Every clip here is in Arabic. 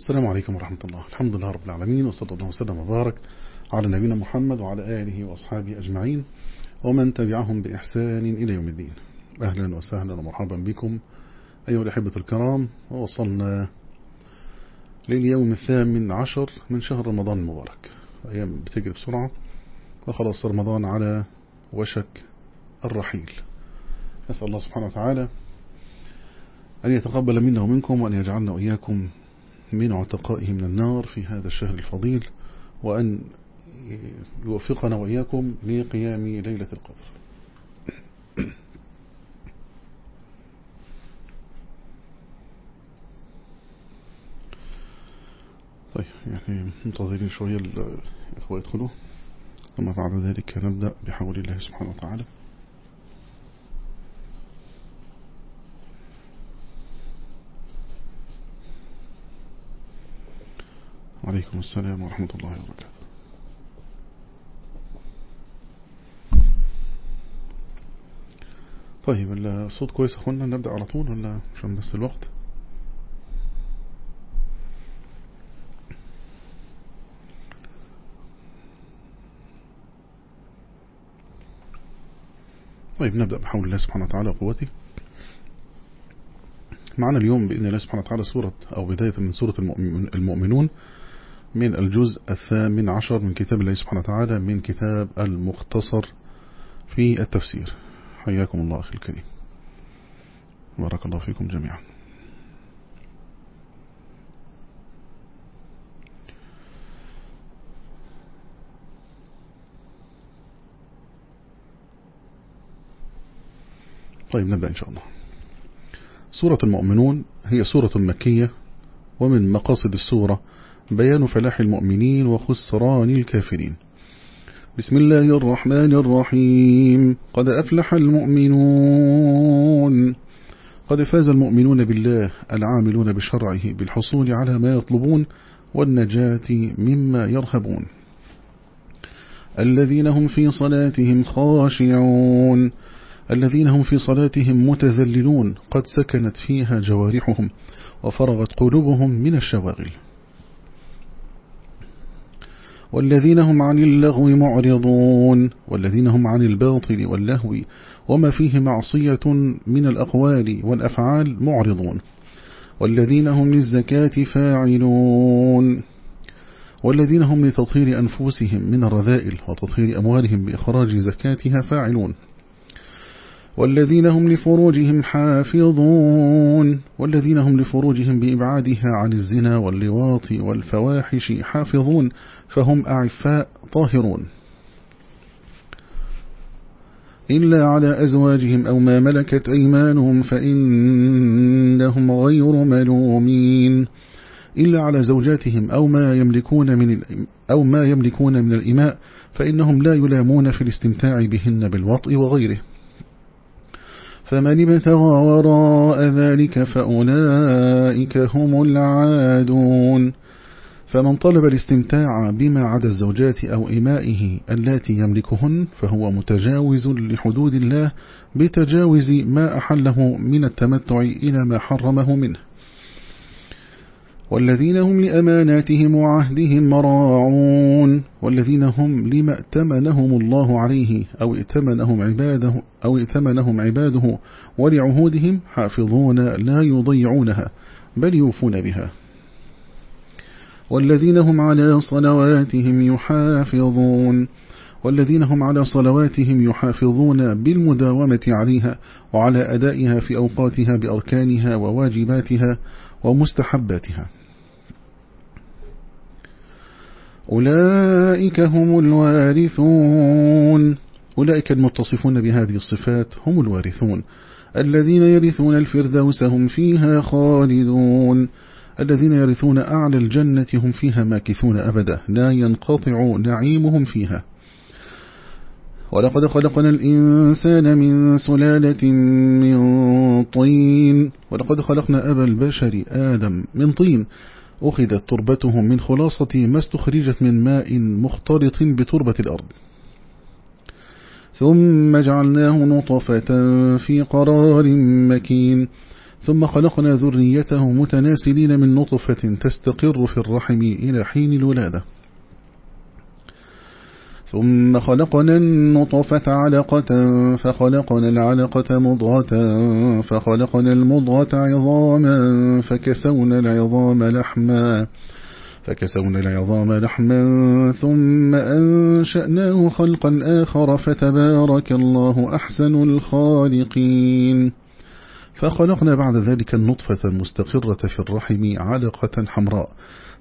السلام عليكم ورحمة الله. الحمد لله رب العالمين وصلى الله وسلم وبارك على نبينا محمد وعلى آله وأصحابه أجمعين ومن تبعهم بإحسان إلى يوم الدين. أهلا وسهلا ومرحبا بكم أيها الأحبة الكرام. ووصلنا لليوم الثامن عشر من شهر رمضان المبارك. أيام بتجري بسرعة وخلاص رمضان على وشك الرحيل. نسأل الله سبحانه وتعالى أن يتقبل منا ومنكم وأن يجعلنا وإياكم من عتقائه من النار في هذا الشهر الفضيل وأن يوفقنا وإياكم لقيام ليلة القدر. طيب يعني منتظرين شوية الإخوة يدخلوا. ثم بعد ذلك نبدأ بحول الله سبحانه وتعالى. وعليكم السلام ورحمة الله وبركاته. طيب الصوت كويس أخوانا؟ نبدأ على طول ولا عشان بس الوقت؟ طيب نبدأ بحول الله سبحانه وتعالى وقوته. معنا اليوم بإذن الله سبحانه وتعالى سورة أو بداية من سورة المؤمنون. من الجزء الثامن عشر من كتاب الله سبحانه وتعالى من كتاب المختصر في التفسير. حياكم الله أخي الكريم. بارك الله فيكم جميعا. طيب نبدأ إن شاء الله. سورة المؤمنون هي سورة مكية ومن مقاصد السورة بيان فلاح المؤمنين وخسران الكافرين. بسم الله الرحمن الرحيم. قد أفلح المؤمنون. قد فاز المؤمنون بالله العاملون بشرعه بالحصول على ما يطلبون والنجاة مما يرهبون. الذين هم في صلاتهم خاشعون. الذين هم في صلاتهم متذللون. قد سكنت فيها جوارحهم وفرغت قلوبهم من الشواغل. والذين هم عن اللغو معرضون والذين هم عن الباطل واللهو وما فيه معصية من الأقوال والأفعال معرضون. والذين هم للزكاة فاعلون. والذين هم لتطهير أنفسهم من الرذائل وتطهير أموالهم بإخراج زكاتها فاعلون. والذين هم لفروجهم حافظون. والذين هم لفروجهم بإبعادها عن الزنا واللواط والفواحش حافظون. فهم أعفاء طاهرون. إلا على أزواجهم أو ما ملكت أيمانهم فإنهم غير ملومين. إلا على زوجاتهم أو ما يملكون من أو ما يملكون من الإماء فإنهم لا يلامون في الاستمتاع بهن بالوطء وغيره. فمن ابتغى وراء ذلك فأولئك هم العادون. فمن طلب الاستمتاع بما عدا الزوجات أو إمائه التي يملكهن فهو متجاوز لحدود الله بتجاوز ما أحله من التمتع إلى ما حرمه منه. والذين هم لأماناتهم وعهدهم راعون والذين هم لما ائتمنهم الله عليه أو ائتمنهم عباده أو ائتمنهم عباده ولعهودهم حافظون لا يضيعونها بل يوفون بها. والذين هم على صلواتهم يحافظون والذين هم على صلواتهم يحافظون بالمداومة عليها وعلى أدائها في أوقاتها بأركانها وواجباتها ومستحباتها. أولئك هم الوارثون. أولئك المتصفون بهذه الصفات هم الوارثون. الذين يرثون الفردوس هم فيها خالدون. الذين يرثون أعلى الجنة هم فيها ماكثون أبدا لا ينقطع نعيمهم فيها. ولقد خلقنا الإنسان من سلالة من طين. ولقد خلقنا أبا البشر آدم من طين. أخذت تربتهم من خلاصة ما استخرجت من ماء مختلط بتربة الأرض. ثم جعلناه نطفة في قرار مكين. ثم خلقنا ذريته متناسلين من نطفة تستقر في الرحم إلى حين الولادة. ثم خلقنا النطفة علقة فخلقنا العلقة مضغة فخلقنا المضغة عظاما فكسونا العظام لحما فكسونا العظام لحما ثم أنشأناه خلقا آخر فتبارك الله أحسن الخالقين. فخلقنا بعد ذلك النطفة المستقرة في الرحم علقة حمراء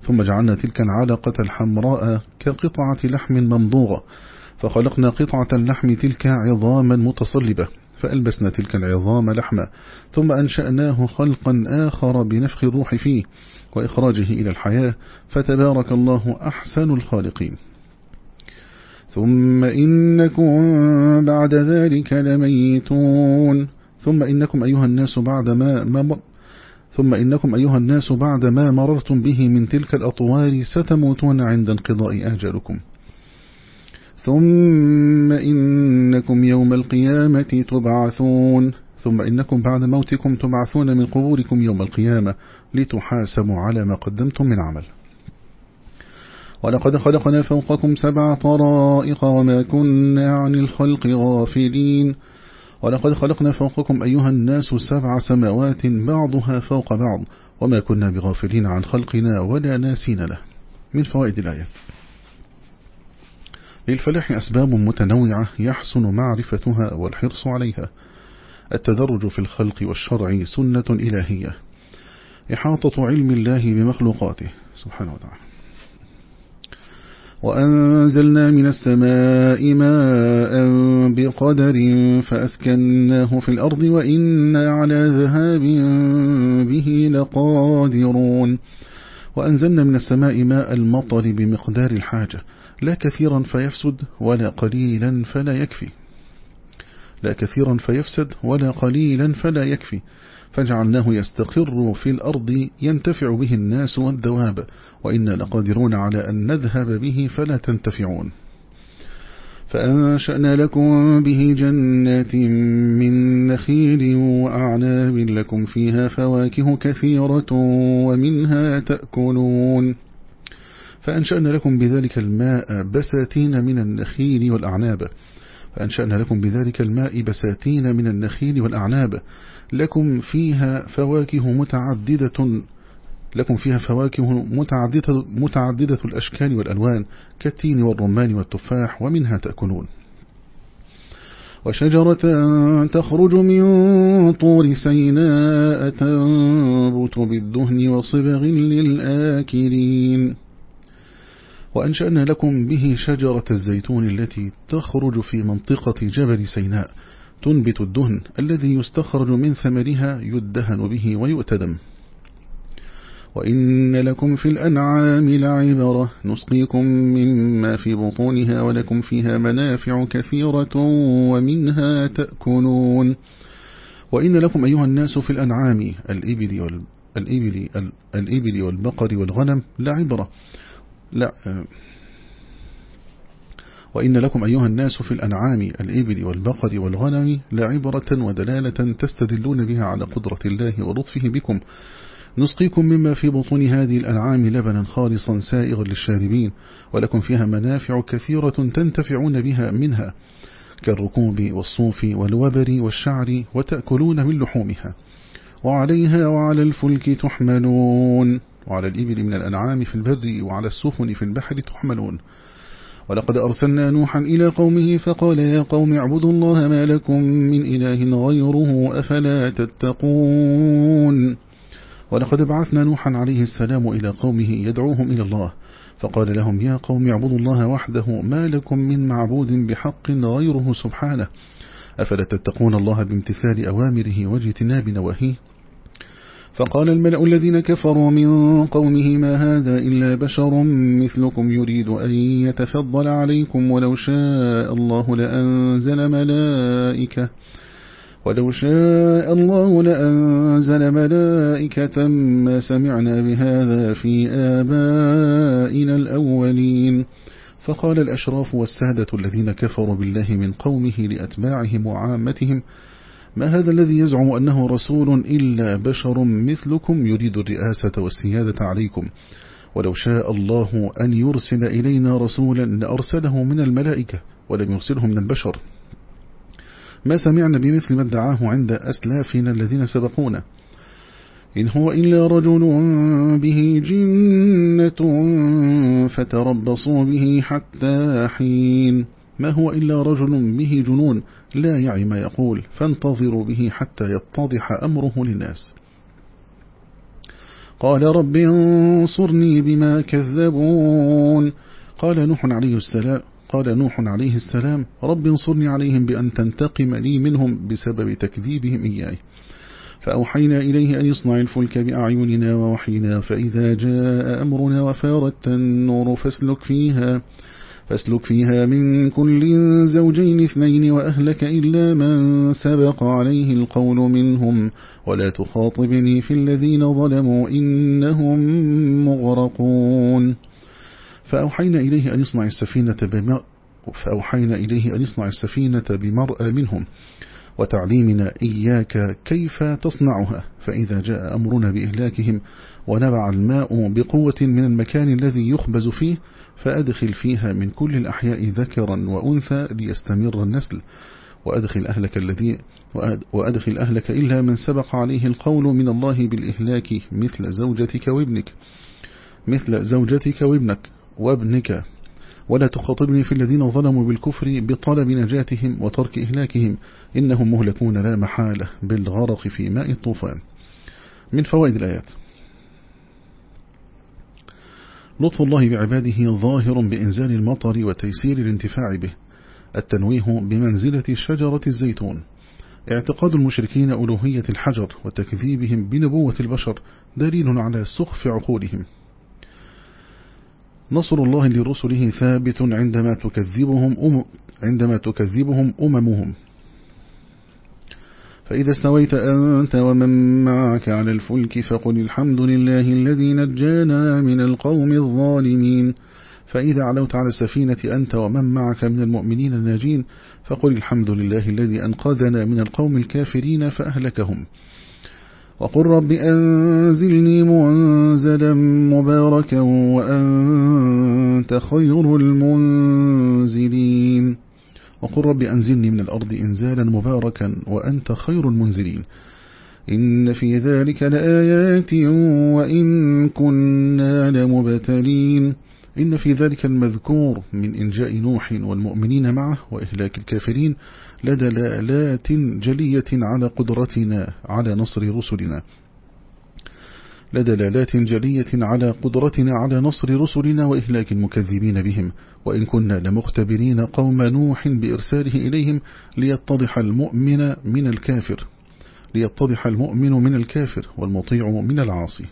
ثم جعلنا تلك العلقة الحمراء كقطعة لحم ممضوغة فخلقنا قطعة اللحم تلك عظاما متصلبة فألبسنا تلك العظام لحما ثم أنشأناه خلقا آخر بنفخ الروح فيه وإخراجه إلى الحياة فتبارك الله أحسن الخالقين. ثم إنكم بعد ذلك لميتون. ثم إنكم أيها الناس بعد ما, ما ثم إنكم أيها الناس بعد ما مررتم به من تلك الأطوار ستموتون عند انقضاء آجالكم ثم إنكم يوم القيامة تبعثون. ثم إنكم بعد موتكم تبعثون من قبوركم يوم القيامة لتحاسبوا على ما قدمتم من عمل. ولقد خلقنا فوقكم سبع طرائق وما كنا عن الخلق غافلين. ولقد خلقنا فوقكم أيها الناس سبع سماوات بعضها فوق بعض وما كنا بغافلين عن خلقنا ولا ناسين له. من فوائد الآية. للفلاح أسباب متنوعة يحسن معرفتها والحرص عليها. التدرج في الخلق والشرع سنة إلهية. إحاطة علم الله بمخلوقاته. سبحانه وتعالى. وأنزلنا من السماء ماء بقدر فأسكناه في الأرض وإنا على ذهاب به لقادرون. وأنزلنا من السماء ماء المطر بمقدار الحاجة. لا كثيرا فيفسد ولا قليلا فلا يكفي. لا كثيرا فيفسد ولا قليلا فلا يكفي. فجعلناه يستقر في الأرض ينتفع به الناس والدواب. وإنا لقادرون على أن نذهب به فلا تنتفعون. فأنشأنا لكم به جنات من نخيل وأعناب لكم فيها فواكه كثيرة ومنها تأكلون. فأنشأنا لكم بذلك الماء بساتين من النخيل والأعناب. فأنشأنا لكم بذلك الماء بساتين من النخيل والأعناب. لكم فيها فواكه متعددة لكم فيها فواكه متعددة, متعددة الأشكال والألوان كالتين والرمان والتفاح ومنها تأكلون. وشجرة تخرج من طور سيناء تنبت بالدهن وصبغ للآكلين. وأنشأنا لكم به شجرة الزيتون التي تخرج في منطقة جبل سيناء تنبت الدهن الذي يستخرج من ثمرها يدهن به ويؤتدم. وإن لكم في الأنعام لعبرة. نسقيكم مما في بطونها ولكم فيها منافع كثيرة ومنها تأكلون. وإن لكم أيها الناس في الأنعام الإبل, وال... الإبل, الإبل والبقر والغنم لعبرة. لا وإن لكم أيها الناس في الأنعام الإبل والبقر والغنم لعبرة ودلالة تستدلون بها على قدرة الله ولطفه بكم. نسقيكم مما في بطون هذه الأنعام لبنا خالصا سائغا للشاربين ولكم فيها منافع كثيرة تنتفعون بها منها كالركوب والصوف والوبر والشعر وتأكلون من لحومها. وعليها وعلى الفلك تحملون. وعلى الإبل من الأنعام في البر وعلى السفن في البحر تحملون. ولقد أرسلنا نوحا إلى قومه فقال يا قوم اعبدوا الله ما لكم من إله غيره أفلا تتقون؟ ولقد بعثنا نوحا عليه السلام إلى قومه يدعوهم إلى الله. فقال لهم يا قوم اعبدوا الله وحده ما لكم من معبود بحق غيره سبحانه. أفلا تتقون الله بامتثال أوامره واجتناب نواهيه؟ فقال الملأ الذين كفروا من قومه ما هذا إلا بشر مثلكم يريد أن يتفضل عليكم ولو شاء الله لأنزل ملائكة. ولو شاء الله لأنزل ملائكة ما سمعنا بهذا في آبائنا الأولين. فقال الأشراف والسادة الذين كفروا بالله من قومه لأتباعهم وعامتهم ما هذا الذي يزعم أنه رسول إلا بشر مثلكم يريد الرئاسة والسيادة عليكم؟ ولو شاء الله أن يرسل إلينا رسولا لأرسله من الملائكة ولم يرسله من البشر. ما سمعنا بمثل ما ادعاه عند أسلافنا الذين سبقونا. إن هو إلا رجل به جنة فتربصوا به حتى حين. ما هو إلا رجل به جنون لا يعي ما يقول فانتظروا به حتى يتضح أمره للناس. قال رب انصرني بما كذبون. قال نوح عليه السلام قال نوح عليه السلام رب انصرني عليهم بأن تنتقم لي منهم بسبب تكذيبهم إياي. فأوحينا إليه أن يصنع الفلك بأعيننا ووحينا فإذا جاء أمرنا وفارت النور فاسلك فيها فاسلك فيها من كل زوجين اثنين وأهلك إلا من سبق عليه القول منهم. ولا تخاطبني في الذين ظلموا إنهم مغرقون. فأوحينا إليه أن يصنع السفينة بمرء فأوحينا إليه أن يصنع السفينة بمرأى منهم وتعليمنا إياك كيف تصنعها. فإذا جاء أمرنا بإهلاكهم ونبع الماء بقوة من المكان الذي يخبز فيه فأدخل فيها من كل الأحياء ذكرا وأنثى ليستمر النسل. وأدخل أهلك الذي وأدخل أهلك إلا من سبق عليه القول من الله بالإهلاك مثل زوجتك وابنك. مثل زوجتك وابنك. وابنك ولا تخاطبني في الذين ظلموا بالكفر بطلب نجاتهم وترك إهلاكهم إنهم مهلكون لا محالة بالغرق في ماء الطوفان. من فوائد الآيات. لطف الله بعباده ظاهر بإنزال المطر وتيسير الانتفاع به. التنويه بمنزلة شجرة الزيتون. اعتقاد المشركين ألوهية الحجر وتكذيبهم بنبوة البشر دليل على سخف عقولهم. نصر الله لرسله ثابت عندما تكذبهم أم عندما تكذبهم أممهم. فإذا استويت أنت ومن معك على الفلك فقل الحمد لله الذي نجانا من القوم الظالمين. فإذا علوت على السفينة أنت ومن معك من المؤمنين الناجين فقل الحمد لله الذي أنقذنا من القوم الكافرين فأهلكهم. وقل رب أنزلني منزلا مباركا وأنت خير المنزلين. وقل رب أنزلني من الأرض إنزالا مباركا وأنت خير المنزلين. إن في ذلك لآيات وإن كنا لمبتلين. إن في ذلك المذكور من إنجاء نوح والمؤمنين معه وإهلاك الكافرين. لدلالات جلية على قدرتنا على نصر رسلنا. لدلالات جلية على قدرتنا على نصر رسلنا وإهلاك المكذبين بهم. وإن كنا لمختبرين قوم نوح بإرساله إليهم ليتضح المؤمن من الكافر. ليتضح المؤمن من الكافر والمطيع من العاصي.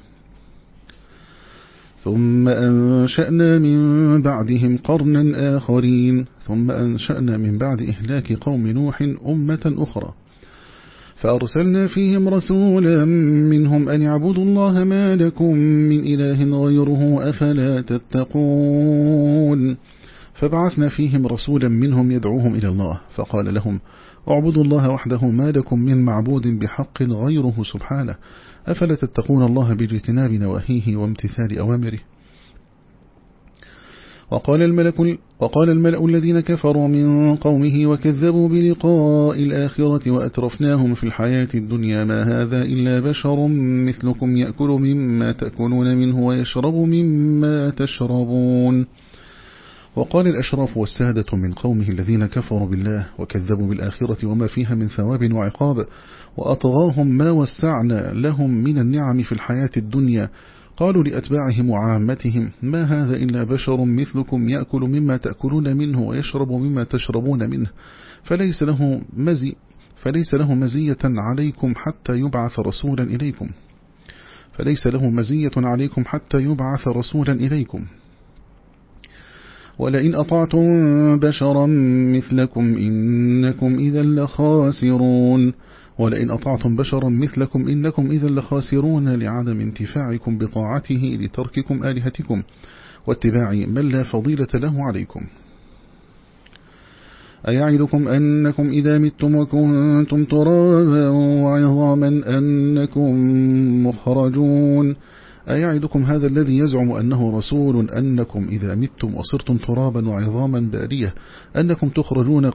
ثم أنشأنا من بعدهم قرنا آخرين. ثم أنشأنا من بعد إهلاك قوم نوح أمة أخرى. فأرسلنا فيهم رسولا منهم أن يعبدوا الله ما لكم من إله غيره أفلا تتقون. فبعثنا فيهم رسولا منهم يدعوهم إلى الله. فقال لهم اعبدوا الله وحده ما لكم من معبود بحق غيره سبحانه. أفلا تتقون الله باجتناب نواهيه وامتثال أوامره؟ وقال الملك وقال الملأ الذين كفروا من قومه وكذبوا بلقاء الآخرة وأترفناهم في الحياة الدنيا ما هذا إلا بشر مثلكم يأكل مما تأكلون منه ويشرب مما تشربون. وقال الأشراف والسادة من قومه الذين كفروا بالله وكذبوا بالآخرة وما فيها من ثواب وعقاب وأطغاهم ما وسعنا لهم من النعم في الحياة الدنيا. قالوا لأتباعهم وعامتهم ما هذا إلا بشر مثلكم يأكل مما تأكلون منه ويشرب مما تشربون منه. فليس له مزي فليس له مزية عليكم حتى يبعث رسولا إليكم. فليس له مزية عليكم حتى يبعث رسولا إليكم. ولئن أطعتم بشرا مثلكم إنكم إذا لخاسرون. ولئن أطعتم بشرا مثلكم إنكم إذا لخاسرون لعدم انتفاعكم بطاعته لترككم آلهتكم واتباع من لا فضيلة له عليكم. أيعدكم أنكم إذا متم وكنتم ترابا وعظاما أنكم مخرجون. أيعدكم هذا الذي يزعم أنه رسول أنكم إذا متم وصرتم ترابا وعظاما بارية أنكم تخرجون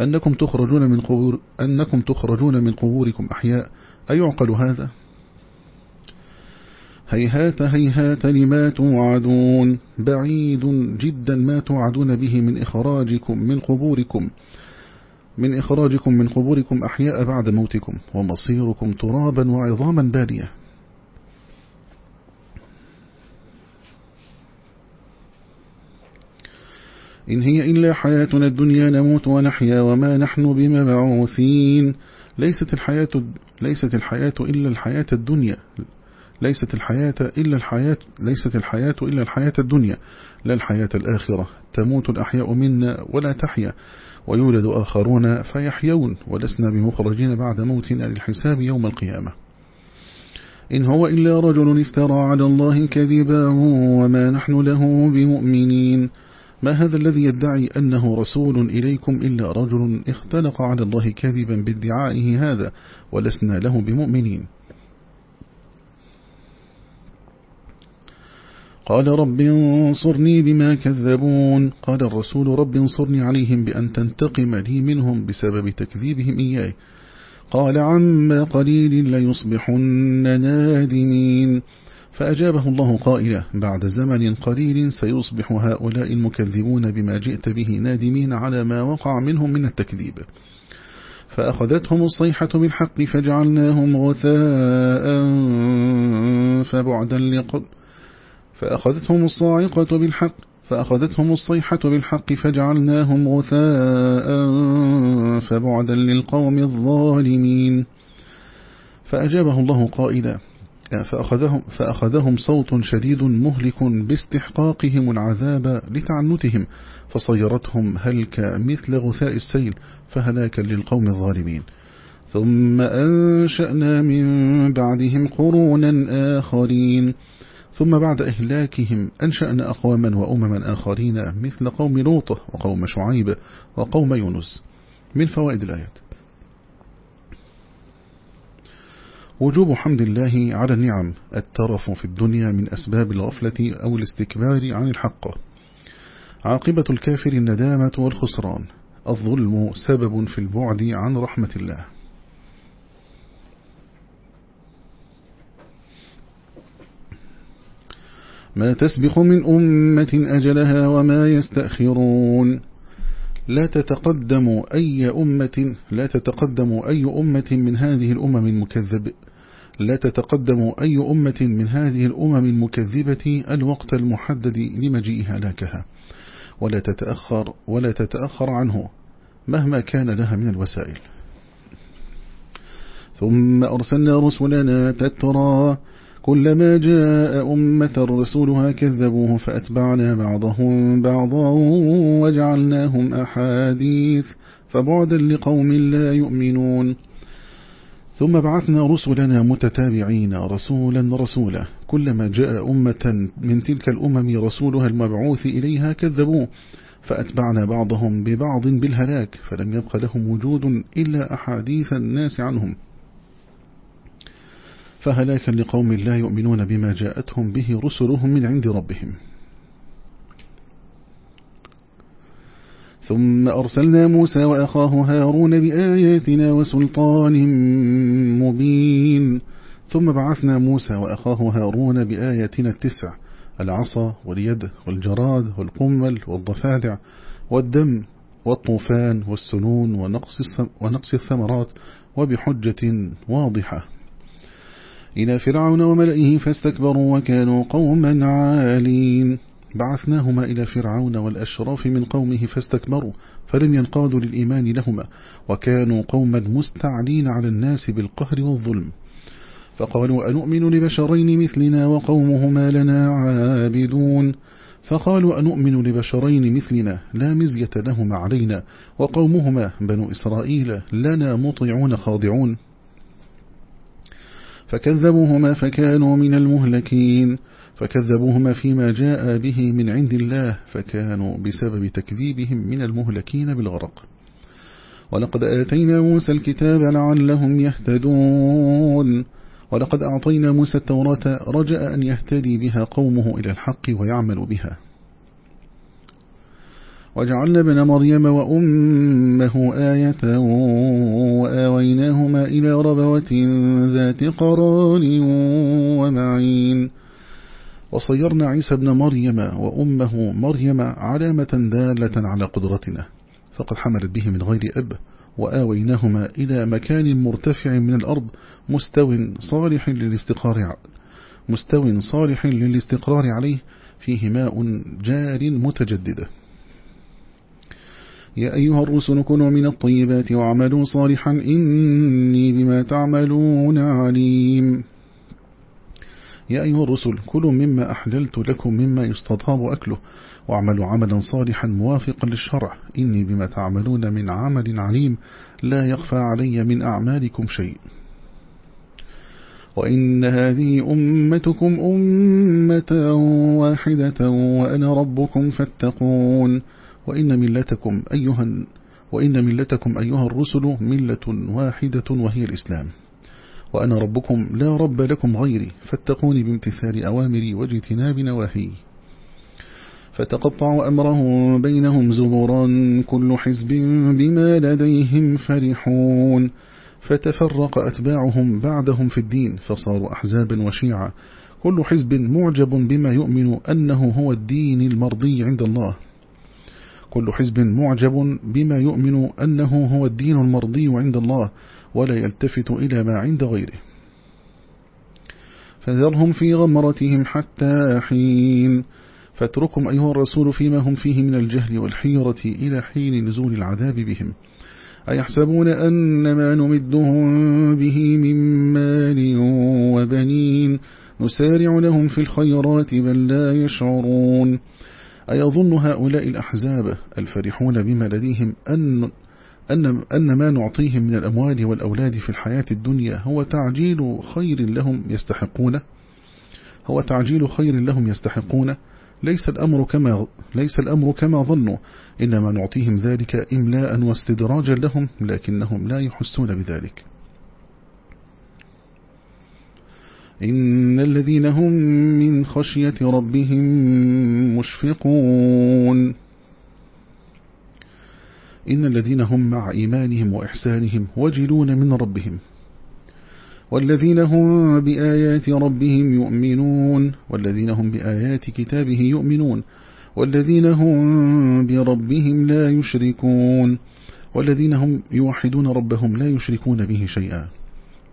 أنكم تخرجون من قبور أنكم تخرجون من قبوركم أحياء. أيعقل هذا؟ هيهات هيهات لما توعدون. بعيد جدا ما توعدون به من إخراجكم من قبوركم. من إخراجكم من قبوركم أحياء بعد موتكم. ومصيركم ترابا وعظاما بالية إن هي إلا حياتنا الدنيا نموت ونحيا وما نحن بمبعوثين. ليست الحياة ليست الحياة إلا الحياة الدنيا. ليست الحياة إلا الحياة ليست الحياة إلا الحياة الدنيا. لا الحياة الآخرة. تموت الأحياء منا ولا تحيا. ويولد آخرون فيحيون. ولسنا بمخرجين بعد موتنا للحساب يوم القيامة. إن هو إلا رجل افترى على الله كذبا وما نحن له بمؤمنين. ما هذا الذي يدعي أنه رسول إليكم إلا رجل اختلق على الله كذبا بادعائه هذا ولسنا له بمؤمنين؟ قال رب انصرني بما كذبون. قال الرسول رب انصرني عليهم بأن تنتقم لي منهم بسبب تكذيبهم إياه قال عما قليل ليصبحن نادمين. فأجابه الله قائلا بعد زمن قليل سيصبح هؤلاء المكذبون بما جئت به نادمين على ما وقع منهم من التكذيب. فأخذتهم الصيحة بالحق فجعلناهم غثاء فبعدا لقب فأخذتهم الصاعقة بالحق فأخذتهم الصيحة بالحق فجعلناهم غثاء فبعدا للقوم الظالمين. فأجابه الله قائلا فأخذهم, فأخذهم صوت شديد مهلك باستحقاقهم العذاب لتعنتهم فصيرتهم هلك مثل غثاء السيل فهلاكا للقوم الظالمين. ثم أنشأنا من بعدهم قرونا آخرين. ثم بعد إهلاكهم أنشأنا أقواما وأمما آخرين مثل قوم لوط وقوم شعيب وقوم يونس. من فوائد الآيات؟ وجوب حمد الله على النعم الترف في الدنيا من أسباب الغفلة أو الاستكبار عن الحق. عاقبة الكافر الندامة والخسران. الظلم سبب في البعد عن رحمة الله. ما تسبق من أمة أجلها وما يستأخرون. لا تتقدم أي أمة لا تتقدم أي أمة من هذه الأمم المكذب. لا تتقدم أي أمة من هذه الأمم المكذبة الوقت المحدد لمجيء هلاكها. ولا تتأخر ولا تتأخر عنه مهما كان لها من الوسائل. ثم أرسلنا رسلنا تترى كلما جاء أمة رسولها كذبوه فأتبعنا بعضهم بعضا وجعلناهم أحاديث فبعدا لقوم لا يؤمنون. ثم بعثنا رسلنا متتابعين رسولا رسولا. كلما جاء أمة من تلك الأمم رسولها المبعوث إليها كذبوه فأتبعنا بعضهم ببعض بالهلاك فلم يبق لهم وجود إلا أحاديث الناس عنهم. فهلاكا لقوم لا يؤمنون بما جاءتهم به رسلهم من عند ربهم. ثم أرسلنا موسى وأخاه هارون بآياتنا وسلطان مبين. ثم بعثنا موسى وأخاه هارون بآياتنا التسع العصا واليد والجراد والقمل والضفادع والدم والطوفان والسنون ونقص, الثمرات وبحجة واضحة. إلى فرعون وملئه فاستكبروا وكانوا قوما عالين. بعثناهما إلى فرعون والأشراف من قومه فاستكبروا فلم ينقادوا للإيمان لهما وكانوا قوما مستعلين على الناس بالقهر والظلم. فقالوا أنؤمن لبشرين مثلنا وقومهما لنا عابدون؟ فقالوا أنؤمن لبشرين مثلنا لا مزية لهما علينا وقومهما بنو إسرائيل لنا مطيعون خاضعون. فكذبوهما فكانوا من المهلكين. فكذبوهما فيما جاء به من عند الله فكانوا بسبب تكذيبهم من المهلكين بالغرق. ولقد آتينا موسى الكتاب لعلهم يهتدون. ولقد أعطينا موسى التوراة رجاء أن يهتدي بها قومه إلى الحق ويعمل بها. وجعلنا ابن مريم وأمه آية وآويناهما إلى ربوة ذات قرار ومعين. وصيرنا عيسى بن مريم وأمه مريم علامة دالة على قدرتنا فقد حملت به من غير أب وآويناهما إلى مكان مرتفع من الأرض مستو صالح للاستقرار مستو صالح للاستقرار عليه فيه ماء جار متجدد. يا أيها الرسل كنوا من الطيبات واعملوا صالحا إني بما تعملون عليم. يا أيها الرسل كلوا مما أحللت لكم مما يستطاب أكله واعملوا عملا صالحا موافقا للشرع. إني بما تعملون من عمل عليم لا يخفى علي من أعمالكم شيء. وإن هذه أمتكم أمة واحدة وأنا ربكم فاتقون. وإن ملتكم أيها وإن ملتكم أيها الرسل ملة واحدة وهي الإسلام. وأنا ربكم لا رب لكم غيري فاتقوني بامتثال أوامري واجتناب نواهي. فتقطعوا أمرهم بينهم زبرا كل حزب بما لديهم فرحون. فتفرق أتباعهم بعدهم في الدين فصاروا أحزابا وشيعا. كل حزب معجب بما يؤمن أنه هو الدين المرضي عند الله. كل حزب معجب بما يؤمن أنه هو الدين المرضي عند الله. ولا يلتفت إلى ما عند غيره. فذرهم في غمرتهم حتى حين. فاتركهم أيها الرسول فيما هم فيه من الجهل والحيرة إلى حين نزول العذاب بهم. أيحسبون أن ما نمدهم به من مال وبنين. نسارع لهم في الخيرات بل لا يشعرون. أيظن هؤلاء الأحزاب الفرحون بما لديهم أن أن, أن ما نعطيهم من الأموال والأولاد في الحياة الدنيا هو تعجيل خير لهم يستحقونه هو تعجيل خير لهم يستحقونه ليس الأمر كما ليس الأمر كما ظنوا. إنما نعطيهم ذلك إملاء واستدراجا لهم لكنهم لا يحسون بذلك. إن الذين هم من خشية ربهم مشفقون. إن الذين هم مع إيمانهم وإحسانهم وجلون من ربهم والذين هم بآيات ربهم يؤمنون والذين هم بآيات كتابه يؤمنون والذين هم بربهم لا يشركون والذين هم يوحدون ربهم لا يشركون به شيئا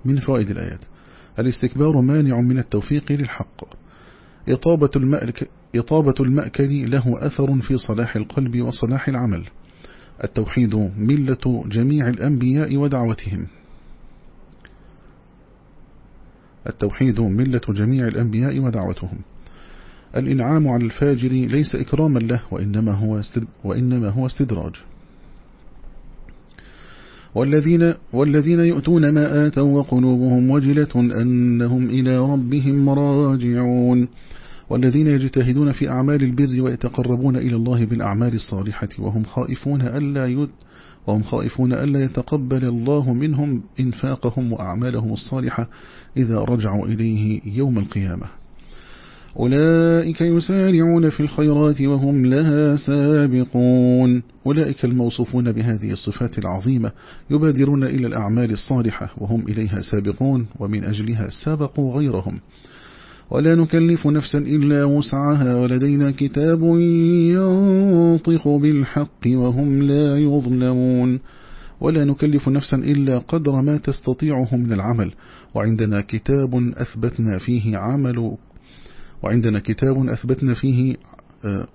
من فوائد الآيات الاستكبار مانع من التوفيق للحق إطابة, المأك إطابة المأكل له أثر في صلاح القلب وصلاح العمل التوحيد ملة جميع الأنبياء ودعوتهم. التوحيد ملة جميع الأنبياء ودعوتهم. الإنعام على الفاجر ليس إكراما له وإنما هو, استد وإنما هو استدراج. والذين, والذين يؤتون ما آتوا وقلوبهم وجلة أنهم إلى ربهم راجعون. والذين يجتهدون في أعمال البر ويتقربون إلى الله بالأعمال الصالحة وهم خائفون ألا يد وهم خائفون ألا يتقبل الله منهم إنفاقهم وأعمالهم الصالحة إذا رجعوا إليه يوم القيامة. أولئك يسارعون في الخيرات وهم لها سابقون. أولئك الموصوفون بهذه الصفات العظيمة يبادرون إلى الأعمال الصالحة وهم إليها سابقون ومن أجلها سابقوا غيرهم. ولا نكلف نفسا إلا وسعها ولدينا كتاب ينطق بالحق وهم لا يظلمون ولا نكلف نفسا إلا قدر ما تستطيعه من العمل وعندنا كتاب أثبتنا فيه عمل وعندنا كتاب أثبتنا فيه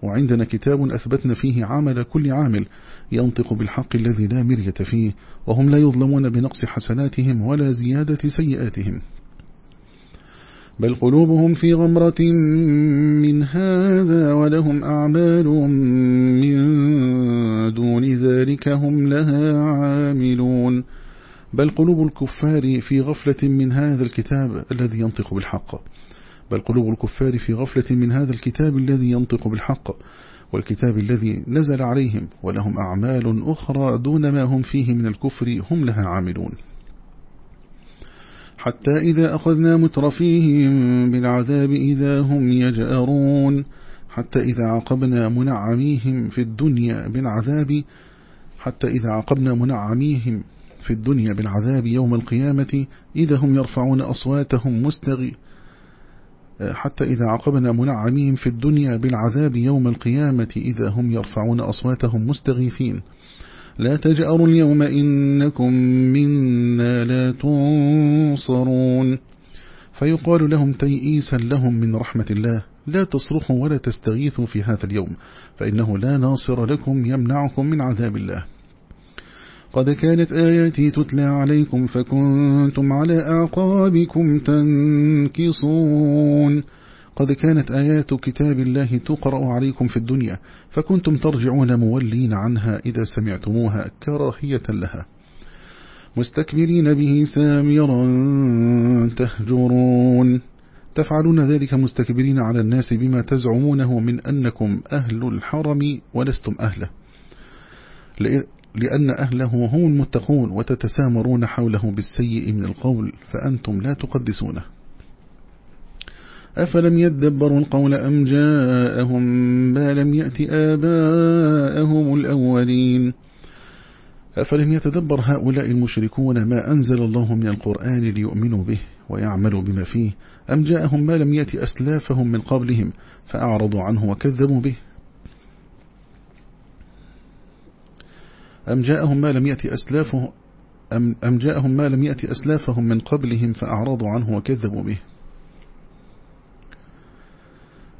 وعندنا كتاب أثبتنا فيه عمل كل عامل ينطق بالحق الذي لا مرية فيه وهم لا يظلمون بنقص حسناتهم ولا زيادة سيئاتهم. بل قلوبهم في غمرة من هذا ولهم أعمال من دون ذلك هم لها عاملون. بل قلوب الكفار في غفلة من هذا الكتاب الذي ينطق بالحق. بل قلوب الكفار في غفلة من هذا الكتاب الذي ينطق بالحق. والكتاب الذي نزل عليهم ولهم أعمال أخرى دون ما هم فيه من الكفر هم لها عاملون. حتى إذا أخذنا مترفيهم بالعذاب إذا هم يجأرون. حتى إذا عقبنا منعميهم في الدنيا بالعذاب حتى إذا عقبنا منعميهم في الدنيا بالعذاب يوم القيامة إذا هم يرفعون أصواتهم مستغي حتى إذا عقبنا منعمين في الدنيا بالعذاب يوم القيامة إذا هم يرفعون أصواتهم مستغيثين. لا تجأروا اليوم إنكم منا لا تنصرون. فيقال لهم تيئيسا لهم من رحمة الله لا تصرخوا ولا تستغيثوا في هذا اليوم فإنه لا ناصر لكم يمنعكم من عذاب الله. قد كانت آياتي تتلى عليكم فكنتم على أعقابكم تنكصون. قد كانت آيات كتاب الله تقرأ عليكم في الدنيا فكنتم ترجعون مولين عنها إذا سمعتموها كراهية لها. مستكبرين به سامرا تهجرون. تفعلون ذلك مستكبرين على الناس بما تزعمونه من أنكم أهل الحرم ولستم أهله. لأن أهله هم المتقون وتتسامرون حوله بالسيء من القول فأنتم لا تقدسونه. أفلم يدبروا القول أم جاءهم ما لم يأت آباءهم الأولين أفلم يتدبر هؤلاء المشركون ما أنزل الله من القرآن ليؤمنوا به ويعملوا بما فيه أم جاءهم ما لم يأت أسلافهم من قبلهم فأعرضوا عنه وكذبوا به أم جاءهم ما لم يأتي أسلافه أم, أم جاءهم ما لم يأتي أسلافهم من قبلهم فأعرضوا عنه وكذبوا به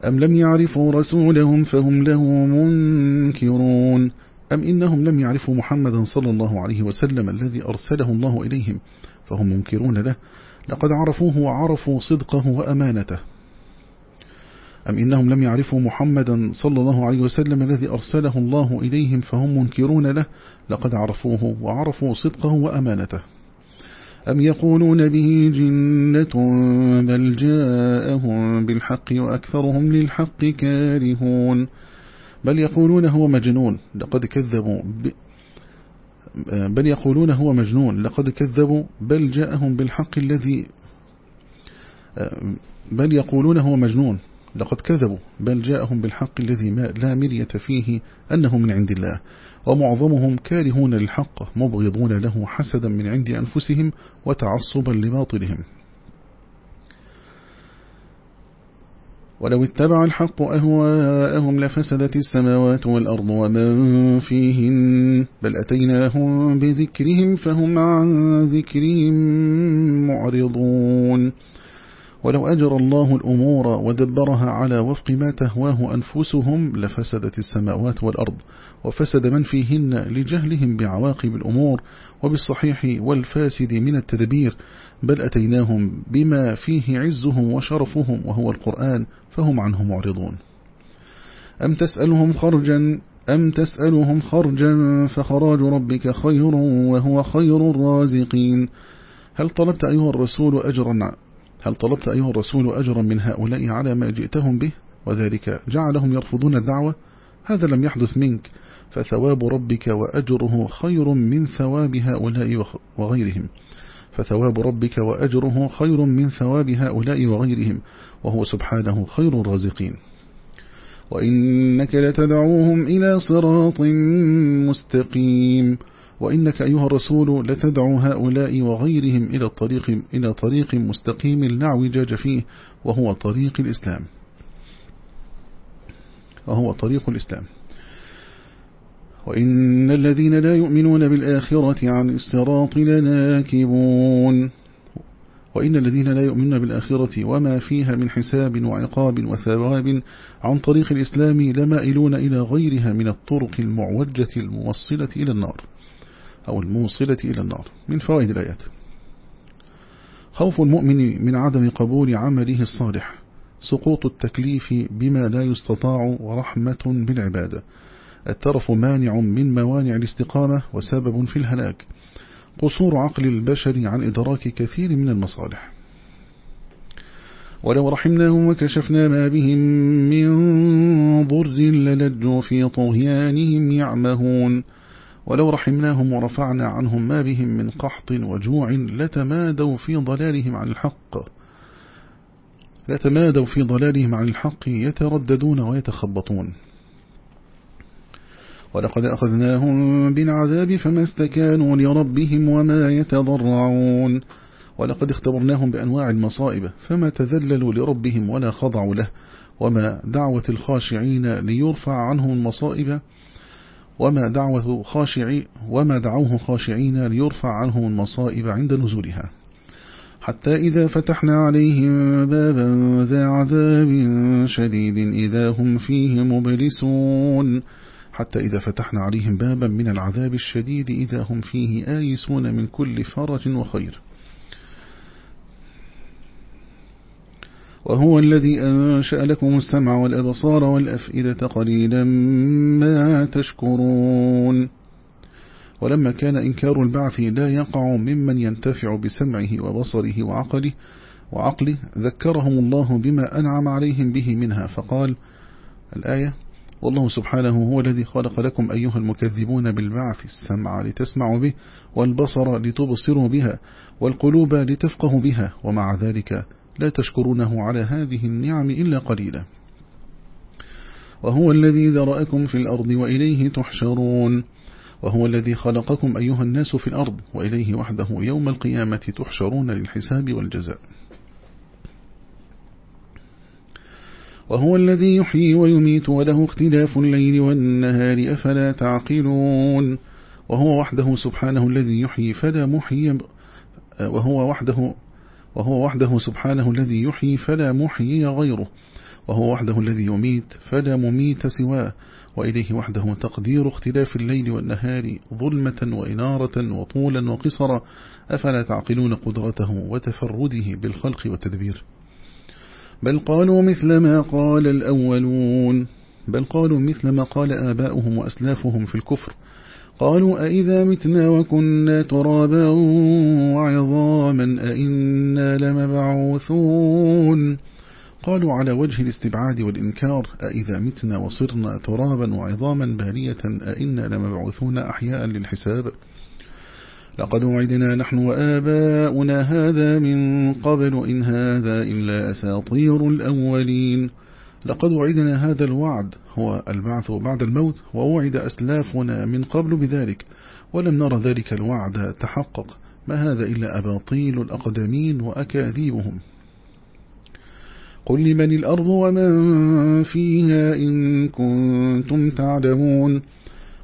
أم لم يعرفوا رسولهم فهم له منكرون أم إنهم لم يعرفوا محمدا صلى الله عليه وسلم الذي أرسله الله إليهم فهم منكرون له. لقد عرفوه وعرفوا صدقه وأمانته. أم إنهم لم يعرفوا محمدا صلى الله عليه وسلم الذي أرسله الله إليهم فهم منكرون له. لقد عرفوه وعرفوا صدقه وأمانته. أم يقولون به جنة بل جاءهم بالحق وأكثرهم للحق كارهون بل يقولون هو مجنون. لقد كذبوا. بل يقولون هو مجنون. لقد كذبوا بل جاءهم بالحق الذي بل يقولون هو مجنون. لقد كذبوا بل جاءهم بالحق الذي ما لا مرية فيه أنه من عند الله. ومعظمهم كارهون للحق مبغضون له حسدا من عند أنفسهم وتعصبا لباطلهم ولو اتبع الحق أهواءهم لفسدت السماوات والأرض ومن فيهن بل أتيناهم بذكرهم فهم عن ذكرهم معرضون. ولو أجر الله الأمور ودبرها على وفق ما تهواه أنفسهم لفسدت السماوات والأرض وفسد من فيهن لجهلهم بعواقب الأمور وبالصحيح والفاسد من التدبير بل أتيناهم بما فيه عزهم وشرفهم وهو القرآن فهم عنه معرضون. أم تسألهم خرجا؟ أم تسألهم خرجا فخراج ربك خير وهو خير الرازقين. هل طلبت أيها الرسول أجرا؟ هل طلبت أيها الرسول أجرا من هؤلاء على ما جئتهم به؟ وذلك جعلهم يرفضون الدعوة؟ هذا لم يحدث منك. فثواب ربك وأجره خير من ثواب هؤلاء وغيرهم. فثواب ربك وأجره خير من ثواب هؤلاء وغيرهم وهو سبحانه خير الرازقين. وإنك لتدعوهم إلى صراط مستقيم. وإنك أيها الرسول لتدعو هؤلاء وغيرهم إلى الطريق إلى طريق مستقيم لا اعوجاج فيه وهو طريق الإسلام. وهو طريق الإسلام. وإن الذين لا يؤمنون بالآخرة عن الصراط لناكبون. وإن الذين لا يؤمنون بالآخرة وما فيها من حساب وعقاب وثواب عن طريق الإسلام لمائلون إلى غيرها من الطرق المعوجة الموصلة إلى النار أو الموصلة إلى النار. من فوائد الآيات. خوف المؤمن من عدم قبول عمله الصالح. سقوط التكليف بما لا يستطاع ورحمة بالعبادة الترف مانع من موانع الاستقامة وسبب في الهلاك. قصور عقل البشر عن إدراك كثير من المصالح. ولو رحمناهم وكشفنا ما بهم من ضر للجوا في طغيانهم يعمهون. ولو رحمناهم ورفعنا عنهم ما بهم من قحط وجوع لتمادوا في ضلالهم عن الحق. لتمادوا في ضلالهم عن الحق يترددون ويتخبطون. ولقد أخذناهم بالعذاب فما استكانوا لربهم وما يتضرعون. ولقد اختبرناهم بأنواع المصائب فما تذللوا لربهم ولا خضعوا له. وما دعوة الخاشعين ليرفع عنهم المصائب. وما دعوة خاشعي وما دعوه خاشعين ليرفع عنهم المصائب عند نزولها. حتى إذا فتحنا عليهم بابا ذا عذاب شديد إذا هم فيه مبلسون. حتى إذا فتحنا عليهم بابا من العذاب الشديد إذا هم فيه آيسون من كل فرج وخير. وهو الذي أنشأ لكم السمع والأبصار والأفئدة قليلا ما تشكرون. ولما كان إنكار البعث لا يقع ممن ينتفع بسمعه وبصره وعقله وعقله ذكرهم الله بما أنعم عليهم به منها. فقال الآية والله سبحانه هو الذي خلق لكم أيها المكذبون بالبعث السمع لتسمعوا به والبصر لتبصروا بها والقلوب لتفقهوا بها ومع ذلك لا تشكرونه على هذه النعم إلا قليلا. وهو الذي ذرأكم في الأرض وإليه تحشرون. وهو الذي خلقكم أيها الناس في الأرض وإليه وحده يوم القيامة تحشرون للحساب والجزاء. وهو الذي يحيي ويميت وله اختلاف الليل والنهار أفلا تعقلون؟ وهو وحده سبحانه الذي يحيي فلا محيي وهو وحده وهو وحده سبحانه الذي يحيي فلا محيي غيره. وهو وحده الذي يميت فلا مميت سواه. وإليه وحده تقدير اختلاف الليل والنهار ظلمة وإنارة وطولا وقصرا. أفلا تعقلون قدرته وتفرده بالخلق والتدبير؟ بل قالوا مثل ما قال الأولون. بل قالوا مثل ما قال آباؤهم وأسلافهم في الكفر. قالوا أئذا متنا وكنا ترابا وعظاما أئنا لمبعوثون. قالوا على وجه الاستبعاد والإنكار أئذا متنا وصرنا ترابا وعظاما بانية أئنا لمبعوثون أحياء للحساب. لقد وعدنا نحن وآباؤنا هذا من قبل إن هذا إلا أساطير الأولين. لقد وعدنا هذا الوعد هو البعث بعد الموت ووعد أسلافنا من قبل بذلك ولم نرى ذلك الوعد تحقق. ما هذا إلا أباطيل الأقدمين وأكاذيبهم. قل لمن الأرض ومن فيها إن كنتم تعلمون.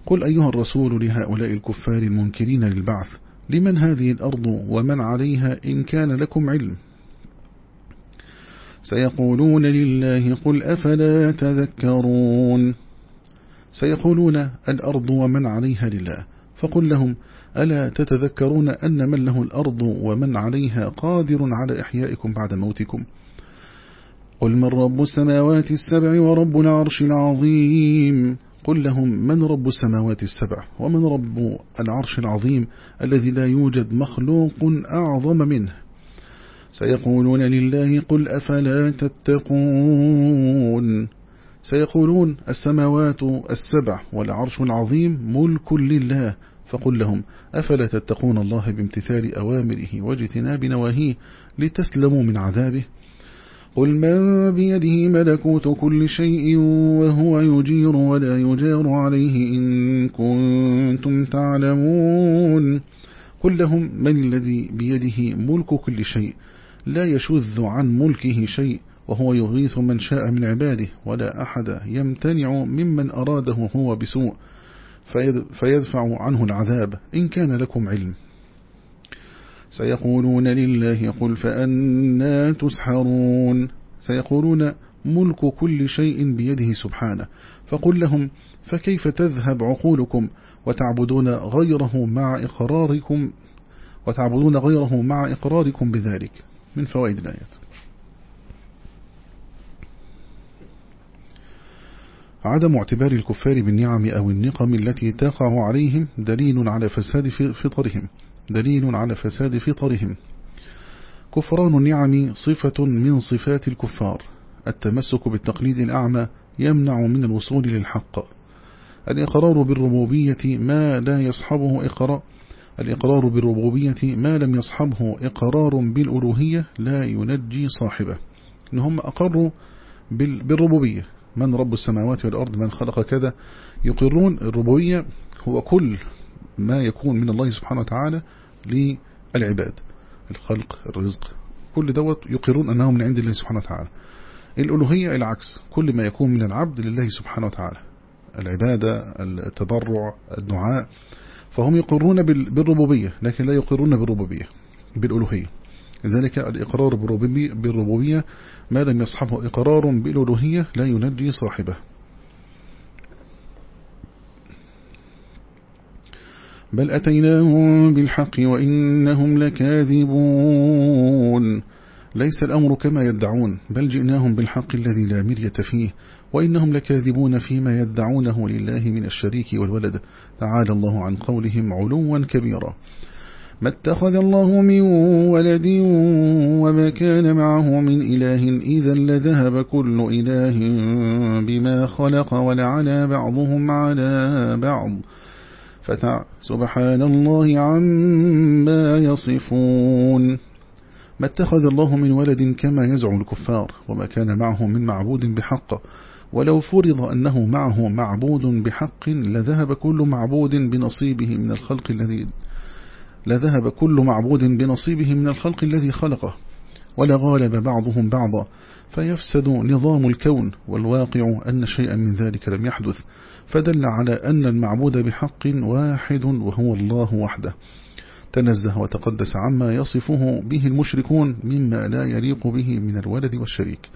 قل أيها الرسول لهؤلاء الكفار المنكرين للبعث لمن هذه الأرض ومن عليها إن كان لكم علم؟ سيقولون لله قل أفلا تذكرون؟ سيقولون الأرض ومن عليها لله. فقل لهم ألا تتذكرون أن من له الأرض ومن عليها قادر على إحيائكم بعد موتكم؟ قل من رب السماوات السبع ورب العرش العظيم. قل لهم من رب السماوات السبع ومن رب العرش العظيم الذي لا يوجد مخلوق أعظم منه؟ سيقولون لله قل أفلا تتقون؟ سيقولون السماوات السبع والعرش العظيم ملك لله فقل لهم أفلا تتقون الله بامتثال أوامره واجتناب نواهيه لتسلموا من عذابه؟ قل من بيده ملكوت كل شيء وهو يجير ولا يجار عليه إن كنتم تعلمون قل لهم من الذي بيده ملك كل شيء لا يشذ عن ملكه شيء وهو يغيث من شاء من عباده ولا أحد يمتنع ممن أراده هو بسوء فيدفع عنه العذاب إن كان لكم علم سيقولون لله قل فأنا تسحرون. سيقولون ملك كل شيء بيده سبحانه. فقل لهم فكيف تذهب عقولكم وتعبدون غيره مع إقراركم وتعبدون غيره مع إقراركم بذلك؟ من فوائد الآيات. عدم اعتبار الكفار بالنعم أو النقم التي تقع عليهم دليل على فساد فطرهم دليل على فساد فطرهم. كفران النعم صفة من صفات الكفار. التمسك بالتقليد الأعمى يمنع من الوصول للحق. الإقرار بالربوبية ما لا يصحبه إقرار الإقرار بالربوبية ما لم يصحبه إقرار بالألوهية لا ينجي صاحبه. إن هم أقروا بالربوبية. من رب السماوات والأرض من خلق كذا يقرون. الربوبية هو كل ما يكون من الله سبحانه وتعالى للعباد الخلق الرزق كل دوت يقرون أنه من عند الله سبحانه وتعالى. الألوهية العكس كل ما يكون من العبد لله سبحانه وتعالى العبادة التضرع الدعاء فهم يقرون بالربوبية لكن لا يقرون بالربوبية بالألوهية. لذلك الإقرار بالربوبية ما لم يصحبه إقرار بالألوهية لا ينجي صاحبه. بل أتيناهم بالحق وإنهم لكاذبون ليس الأمر كما يدعون بل جئناهم بالحق الذي لا مرية فيه وإنهم لكاذبون فيما يدعونه لله من الشريك والولد تعالى الله عن قولهم علوا كبيرا ما اتخذ الله من ولد وما كان معه من إله إذا لذهب كل إله بما خلق ولعلى بعضهم على بعض فتع سبحان الله عما يصفون. ما اتخذ الله من ولد كما يزعم الكفار وما كان معه من معبود بحق. ولو فرض أنه معه معبود بحق لذهب كل معبود بنصيبه من الخلق الذي لذهب كل معبود بنصيبه من الخلق الذي خلقه. ولغالب بعضهم بعضا. فيفسد نظام الكون والواقع أن شيئا من ذلك لم يحدث. فدل على أن المعبود بحق واحد وهو الله وحده. تنزه وتقدس عما يصفه به المشركون مما لا يليق به من الولد والشريك.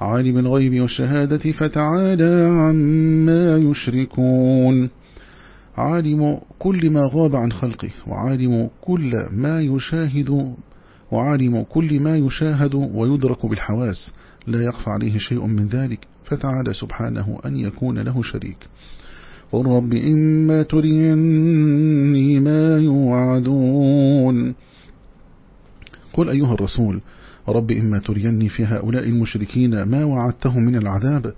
عالم الغيب والشهادة فتعالى عما يشركون. عالم كل ما غاب عن خلقه وعالم كل ما يشاهد وعالم كل ما يشاهد ويدرك بالحواس. لا يخفى عليه شيء من ذلك. فتعالى سبحانه أن يكون له شريك. قل رب إما تريني ما يوعدون. قل أيها الرسول رب إما تريني في هؤلاء المشركين ما وعدتهم من العذاب.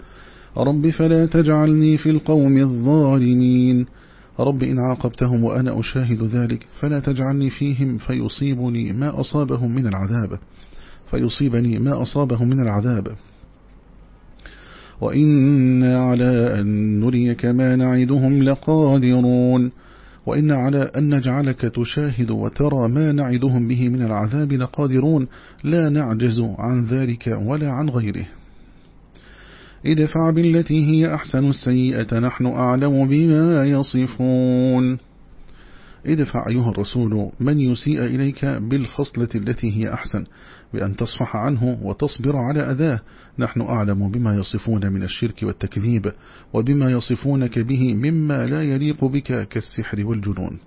رب فلا تجعلني في القوم الظالمين. رب إن عاقبتهم وأنا أشاهد ذلك فلا تجعلني فيهم فيصيبني ما أصابهم من العذاب. فيصيبني ما أصابهم من العذاب. وإنا على أن نريك ما نعدهم لقادرون وإن على أن نجعلك تشاهد وترى ما نعدهم به من العذاب لقادرون لا نعجز عن ذلك ولا عن غيره. ادفع بالتي هي أحسن السيئة نحن أعلم بما يصفون. ادفع أيها الرسول من يسيء إليك بالخصلة التي هي أحسن. بأن تصفح عنه وتصبر على أذاه. نحن أعلم بما يصفون من الشرك والتكذيب وبما يصفونك به مما لا يليق بك كالسحر والجنون.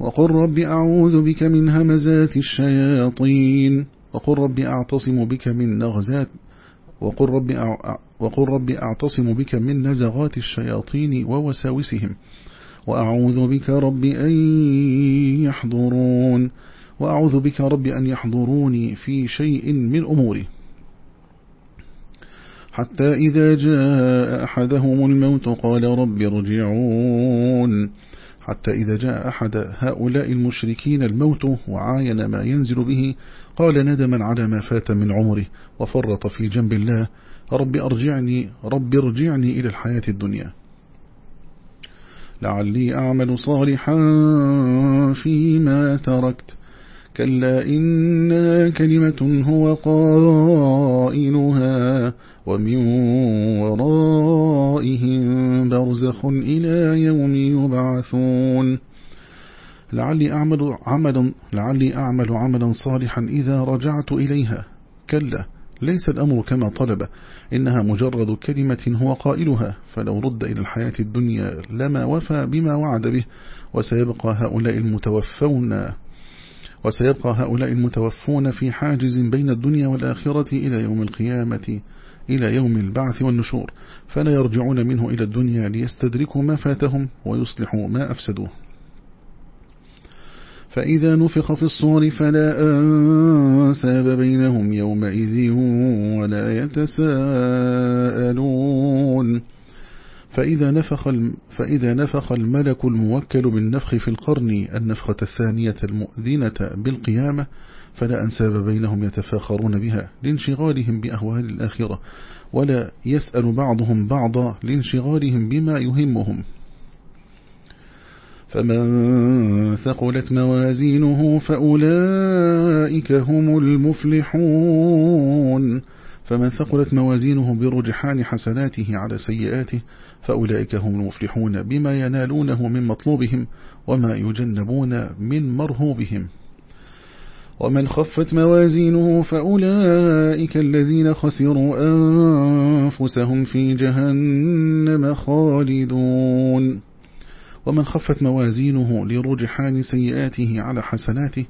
وقل رب أعوذ بك من همزات الشياطين. وقل رب أعتصم بك من نغزات. وقل رب, وقل رب أعتصم بك من نزغات الشياطين ووساوسهم. وأعوذ بك رب أن يحضرون. وأعوذ بك رب أن يحضروني في شيء من أموري. حتى إذا جاء أحدهم الموت قال رب ارجعون. حتى إذا جاء أحد هؤلاء المشركين الموت وعاين ما ينزل به قال ندما على ما فات من عمره وفرط في جنب الله. رب أرجعني رب ارجعني إلى الحياة الدنيا. لعلي أعمل صالحا فيما تركت. كلا إنا كلمة هو قائلها ومن ورائهم برزخ إلى يوم يبعثون. لعلي أعمل عملا لعلي أعمل عملا صالحا إذا رجعت إليها. كلا ليس الأمر كما طلب إنها مجرد كلمة هو قائلها. فلو رد إلى الحياة الدنيا لما وفى بما وعد به وسيبقى هؤلاء المتوفون. وسيبقى هؤلاء المتوفون في حاجز بين الدنيا والآخرة إلى يوم القيامة إلى يوم البعث والنشور فلا يرجعون منه إلى الدنيا ليستدركوا ما فاتهم ويصلحوا ما أفسدوه. فإذا نفخ في الصور فلا أنساب بينهم يومئذ ولا يتساءلون. فإذا نفخ, فإذا نفخ الملك الموكل بالنفخ في القرن النفخة الثانية المؤذنة بالقيامة فلا أنساب بينهم يتفاخرون بها لانشغالهم بأهوال الآخرة ولا يسأل بعضهم بعضا لانشغالهم بما يهمهم. فمن ثقلت موازينه فأولئك هم المفلحون. فمن ثقلت موازينه برجحان حسناته على سيئاته فأولئك هم المفلحون بما ينالونه من مطلوبهم وما يجنبون من مرهوبهم. ومن خفت موازينه فأولئك الذين خسروا أنفسهم في جهنم خالدون. ومن خفت موازينه لرجحان سيئاته على حسناته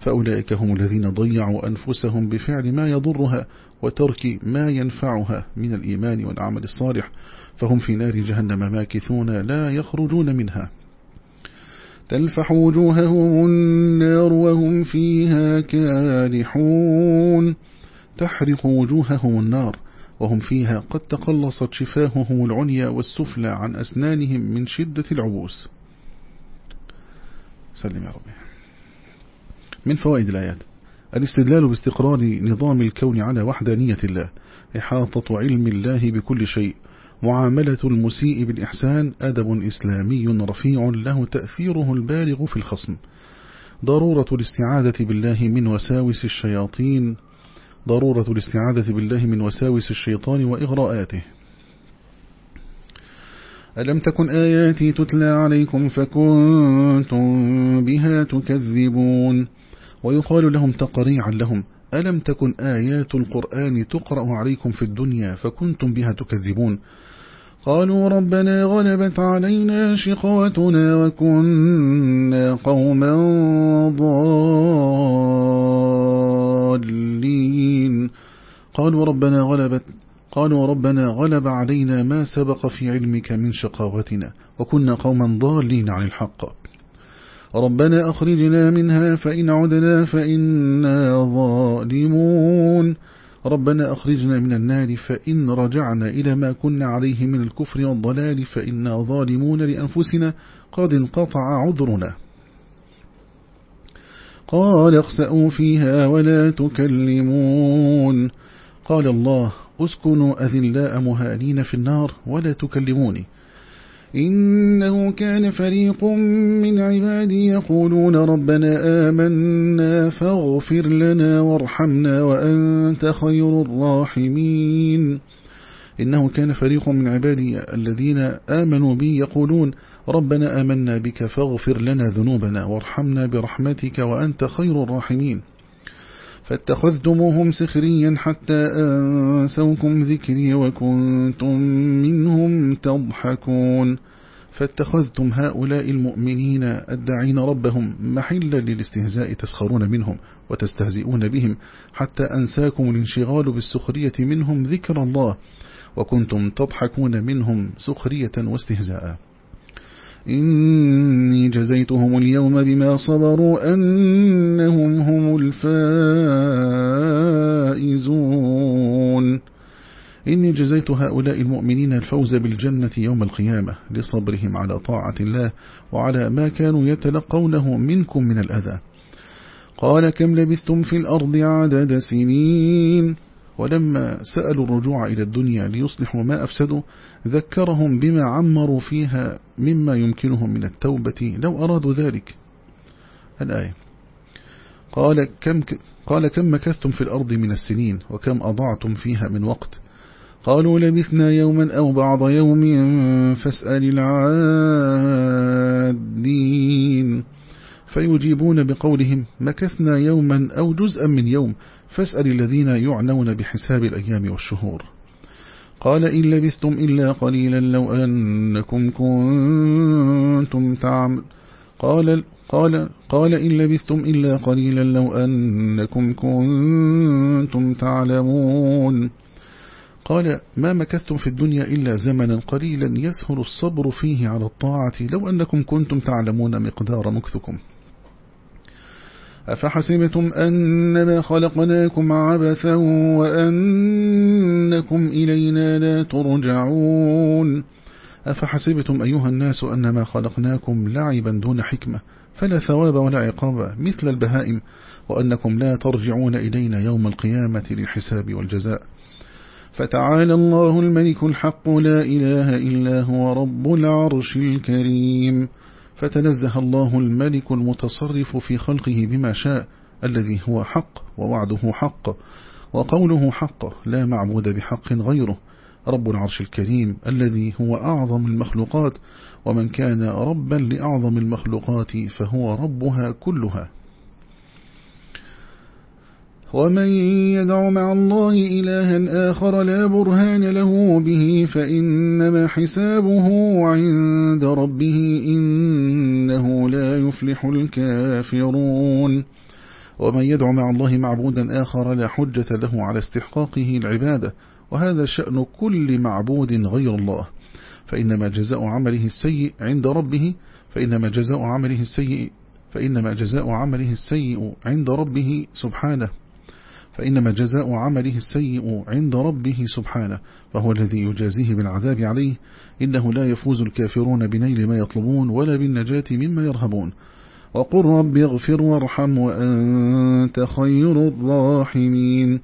فأولئك هم الذين ضيعوا أنفسهم بفعل ما يضرها وترك ما ينفعها من الإيمان والعمل الصالح فهم في نار جهنم ماكثون لا يخرجون منها. تلفح وجوههم النار وهم فيها كالحون تحرق وجوههم النار وهم فيها قد تقلصت شفاههم العنيا والسفلى عن أسنانهم من شدة العبوس. سلم يا ربي. من فوائد الآيات؟ الاستدلال باستقرار نظام الكون على وحدانية الله إحاطة علم الله بكل شيء معاملة المسيء بالإحسان أدب إسلامي رفيع له تأثيره البالغ في الخصم. ضرورة الاستعادة بالله من وساوس الشياطين ضرورة الاستعاذة بالله من وساوس الشيطان وإغراءاته. ألم تكن آياتي تتلى عليكم فكنتم بها تكذبون؟ ويقال لهم تقريعا لهم ألم تكن آيات القرآن تقرأ عليكم في الدنيا فكنتم بها تكذبون؟ قالوا ربنا غلبت علينا شقوتنا وكنا قوما ضالين. قالوا ربنا غلبت قالوا ربنا غلب علينا ما سبق في علمك من شقاوتنا وكنا قوما ضالين عن الحق. ربنا أخرجنا منها فإن عدنا فإنا ظالمون. ربنا أخرجنا من النار فإن رجعنا إلى ما كنا عليه من الكفر والضلال فإنا ظالمون لأنفسنا. قد انقطع عذرنا. قال اخسأوا فيها ولا تكلمون. قال الله اسكنوا أذلاء مهانين في النار ولا تكلموني. إنه كان فريق من عبادي يقولون ربنا آمنا فاغفر لنا وارحمنا وأنت خير الراحمين. إنه كان فريق من عبادي الذين آمنوا بي يقولون ربنا آمنا بك فاغفر لنا ذنوبنا وارحمنا برحمتك وأنت خير الراحمين. فاتخذتموهم سخريا حتى أنسوكم ذكري وكنتم منهم تضحكون. فاتخذتم هؤلاء المؤمنين الداعين ربهم محلا للاستهزاء تسخرون منهم وتستهزئون بهم حتى أنساكم الانشغال بالسخرية منهم ذكر الله وكنتم تضحكون منهم سخرية واستهزاء. إني جزيتهم اليوم بما صبروا أنهم هم الفائزون. إني جزيت هؤلاء المؤمنين الفوز بالجنة يوم القيامة لصبرهم على طاعة الله وعلى ما كانوا يتلقونه منكم من الأذى. قال كم لبثتم في الأرض عدد سنين؟ ولما سألوا الرجوع إلى الدنيا ليصلحوا ما أفسدوا ذكرهم بما عمروا فيها مما يمكنهم من التوبة لو أرادوا ذلك. الآية قال كم, قال كم مكثتم في الأرض من السنين وكم أضعتم فيها من وقت؟ قالوا لبثنا يوما أو بعض يوم فاسأل العادين. فيجيبون بقولهم مكثنا يوما أو جزءا من يوم فاسأل الذين يعنون بحساب الأيام والشهور. قال إن لبثتم إلا قليلا لو أنكم كنتم تعمل قال قال قال إن لبثتم إلا قليلا لو أنكم كنتم تعلمون. قال ما مكثتم في الدنيا إلا زمنا قليلا يسهل الصبر فيه على الطاعة لو أنكم كنتم تعلمون مقدار مكثكم. أفحسبتم أنما خلقناكم عبثا وأنكم إلينا لا ترجعون؟ أفحسبتم أيها الناس أنما خلقناكم لعبا دون حكمة فلا ثواب ولا عقاب مثل البهائم وأنكم لا ترجعون إلينا يوم القيامة للحساب والجزاء. فتعالى الله الملك الحق لا إله إلا هو رب العرش الكريم. فتنزه الله الملك المتصرف في خلقه بما شاء الذي هو حق ووعده حق وقوله حق لا معبود بحق غيره رب العرش الكريم الذي هو أعظم المخلوقات ومن كان ربا لأعظم المخلوقات فهو ربها كلها. ومن يدع مع الله إلها آخر لا برهان له به فإنما حسابه عند ربه إنه لا يفلح الكافرون ومن يدع مع الله معبودا آخر لا حجة له على استحقاقه العبادة وهذا شأن كل معبود غير الله فإنما جزاء عمله السيء عند ربه فإنما جزاء عمله السيء فإنما جزاء عمله السيء عند ربه سبحانه فإنما جزاء عمله السيء عند ربه سبحانه فهو الذي يجازيه بالعذاب عليه إنه لا يفوز الكافرون بنيل ما يطلبون ولا بالنجاة مما يرهبون. وقل رب اغفر وارحم وأنت خير الراحمين.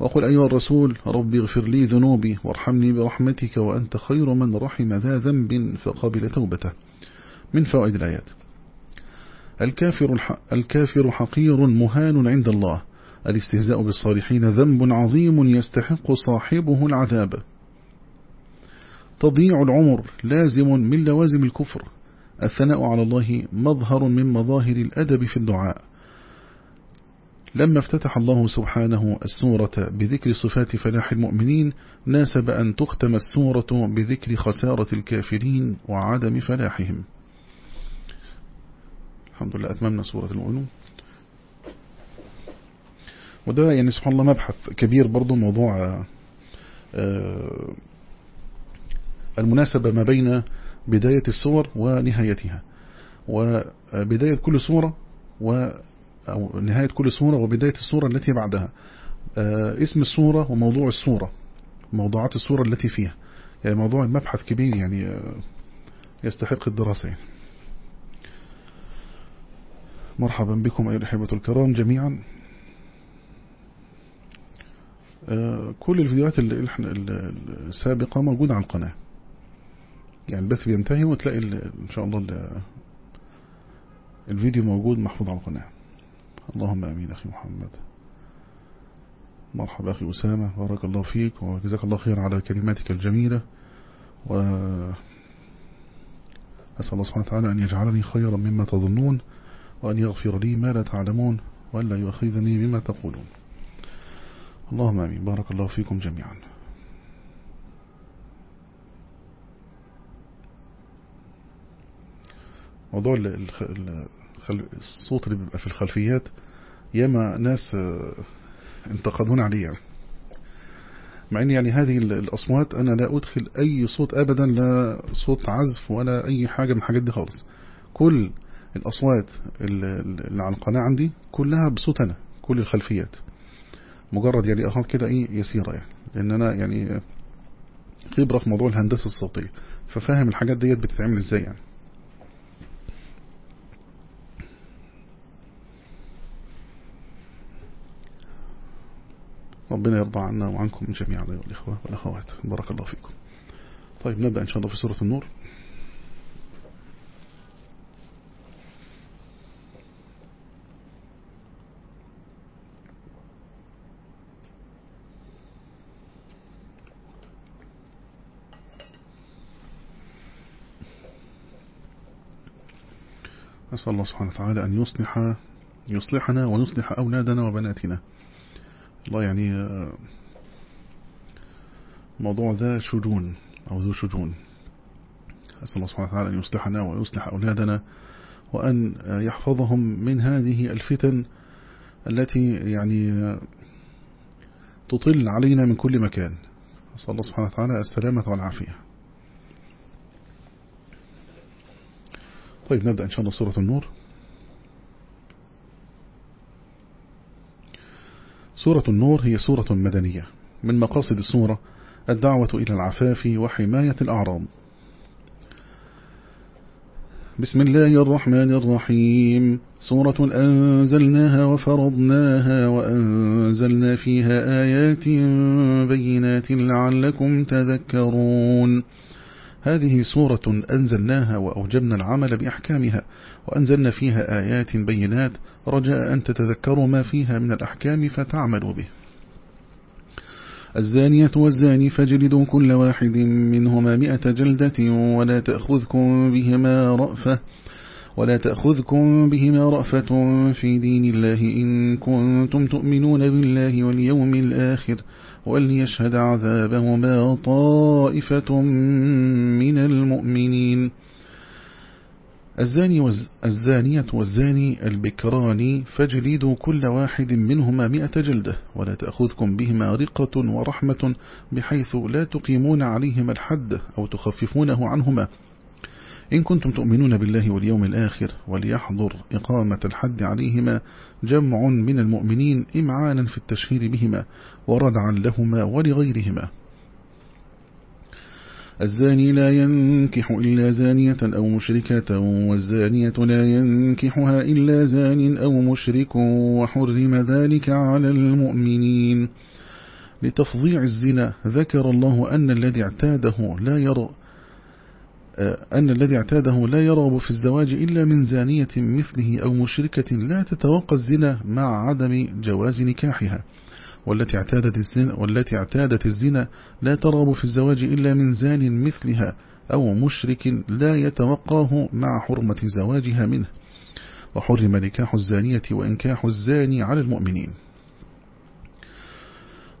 وقل أيها الرسول رب اغفر لي ذنوبي وارحمني برحمتك وأنت خير من رحم ذا ذنب فقبل توبته. من فوائد الآيات. الكافر, الكافر حقير مهان عند الله. الاستهزاء بالصالحين ذنب عظيم يستحق صاحبه العذاب. تضييع العمر لازم من لوازم الكفر. الثناء على الله مظهر من مظاهر الأدب في الدعاء. لما افتتح الله سبحانه السورة بذكر صفات فلاح المؤمنين ناسب أن تختم السورة بذكر خسارة الكافرين وعدم فلاحهم. الحمد لله أتممنا سورة المؤمنون وده يعني سبحان الله مبحث كبير برضو موضوع آه، المناسبة ما بين بداية السور ونهايتها. وبداية كل سورة و أو نهاية كل سورة وبداية السورة التي بعدها. آه، اسم السورة وموضوع السورة موضوعات السورة التي فيها. يعني موضوع المبحث كبير يعني آه، يستحق الدراسة. يعني. مرحبا بكم أيها الأحبة الكرام جميعا. آه، كل الفيديوهات اللي إحنا السابقة موجودة على القناة. يعني البث بينتهي وتلاقي إن شاء الله الفيديو موجود محفوظ على القناة. اللهم آمين أخي محمد. مرحبا أخي أسامة. بارك الله فيك وجزاك الله خير على كلماتك الجميلة. و أسأل الله سبحانه وتعالى أن يجعلني خيرا مما تظنون وأن يغفر لي ما لا تعلمون وأن لا يؤخذني بما تقولون. اللهم آمين. بارك الله فيكم جميعا. موضوع الصوت اللي بيبقى في الخلفيات ياما ناس آه، انتقدون عليه يعني. مع إن يعني هذه الأصوات أنا لا أدخل أي صوت ابدا لا صوت عزف ولا أي حاجة من الحاجات دي خالص. كل الأصوات اللي على القناة عندي كلها بصوت أنا كل الخلفيات. مجرد يعني اخذ كده إيه يسيرة يعني. لأن أنا يعني خبرة في موضوع الهندسة الصوتية. ففاهم الحاجات ديت بتتعمل إزاي يعني. ربنا يرضى عنا وعنكم جميعا أيها الإخوة والأخوات. بارك الله فيكم. طيب نبدأ إن شاء الله في سورة النور. نسأل الله سبحانه وتعالى أن يصلح يصلحنا ويصلح أولادنا وبناتنا. الله يعني موضوع ذا شجون أو ذو شجون. أسأل الله سبحانه وتعالى أن يصلحنا ويصلح أولادنا وأن يحفظهم من هذه الفتن التي يعني تطل علينا من كل مكان. أسأل الله سبحانه وتعالى السلامة والعافية. طيب نبدأ إن شاء الله سورة النور. سورة النور هي سورة مدنية. من مقاصد السورة الدعوة إلى العفاف وحماية الأعراض. بسم الله الرحمن الرحيم. سورة أنزلناها وفرضناها وأنزلنا فيها آيات بينات لعلكم تذكرون. هذه سورة أنزلناها وأوجبنا العمل بأحكامها وأنزلنا فيها آيات بينات رجاء أن تتذكروا ما فيها من الأحكام فتعملوا به. الزانية والزاني فاجلدوا كل واحد منهما مئة جلدة ولا تأخذكم بهما رأفة ولا تأخذكم بهما رأفة في دين الله إن كنتم تؤمنون بالله واليوم الآخر. وليشهد عذابهما طائفة من المؤمنين. الزاني والز... الزانية والزاني البكران فاجلدوا كل واحد منهما مئة جلدة ولا تأخذكم بهما رقة ورحمة بحيث لا تقيمون عليهما الحد أو تخففونه عنهما. إن كنتم تؤمنون بالله واليوم الآخر وليحضر إقامة الحد عليهما جمع من المؤمنين إمعانا في التشهير بهما وردعا لهما ولغيرهما. الزاني لا ينكح إلا زانية أو مشركة والزانية لا ينكحها إلا زان أو مشرك وحرم ذلك على المؤمنين. لتفضيع الزنا ذكر الله أن الذي اعتاده لا يرى أن الذي اعتاده لا يرغب في الزواج إلا من زانية مثله أو مشركة لا تتوقع الزنا مع عدم جواز نكاحها. والتي اعتادت الزنا, والتي اعتادت الزنا لا ترغب في الزواج إلا من زان مثلها أو مشرك لا يتوقاه مع حرمة زواجها منه. وحرم نكاح الزانية وإنكاح الزاني على المؤمنين.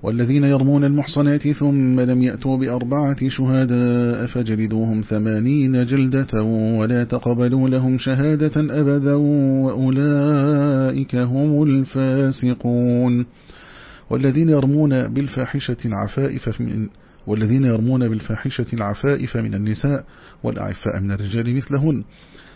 والذين يرمون المحصنات ثم لم يأتوا بأربعة شهداء فجلدوهم ثمانين جلدة ولا تقبلوا لهم شهادة أبدا وأولئك هم الفاسقون. والذين يرمون بالفاحشة العفائف من والذين يرمون بالفاحشة العفائف من النساء والأعفاء من الرجال مثلهن.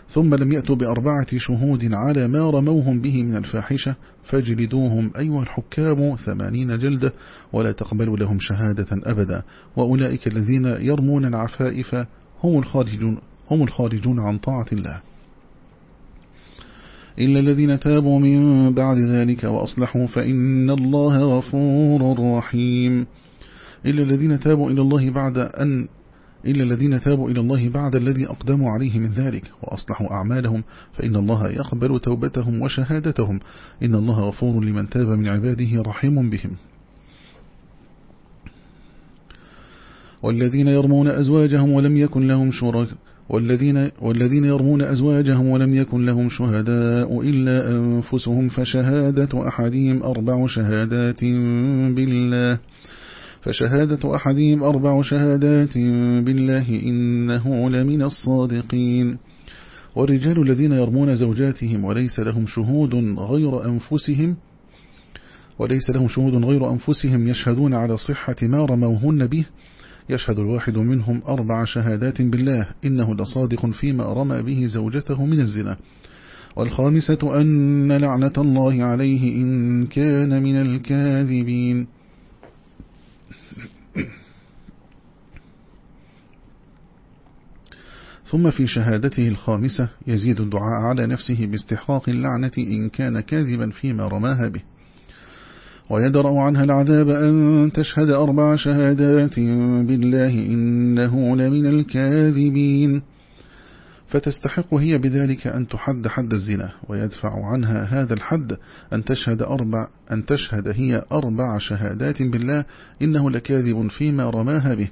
ثم لم يأتوا بأربعة شهود على ما رموهم به من الفاحشة فاجلدوهم أيها الحكام ثمانين جلدة ولا تقبلوا لهم شهادة أبدا. وأولئك الذين يرمون العفائف هم الخارجون, هم الخارجون عن طاعة الله. إلا الذين تابوا من بعد ذلك وأصلحوا فإن الله غفور رحيم. إلا الذين تابوا إلى الله بعد أن إلا الذين تابوا إلى الله بعد الذي أقدموا عليه من ذلك وأصلحوا أعمالهم فإن الله يقبل توبتهم وشهادتهم. إن الله غفور لمن تاب من عباده رحيم بهم. والذين يرمون أزواجهم ولم يكن لهم شرك والذين, والذين يرمون أزواجهم ولم يكن لهم شهداء إلا أنفسهم فشهادة أحدهم أربع شهادات بالله. فشهادة أحدهم أربع شهادات بالله إنه لمن الصادقين. والرجال الذين يرمون زوجاتهم وليس لهم شهود غير أنفسهم وليس لهم شهود غير أنفسهم يشهدون على صحة ما رموهن به. يشهد الواحد منهم أربع شهادات بالله إنه لصادق فيما رمى به زوجته من الزنا. والخامسة أن لعنة الله عليه إن كان من الكاذبين. ثم في شهادته الخامسة يزيد الدعاء على نفسه باستحقاق اللعنة إن كان كاذبا فيما رماها به. ويدرأ عنها العذاب أن تشهد أربع شهادات بالله إنه لمن الكاذبين. فتستحق هي بذلك أن تحد حد الزنا ويدفع عنها هذا الحد أن تشهد, أربع أن تشهد هي أربع شهادات بالله إنه لكاذب فيما رماها به.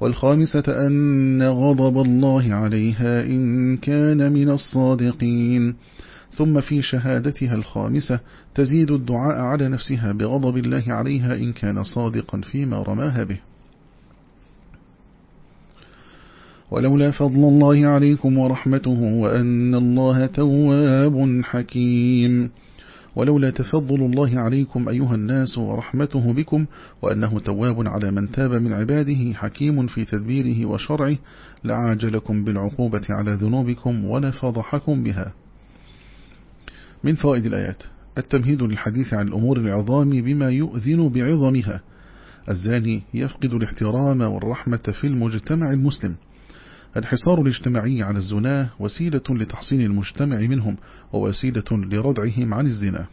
والخامسة أن غضب الله عليها إن كان من الصادقين. ثم في شهادتها الخامسة تزيد الدعاء على نفسها بغضب الله عليها إن كان صادقا فيما رماها به. ولولا فضل الله عليكم ورحمته وأن الله تواب حكيم. ولولا تفضل الله عليكم أيها الناس ورحمته بكم وأنه تواب على من تاب من عباده حكيم في تدبيره وشرعه لعاجلكم بالعقوبة على ذنوبكم ولفضحكم بها. من فوائد الآيات التمهيد للحديث عن الأمور العظام بما يؤذن بعظمها. الزاني يفقد الاحترام والرحمة في المجتمع المسلم. الحصار الاجتماعي على الزناه وسيلة لتحصين المجتمع منهم ووسيلة لردعهم عن الزنا.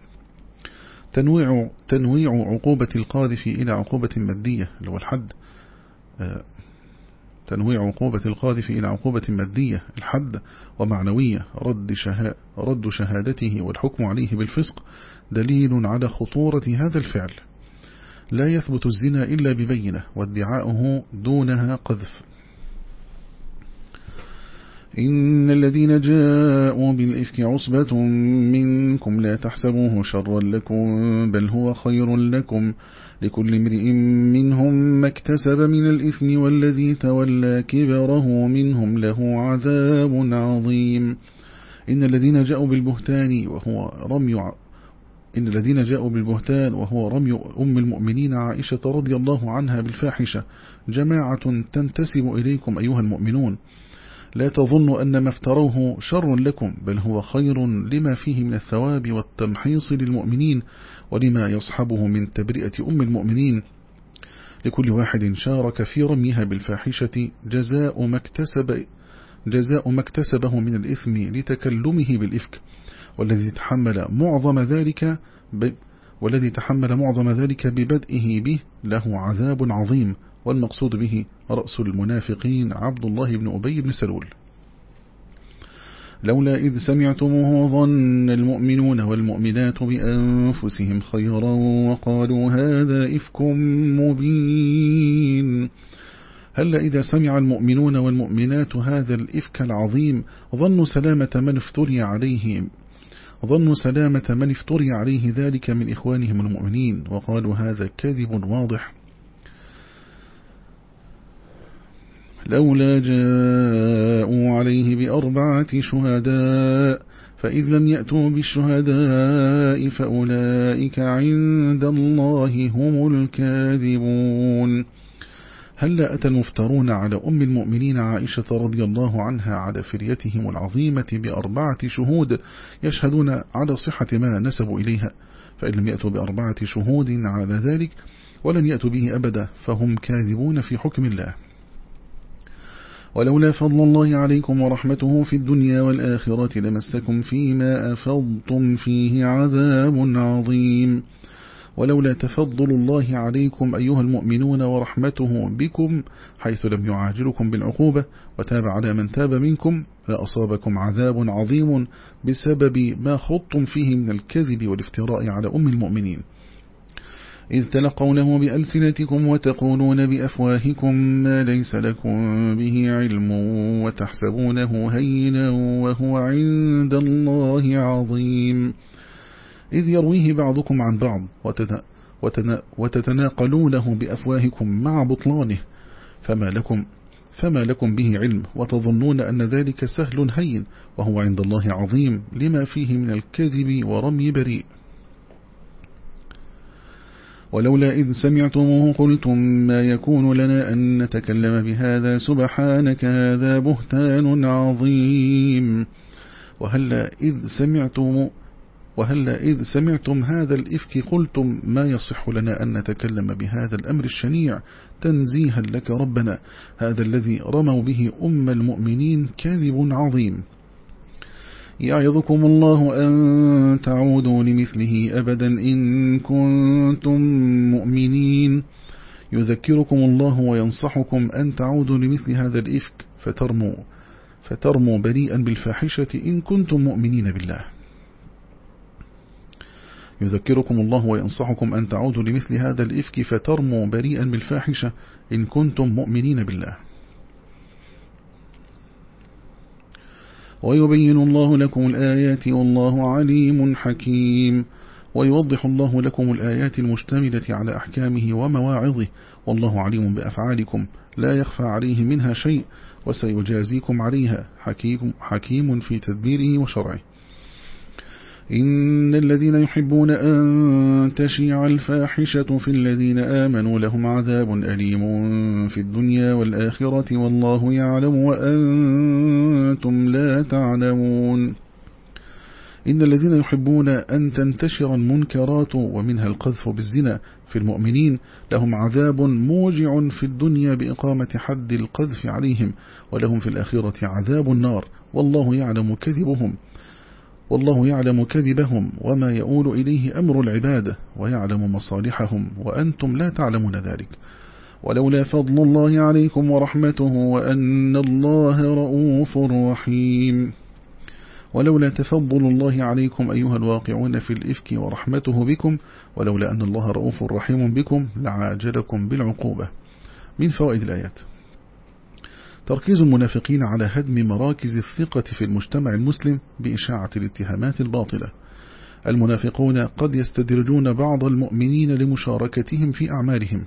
تنويع, تنويع عقوبة القاذف إلى عقوبة مادية لو الحد. آه، تنويع عقوبة القاذف إلى عقوبة مادية الحد ومعنوية رد, شها رد شهادته والحكم عليه بالفسق دليل على خطورة هذا الفعل. لا يثبت الزنا إلا ببينة وادعاؤه دونها قذف. إن الذين جاءوا بالإفك عصبة منكم لا تحسبوه شرا لكم بل هو خير لكم. لكل امرئ منهم ما اكتسب من الإثم والذي تولى كبره منهم له عذاب عظيم. إن الذين جاءوا بالبهتان وهو رمي إن الذين جاءوا بالبهتان وهو رمي أم المؤمنين عائشة رضي الله عنها بالفاحشة. جماعة تنتسب إليكم أيها المؤمنون. لا تظن أن ما افتروه شر لكم بل هو خير لما فيه من الثواب والتمحيص للمؤمنين ولما يصحبه من تبرئة أم المؤمنين. لكل واحد شارك في رميها بالفاحشة جزاء ما اكتسب جزاء ما اكتسبه من الإثم لتكلمه بالإفك. والذي تحمل معظم ذلك والذي تحمل معظم ذلك ببدئه به له عذاب عظيم. والمقصود به رأس المنافقين عبد الله بن أبي بن سلول. لولا إذ سمعتموه ظن المؤمنون والمؤمنات بأنفسهم خيرا وقالوا هذا إفك مبين. هلا إذ سمع المؤمنون والمؤمنات هذا الإفك العظيم ظنوا سلامة من افتري عليه؟ ظنوا سلامة من افتري عليه ذلك من إخوانهم المؤمنين وقالوا هذا كذب واضح. لولا جاءوا عليه بأربعة شهداء فإذ لم يأتوا بالشهداء فأولئك عند الله هم الكاذبون. هل أتى المفترون على أم المؤمنين عائشة رضي الله عنها على فريتهم العظيمة بأربعة شهود يشهدون على صحة ما نسبوا إليها؟ فإن لم يأتوا بأربعة شهود على ذلك ولن يأتوا به أبدا فهم كاذبون في حكم الله. ولولا فضل الله عليكم ورحمته في الدنيا والآخرة لمسكم فيما أفضتم فيه عذاب عظيم. ولولا تفضل الله عليكم أيها المؤمنون ورحمته بكم حيث لم يعاجلكم بالعقوبة وتاب على من تاب منكم لأصابكم عذاب عظيم بسبب ما خضتم فيه من الكذب والافتراء على أم المؤمنين. إذ تلقونه بألسنتكم وتقولون بأفواهكم ما ليس لكم به علم وتحسبونه هينا وهو عند الله عظيم. إذ يرويه بعضكم عن بعض وتتناقلونه بأفواهكم مع بطلانه فما لكم فما لكم به علم وتظنون أن ذلك سهل هين وهو عند الله عظيم لما فيه من الكذب ورمي بريء. ولولا إذ سمعتموه قلتم ما يكون لنا أن نتكلم بهذا سبحانك هذا بهتان عظيم. وهل إذ سمعتم وهل إذ سمعتم هذا الإفك قلتم ما يصح لنا أن نتكلم بهذا الأمر الشنيع تنزيها لك ربنا. هذا الذي رموا به أم المؤمنين كاذب عظيم. يعظكم الله أن تعودوا لمثله أبدا إن كنتم مؤمنين. يذكركم الله وينصحكم أن تعودوا لمثل هذا الإفك فترموا, فترموا بريئا بالفاحشة إن كنتم مؤمنين بالله. يذكركم الله وينصحكم أن تعودوا لمثل هذا الإفك فترموا بريئا بالفاحشة إن كنتم مؤمنين بالله. ويبين الله لكم الآيات والله عليم حكيم. ويوضح الله لكم الآيات المشتملة على أحكامه ومواعظه. والله عليم بأفعالكم. لا يخفى عليه منها شيء. وسيجازيكم عليها. حكيم, حكيم في تدبيره وشرعه. إن الذين يحبون أن تشيع الفاحشة في الذين آمنوا لهم عذاب أليم في الدنيا والآخرة والله يعلم وأنتم لا تعلمون. إن الذين يحبون أن تنتشر المنكرات ومنها القذف بالزنا في المؤمنين لهم عذاب موجع في الدنيا بإقامة حد القذف عليهم ولهم في الآخرة عذاب النار والله يعلم كذبهم. والله يعلم كذبهم وما يؤول إليه أمر العبادة ويعلم مصالحهم وأنتم لا تعلمون ذلك. ولولا فضل الله عليكم ورحمته وأن الله رؤوف رحيم. ولولا تفضل الله عليكم أيها الواقعون في الإفك ورحمته بكم ولولا أن الله رؤوف رحيم بكم لعاجلكم بالعقوبة. من فوائد الآيات. تركيز المنافقين على هدم مراكز الثقة في المجتمع المسلم بإشاعة الاتهامات الباطلة. المنافقون قد يستدرجون بعض المؤمنين لمشاركتهم في أعمالهم.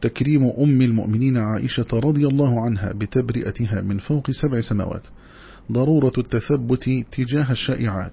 تكريم أم المؤمنين عائشة رضي الله عنها بتبرئتها من فوق سبع سماوات ضرورة التثبت تجاه الشائعات.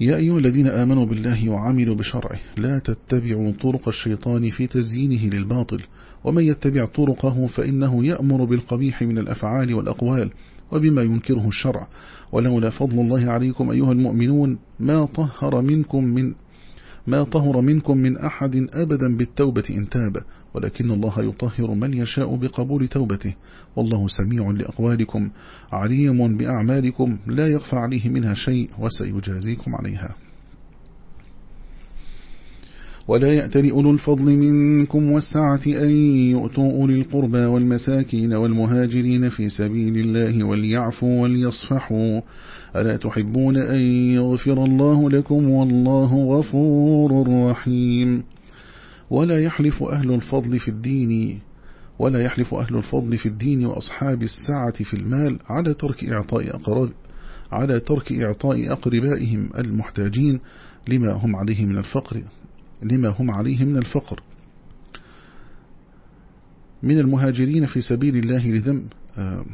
يا أيها الذين آمنوا بالله وعملوا بشرعه لا تتبعوا طرق الشيطان في تزيينه للباطل. ومن يتبع طرقه فإنه يأمر بالقبيح من الأفعال والأقوال وبما ينكره الشرع. ولولا فضل الله عليكم أيها المؤمنون ما طهر منكم من ما طهر منكم من أحد أبدا بالتوبة إن تاب. ولكن الله يطهر من يشاء بقبول توبته. والله سميع لأقوالكم عليم بأعمالكم لا يخفى عليه منها شيء وسيجازيكم عليها. ولا يأتل أولو الفضل منكم والسعة أن يؤتوا أولي القربى والمساكين والمهاجرين في سبيل الله وليعفوا وليصفحوا. ألا تحبون أن يغفر الله لكم والله غفور رحيم. ولا يحلف أهل الفضل في الدين ولا يحلف أهل الفضل في الدين وأصحاب السعة في المال على ترك إعطاء أقرب على ترك إعطاء أقربائهم المحتاجين لما هم عليه من الفقر لما هم عليه من الفقر. من المهاجرين في سبيل الله لذنب آه،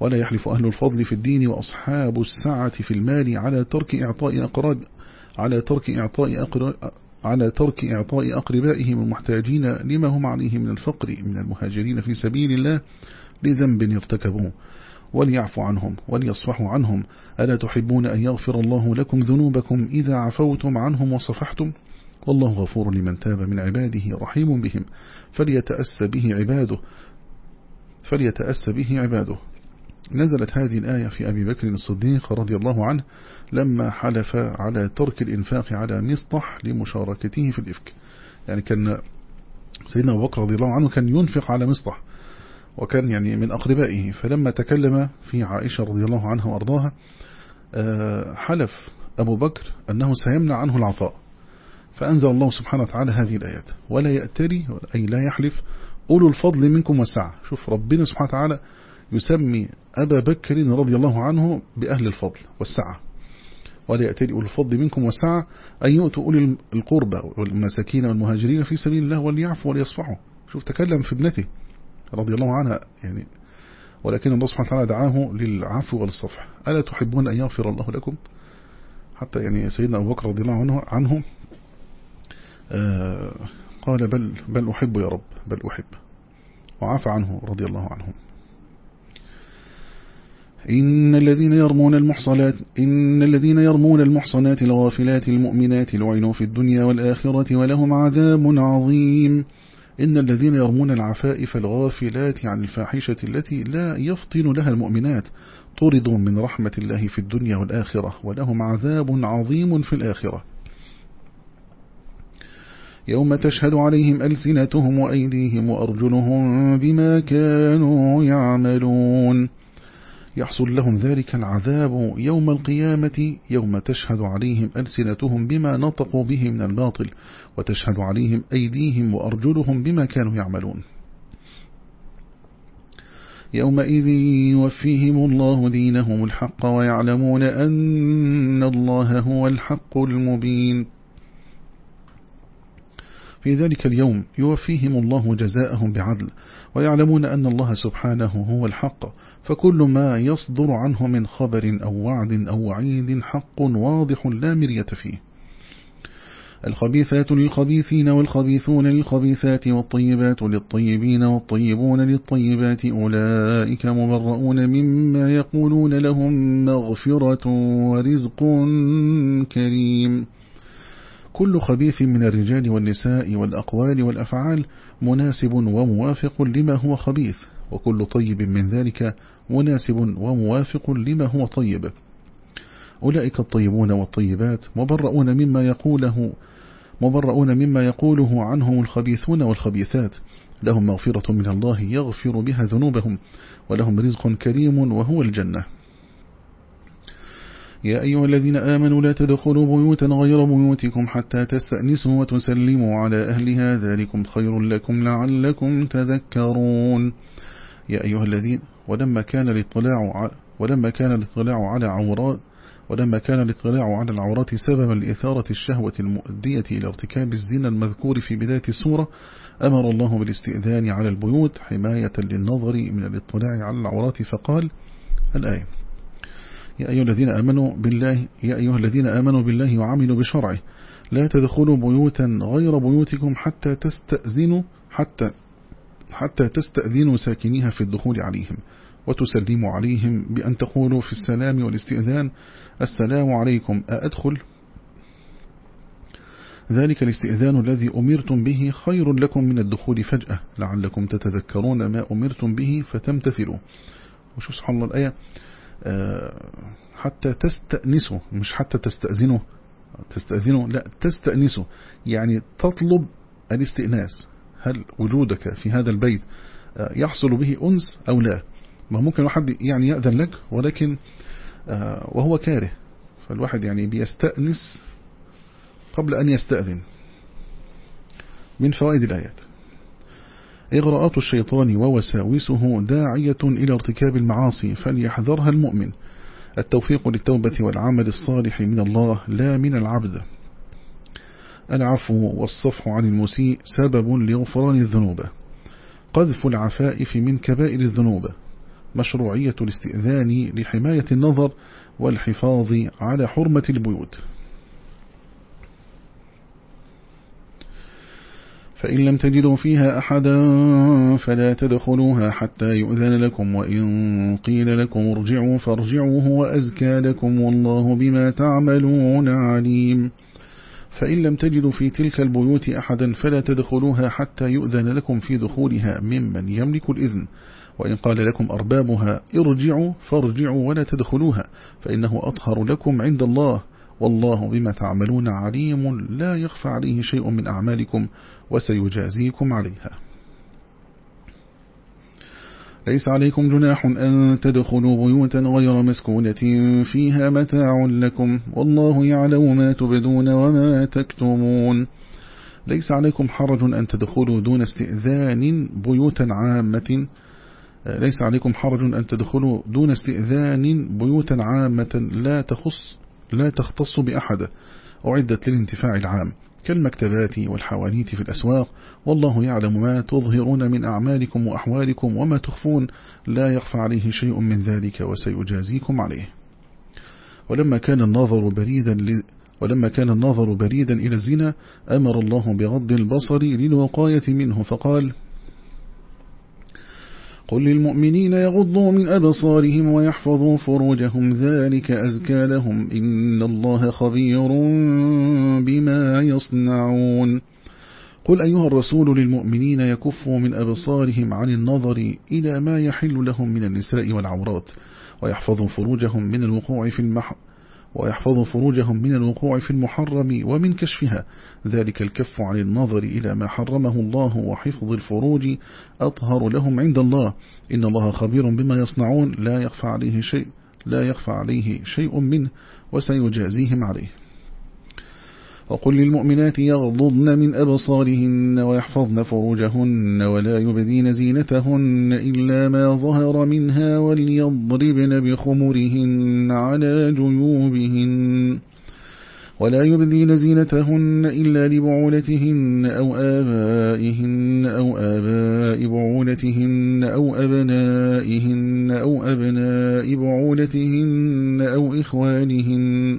ولا يحلف أهل الفضل في الدين وأصحاب السعة في المال على ترك إعطاء أقرب على ترك إعطاء على ترك إعطاء أقربائهم المحتاجين لما هم عليه من الفقر من المهاجرين في سبيل الله لذنب يرتكبوه وليعفوا عنهم وليصفحوا عنهم. ألا تحبون أن يغفر الله لكم ذنوبكم إذا عفوتم عنهم وصفحتم؟ والله غفور لمن تاب من عباده رحيم بهم. فليتأس به عباده. فليتأس به عباده. نزلت هذه الآية في أبي بكر الصديق رضي الله عنه لما حلف على ترك الإنفاق على مصطح لمشاركته في الإفك. يعني كان سيدنا أبو بكر رضي الله عنه كان ينفق على مصطح وكان يعني من أقربائه. فلما تكلم في عائشة رضي الله عنها وأرضاها آه، حلف أبو بكر أنه سيمنع عنه العطاء. فأنزل الله سبحانه وتعالى هذه الآيات. ولا يأتري أي لا يحلف أولو الفضل منكم وسعة شوف ربنا سبحانه وتعالى يسمي أبا بكر رضي الله عنه بأهل الفضل والسعة. ولا يأتي أولي الفضل منكم والسعة أن يؤتوا أولي القربى والمساكين والمهاجرين في سبيل الله وليعفوا وليصفحوا. شوف تكلم في ابنته رضي الله عنها يعني ولكن الله سبحانه وتعالى دعاه للعفو والصفح. ألا تحبون أن يغفر الله لكم؟ حتى يعني سيدنا أبو بكر رضي الله عنه, عنه آه قال بل, بل أحب يا رب بل أحب. وعفى عنه رضي الله عنهم. إن الذين يرمون المحصنات إن الذين يرمون المحصنات الغافلات المؤمنات لعنوا في الدنيا والآخرة ولهم عذاب عظيم. إن الذين يرمون العفائف الغافلات عن الفاحشة التي لا يفطن لها المؤمنات طردوا من رحمة الله في الدنيا والآخرة ولهم عذاب عظيم في الآخرة. يوم تشهد عليهم ألسنتهم وأيديهم وأرجلهم بما كانوا يعملون. يحصل لهم ذلك العذاب يوم القيامة يوم تشهد عليهم ألسنتهم بما نطقوا به من الباطل وتشهد عليهم أيديهم وأرجلهم بما كانوا يعملون. يومئذ يوفيهم الله دينهم الحق ويعلمون أن الله هو الحق المبين. في ذلك اليوم يوفيهم الله جزاءهم بعدل ويعلمون أن الله سبحانه هو الحق فكل ما يصدر عنه من خبر أو وعد أو وعيد حق واضح لا مرية فيه. الخبيثات للخبيثين والخبيثون للخبيثات والطيبات للطيبين والطيبون للطيبات أولئك مبرؤون مما يقولون لهم مغفرة ورزق كريم. كل خبيث من الرجال والنساء والأقوال والأفعال مناسب وموافق لما هو خبيث وكل طيب من ذلك مناسب وموافق لما هو طيب. أولئك الطيبون والطيبات مبرؤون مما يقوله مبرؤون مما يقوله عنهم الخبيثون والخبيثات. لهم مغفرة من الله يغفر بها ذنوبهم ولهم رزق كريم وهو الجنة. يا أيها الذين آمنوا لا تدخلوا بيوتا غير بيوتكم حتى تستأنسوا وتسلموا على أهلها. ذلكم خير لكم لعلكم تذكرون. يا أيها الذين ولما كان الاطلاع ولما كان الاطلاع على عورات ولما كان الاطلاع على العورات سببا لإثارة الشهوة المؤدية إلى ارتكاب الزنا المذكور في بداية السورة أمر الله بالاستئذان على البيوت حماية للنظر من الاطلاع على العورات فقال الآية يا أيها الذين آمنوا بالله يا أيها الذين آمنوا بالله وعملوا بشرعه لا تدخلوا بيوتا غير بيوتكم حتى تستأذنوا حتى حتى تستأذنوا ساكنيها في الدخول عليهم. وتسلموا عليهم بأن تقولوا في السلام والاستئذان السلام عليكم أأدخل؟ ذلك الاستئذان الذي أمرتم به خير لكم من الدخول فجأة لعلكم تتذكرون ما أمرتم به فتمتثلوا. وشوف سبحان الله الآية؟ آه، حتى تستأنسوا مش حتى تستأذنوا تستأذنوا لا تستأنسوا. يعني تطلب الاستئناس. هل وجودك في هذا البيت آه، يحصل به أنس أو لا؟ ما ممكن واحد يعني يأذن لك ولكن آه، وهو كاره. فالواحد يعني بيستأنس قبل أن يستأذن من فوائد الآيات. إغراءات الشيطان ووساوسه داعية إلى ارتكاب المعاصي فليحذرها المؤمن. التوفيق للتوبة والعمل الصالح من الله لا من العبد. العفو والصفح عن المسيء سبب لغفران الذنوب. قذف العفائف من كبائر الذنوب. مشروعية الاستئذان لحماية النظر والحفاظ على حرمة البيوت. فإن لم تجدوا فيها أحدا فلا تدخلوها حتى يؤذن لكم وإن قيل لكم ارجعوا فارجعوا هو أزكى لكم والله بما تعملون عليم. فإن لم تجدوا في تلك البيوت أحدا فلا تدخلوها حتى يؤذن لكم في دخولها ممن يملك الإذن. وإن قال لكم أربابها ارجعوا فارجعوا ولا تدخلوها فإنه أطهر لكم عند الله والله بما تعملون عليم لا يخفى عليه شيء من أعمالكم وسيجازيكم عليها. ليس عليكم جناح أن تدخلوا بيوتا غير مسكونة فيها متاع لكم والله يعلم ما تبدون وما تكتمون. ليس عليكم حرج أن تدخلوا دون استئذان بيوتا عامة ليس عليكم حرج أن تدخلوا دون استئذان بيوتا عامة لا تخص لا تختص بأحد. أعدت للانتفاع العام. كالمكتبات والحوانيت في الأسواق. والله يعلم ما تظهرون من أعمالكم وأحوالكم وما تخفون. لا يخفى عليه شيء من ذلك وسيجازيكم عليه. ولما كان النظر بريدا ولما كان النظر بريدا إلى الزنا أمر الله بغض البصر للوقاية منه. فقال قل للمؤمنين يغضوا من أبصارهم ويحفظوا فروجهم ذلك أزكى لهم. إن الله خبير بما يصنعون. قل أيها الرسول للمؤمنين يكفوا من أبصارهم عن النظر إلى ما يحل لهم من النساء والعورات ويحفظوا فروجهم من الوقوع في المحر ويحفظوا فروجهم من الوقوع في المحرم ومن كشفها. ذلك الكف عن النظر إلى ما حرمه الله وحفظ الفروج أطهر لهم عند الله. إن الله خبير بما يصنعون. لا يخفى عليه شيء لا يخفى عليه شيء منه وسيجازيهم عليه. وقل للمؤمنات يغضضن من أبصارهن ويحفظن فروجهن ولا يبدين زينتهن إلا ما ظهر منها وليضربن بخمرهن على جيوبهن ولا يبذين زينتهن إلا لبعولتهن أو آبائهن أو آباء بعولتهن أو أبنائهن أو أبناء بعولتهن أو إخوانهن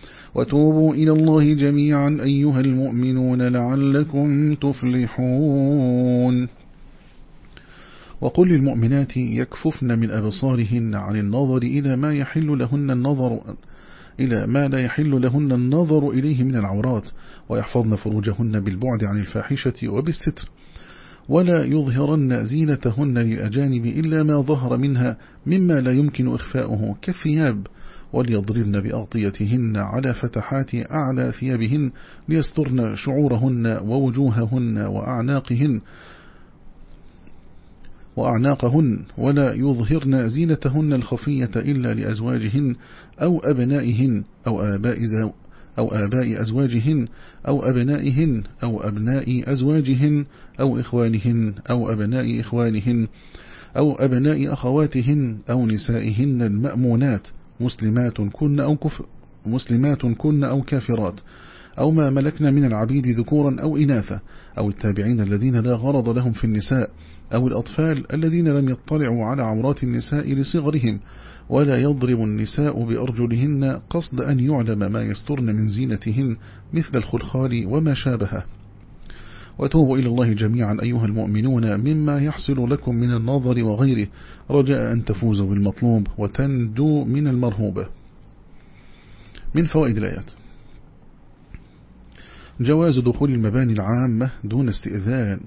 وتوبوا إلى الله جميعا أيها المؤمنون لعلكم تفلحون. وقل للمؤمنات يكففن من أبصارهن عن النظر إلى ما يحل لهن النظر إلى ما لا يحل لهن النظر إليه من العورات ويحفظن فروجهن بالبعد عن الفاحشة وبالستر. ولا يظهرن زينتهن للأجانب إلا ما ظهر منها مما لا يمكن إخفاؤه كالثياب. وليضربن بأغطيتهن على فتحات أعلى ثيابهن ليسترن شعورهن ووجوههن وأعناقهن وأعناقهن ولا يظهرن زينتهن الخفية إلا لأزواجهن أو أبنائهن أو آباء أو آباء أزواجهن أو أبنائهن أو أبناء أزواجهن أو إخوانهن أو أبناء إخوانهن أو أبناء أخواتهن أو نسائهن المأمونات مسلمات كن أو كفر مسلمات كن أو كافرات أو ما ملكنا من العبيد ذكورا أو إناثا أو التابعين الذين لا غرض لهم في النساء أو الأطفال الذين لم يطلعوا على عورات النساء لصغرهم ولا يضرب النساء بأرجلهن قصد أن يعلم ما يسترن من زينتهن مثل الخلخال وما شابهه. وتوبوا إلى الله جميعا أيها المؤمنون مما يحصل لكم من النظر وغيره. رجاء أن تفوزوا بالمطلوب وتندوا من المرهوبة من فوائد الآيات. جواز دخول المباني العامة دون استئذان.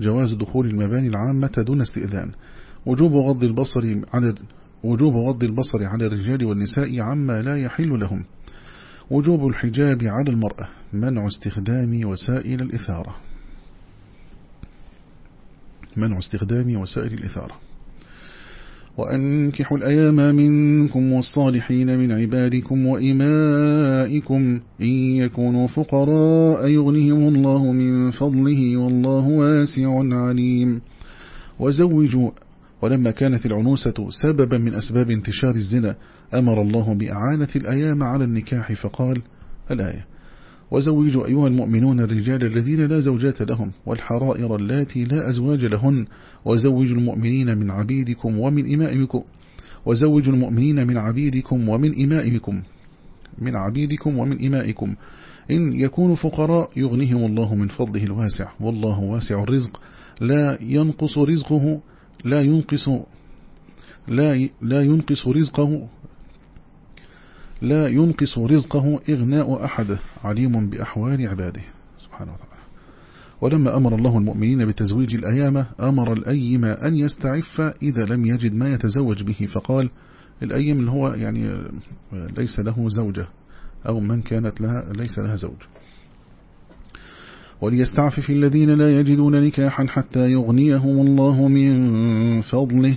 جواز دخول المباني العامة دون استئذان. وجوب غض البصر على وجوب غض البصر على الرجال والنساء عما لا يحل لهم. وجوب الحجاب على المرأة منع استخدام وسائل الإثارة. منع استخدام وسائل الإثارة. وأنكحوا الأيام منكم والصالحين من عبادكم وإمائكم إن يكونوا فقراء يغنهم الله من فضله والله واسع عليم. وزوجوا ولما كانت العنوسة سببا من أسباب انتشار الزنا أمر الله بإعانة الأيام على النكاح فقال الآية وزوجوا أيها المؤمنون الرجال الذين لا زوجات لهم والحرائر اللاتي لا أزواج لهن وزوجوا المؤمنين من عبيدكم ومن إمائكم وزوجوا المؤمنين من عبيدكم ومن إمائكم من عبيدكم ومن إمائكم. إن يكونوا فقراء يغنيهم الله من فضله الواسع والله واسع الرزق. لا ينقص رزقه لا ينقص لا لا ينقص رزقه. لا ينقص رزقه إغناء أحد عليم بأحوال عباده. سبحانه وتعالى. ولما أمر الله المؤمنين بتزويج الأيام أمر الأيم أن يستعف إذا لم يجد ما يتزوج به. فقال الأيم اللي هو يعني ليس له زوجة أو من كانت لها ليس لها زوج. وليستعفف الذين لا يجدون نكاحا حتى يغنيهم الله من فضله.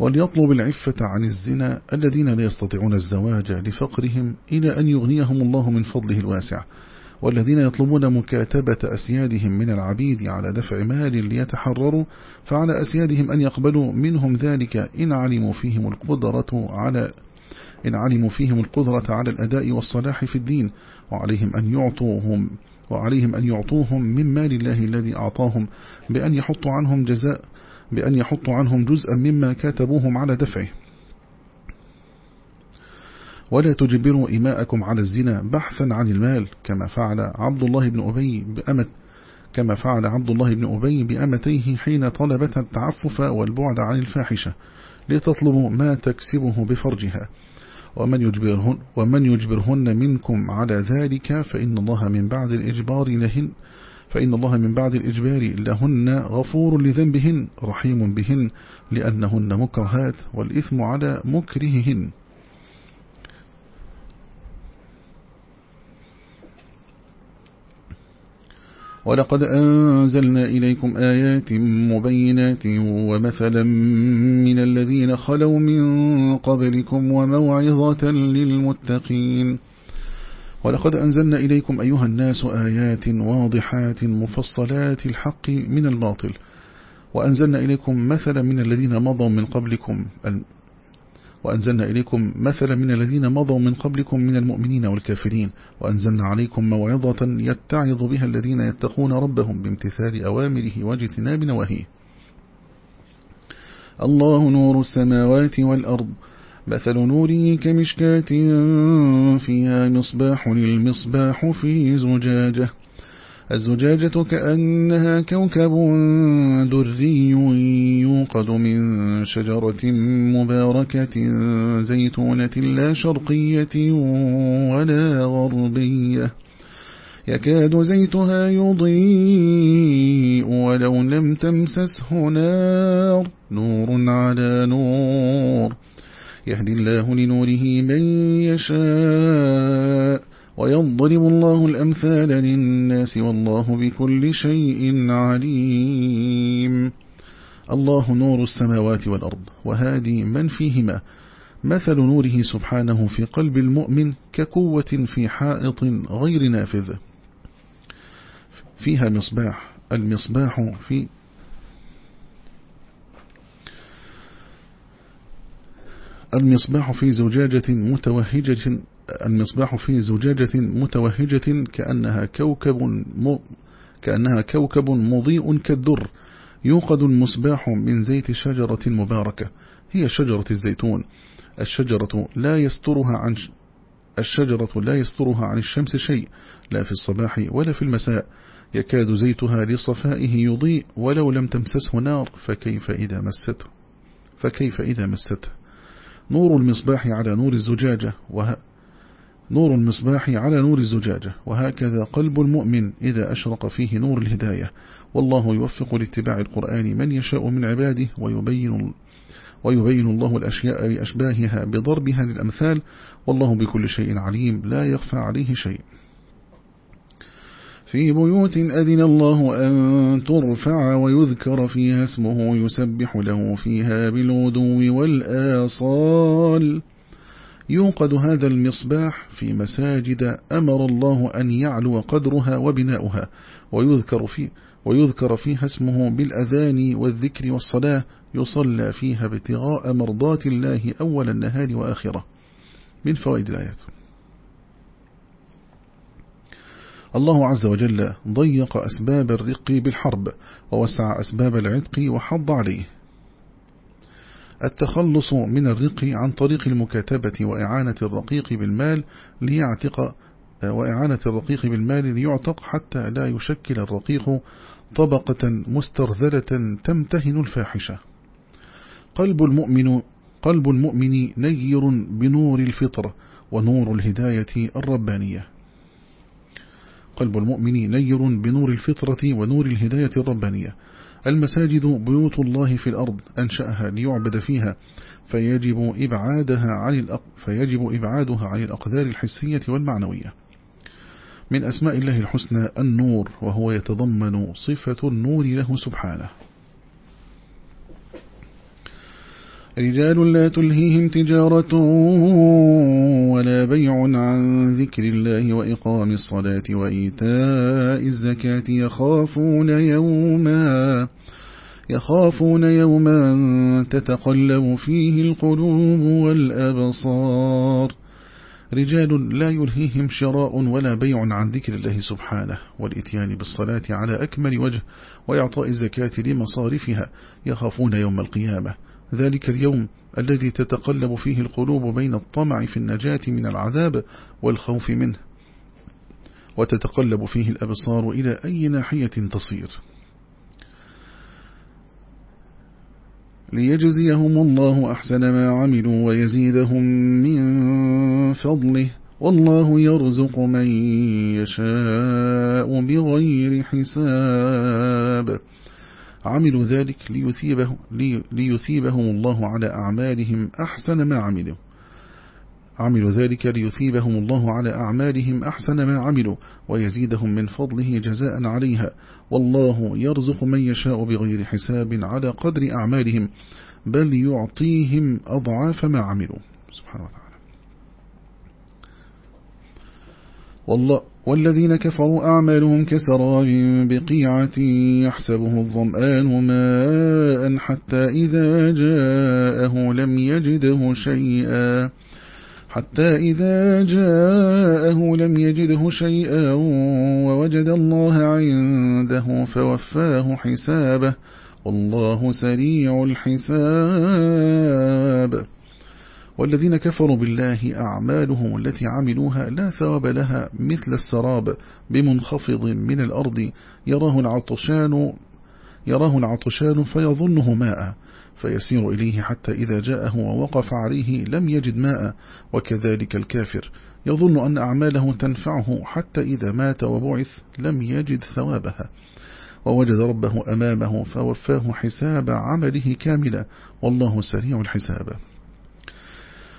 وليطلب العفة عن الزنا الذين لا يستطيعون الزواج لفقرهم إلى أن يغنيهم الله من فضله الواسع والذين يطلبون مكاتبة أسيادهم من العبيد على دفع مال ليتحرروا فعلى أسيادهم أن يقبلوا منهم ذلك إن علموا فيهم القدرة على إن علموا فيهم القدرة على الأداء والصلاح في الدين وعليهم أن يعطوهم وعليهم أن يعطوهم من مال الله الذي أعطاهم بأن يحطوا عنهم جزاء بأن يحطوا عنهم جزءا مما كاتبوهم على دفعه. ولا تجبروا إماءكم على الزنا بحثا عن المال كما فعل عبد الله بن أبي بأمت كما فعل عبد الله بن أبي بأمتيه حين طلبت التعفف والبعد عن الفاحشة لتطلبوا ما تكسبه بفرجها. ومن يجبرهن, ومن يجبرهن منكم على ذلك فإن الله من بعد الإجبار لهن فإن الله من بعد الإجبار لهن غفور لذنبهن رحيم بهن لأنهن مكرهات والإثم على مكرههن. ولقد أنزلنا إليكم آيات مبينات ومثلا من الذين خلوا من قبلكم وموعظة للمتقين. ولقد أنزلنا إليكم أيها الناس آيات واضحات مفصلات الحق من الباطل وأنزلنا إليكم مثلا من الذين مضوا من قبلكم وأنزلنا إليكم مثلا من الذين مضوا من قبلكم من المؤمنين والكافرين وأنزلنا عليكم موعظة يتعظ بها الذين يتقون ربهم بامتثال أوامره واجتناب نواهيه. الله نور السماوات والأرض. مثل نوره كمشكاة فيها مصباح للمصباح في زجاجة. الزجاجة كأنها كوكب دري يوقد من شجرة مباركة زيتونة لا شرقية ولا غربية. يكاد زيتها يضيء ولو لم تمسسه نار. نور على نور. يهدي الله لنوره من يشاء ويضرب الله الأمثال للناس والله بكل شيء عليم. الله نور السماوات والأرض وهادي من فيهما. مثل نوره سبحانه في قلب المؤمن كقوة في حائط غير نافذ. فيها مصباح المصباح في المصباح في زجاجة متوهجة المصباح في زجاجة متوهجة كأنها كوكب م... كأنها كوكب مضيء كالدر يوقد المصباح من زيت شجرة مباركة هي شجرة الزيتون. الشجرة لا يسترها عن الشجرة لا يسترها عن الشمس شيء لا في الصباح ولا في المساء. يكاد زيتها لصفائه يضيء ولو لم تمسسه نار فكيف إذا مسته فكيف إذا مسته نور المصباح على نور الزجاجة وه... نور المصباح على نور الزجاجة وهكذا قلب المؤمن إذا أشرق فيه نور الهداية. والله يوفق لاتباع القرآن من يشاء من عباده ويبين ويبين الله الأشياء لأشباهها بضربها للأمثال. والله بكل شيء عليم لا يخفى عليه شيء. في بيوت أذن الله أن ترفع ويذكر فيها اسمه يسبح له فيها بالغدو والآصال. يوقد هذا المصباح في مساجد أمر الله أن يعلو قدرها وبناؤها ويذكر, في ويذكر فيها اسمه بالأذان والذكر والصلاة يصلى فيها ابتغاء مرضات الله أول النهار وآخرة. من فوائد الآيات. الله عز وجل ضيق أسباب الرق بالحرب ووسع أسباب العتق وحض عليه. التخلص من الرق عن طريق المكاتبة وإعانة الرقيق بالمال ليعتق وإعانة الرقيق بالمال ليعتق حتى لا يشكل الرقيق طبقة مسترذلة تمتهن الفاحشة. قلب المؤمن قلب المؤمن نير بنور الفطر ونور الهداية الربانية. قلب المؤمن نير بنور الفطرة ونور الهداية الربانية. المساجد بيوت الله في الأرض أنشأها ليعبد فيها فيجب إبعادها عن الأق... فيجب إبعادها عن الأقدار الحسية والمعنوية. من أسماء الله الحسنى النور وهو يتضمن صفة النور له سبحانه. رجال لا تلهيهم تجارة ولا بيع عن ذكر الله وإقام الصلاة وإيتاء الزكاة يخافون يوما يخافون يوما تتقلب فيه القلوب والأبصار. رجال لا يلهيهم شراء ولا بيع عن ذكر الله سبحانه والإتيان بالصلاة على أكمل وجه وإعطاء الزكاة لمصارفها يخافون يوم القيامة. ذلك اليوم الذي تتقلب فيه القلوب بين الطمع في النجاة من العذاب والخوف منه وتتقلب فيه الأبصار إلى أي ناحية تصير. ليجزيهم الله أحسن ما عملوا ويزيدهم من فضله والله يرزق من يشاء بغير حساب. عملوا ذلك ليثيبه ليثيبهم الله على أعمالهم أحسن ما عملوا. عملوا ذلك ليثيبهم الله على أعمالهم أحسن ما عملوا ويزيدهم من فضله جزاء عليها. والله يرزق من يشاء بغير حساب على قدر أعمالهم بل يعطيهم أضعاف ما عملوا. سبحانه وتعالى. والله والذين كفروا أعمالهم كسراب بقيعة يحسبه الظمآن ماء حتى إذا جاءه لم يجده شيئا حتى إذا جاءه لم يجده شيئا ووجد الله عنده فوفاه حسابه والله سريع الحساب والذين كفروا بالله أعمالهم التي عملوها لا ثواب لها مثل السراب بمنخفض من الأرض. يراه العطشان يراه العطشان فيظنه ماء فيسير إليه حتى إذا جاءه ووقف عليه لم يجد ماء. وكذلك الكافر يظن أن أعماله تنفعه حتى إذا مات وبعث لم يجد ثوابها. ووجد ربه أمامه فوفاه حساب عمله كاملا. والله سريع الحساب.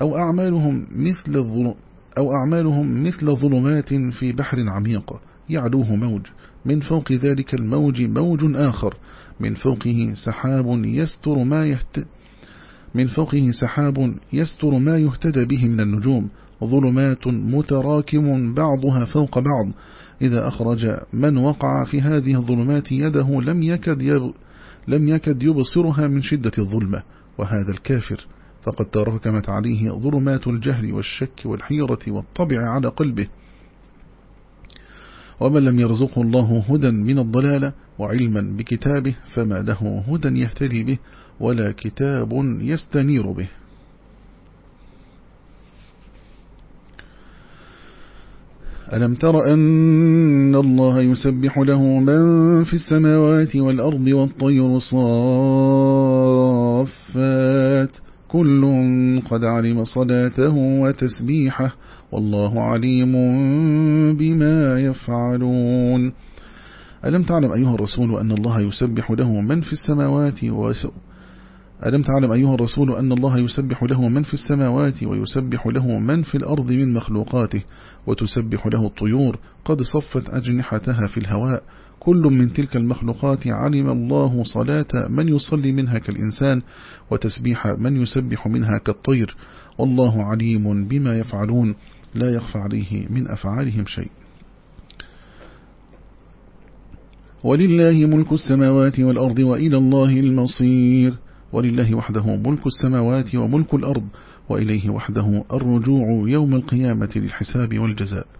أو أعمالهم مثل أو أعمالهم مثل ظلمات في بحر عميق. يعلوه موج. من فوق ذلك الموج موج آخر. من فوقه سحاب يستر ما يهت من فوقه سحاب يستر ما يهتدى به من النجوم. ظلمات متراكم بعضها فوق بعض. إذا أخرج من وقع في هذه الظلمات يده لم يكد, يب لم يكد يبصرها من شدة الظلمة. وهذا الكافر. فقد تراكمت عليه ظلمات الجهل والشك والحيرة والطبع على قلبه. ومن لم يرزقه الله هدى من الضلالة وعلما بكتابه فما له هدى يهتدي به ولا كتاب يستنير به. ألم تر أن الله يسبح له من في السماوات والأرض والطير صافات؟ كل قد علم صلاته وتسبيحه والله عليم بما يفعلون. ألم تعلم أيها الرسول أن الله يسبح له من في السماوات ألم تعلم أيها الرسول أن الله يسبح له من في السماوات ويسبح له من في الأرض من مخلوقاته وتسبح له الطيور قد صفت أجنحتها في الهواء كل من تلك المخلوقات علم الله صلاة من يصلي منها كالإنسان وتسبيح من يسبح منها كالطير. والله عليم بما يفعلون. لا يخفى عليه من أفعالهم شيء. ولله ملك السماوات والأرض وإلى الله المصير. ولله وحده ملك السماوات وملك الأرض. وإليه وحده الرجوع يوم القيامة للحساب والجزاء.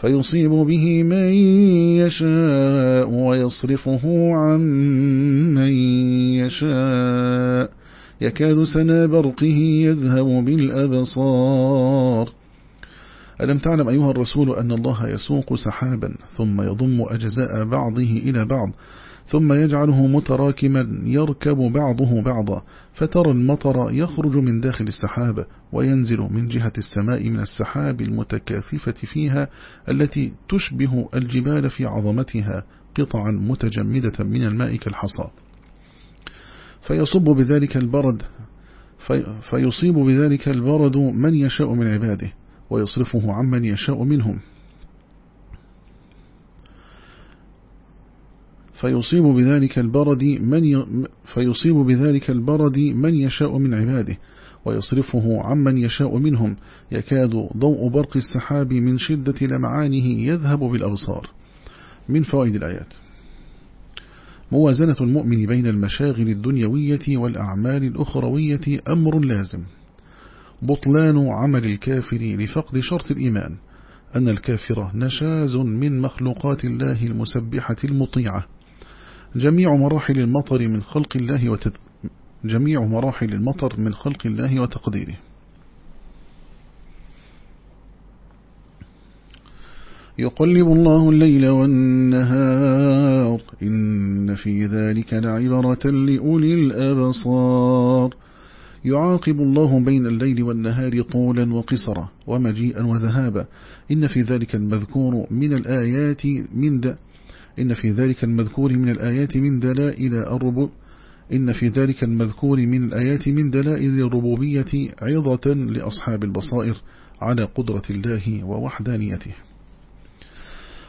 فيصيب به من يشاء ويصرفه عن من يشاء. يكاد سنا برقه يذهب بالأبصار. ألم تعلم أيها الرسول أن الله يسوق سحابا ثم يضم أجزاء بعضه إلى بعض ثم يجعله متراكما يركب بعضه بعضا فترى المطر يخرج من داخل السحاب وينزل من جهة السماء من السحاب المتكاثفة فيها التي تشبه الجبال في عظمتها قطعا متجمدة من الماء كالحصى. فيصب بذلك البرد في فيصيب بذلك البرد من يشاء من عباده ويصرفه عمن يشاء منهم. فيصيب بذلك البرد من ي... فيصيب بذلك البرد من يشاء من عباده ويصرفه عمن يشاء منهم. يكاد ضوء برق السحاب من شدة لمعانه يذهب بالأبصار. من فوائد الآيات. موازنة المؤمن بين المشاغل الدنيوية والأعمال الأخروية أمر لازم. بطلان عمل الكافر لفقد شرط الإيمان. أن الكافر نشاز من مخلوقات الله المسبحة المطيعة. جميع مراحل المطر من خلق الله وتد... جميع مراحل المطر من خلق الله وتقديره. يقلب الله الليل والنهار. إن في ذلك لعبرة لأولي الأبصار. يعاقب الله بين الليل والنهار طولا وقصرا ومجيئا وذهابا. إن في ذلك المذكور من الآيات من. إن في ذلك المذكور من الآيات من دلائل الربو إن في ذلك المذكور من الآيات من دلائل الربوبية عظة لأصحاب البصائر على قدرة الله ووحدانيته.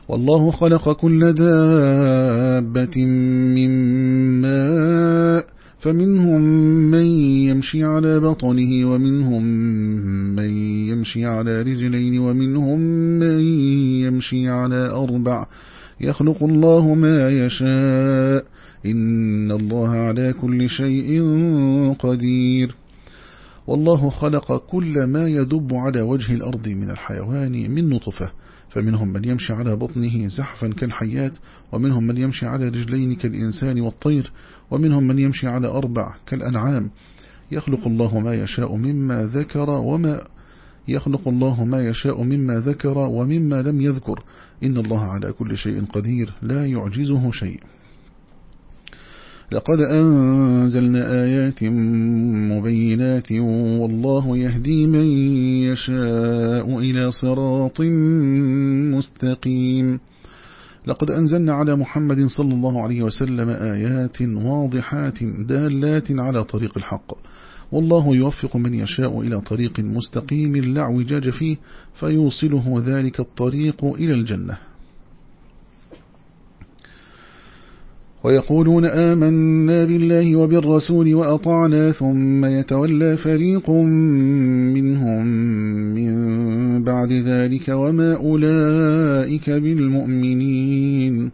والله خلق كل دابة من ماء فمنهم من يمشي على بطنه ومنهم من يمشي على رجلين ومنهم من يمشي على أربع يخلق الله ما يشاء. إن الله على كل شيء قدير. والله خلق كل ما يدب على وجه الأرض من الحيوان من نطفة. فمنهم من يمشي على بطنه زحفا كالحيات ومنهم من يمشي على رجلين كالإنسان والطير ومنهم من يمشي على أربع كالأنعام. يخلق الله ما يشاء مما ذكر وما يخلق الله ما يشاء مما ذكر ومما لم يذكر. إن الله على كل شيء قدير لا يعجزه شيء. لقد أنزلنا آيات مبينات والله يهدي من يشاء إلى صراط مستقيم. لقد أنزلنا على محمد صلى الله عليه وسلم آيات واضحات دالات على طريق الحق. والله يوفق من يشاء إلى طريق مستقيم لا اعوجاج فيه فيوصله ذلك الطريق إلى الجنة. ويقولون آمنا بالله وبالرسول وأطعنا ثم يتولى فريق منهم من بعد ذلك وما أولئك بالمؤمنين.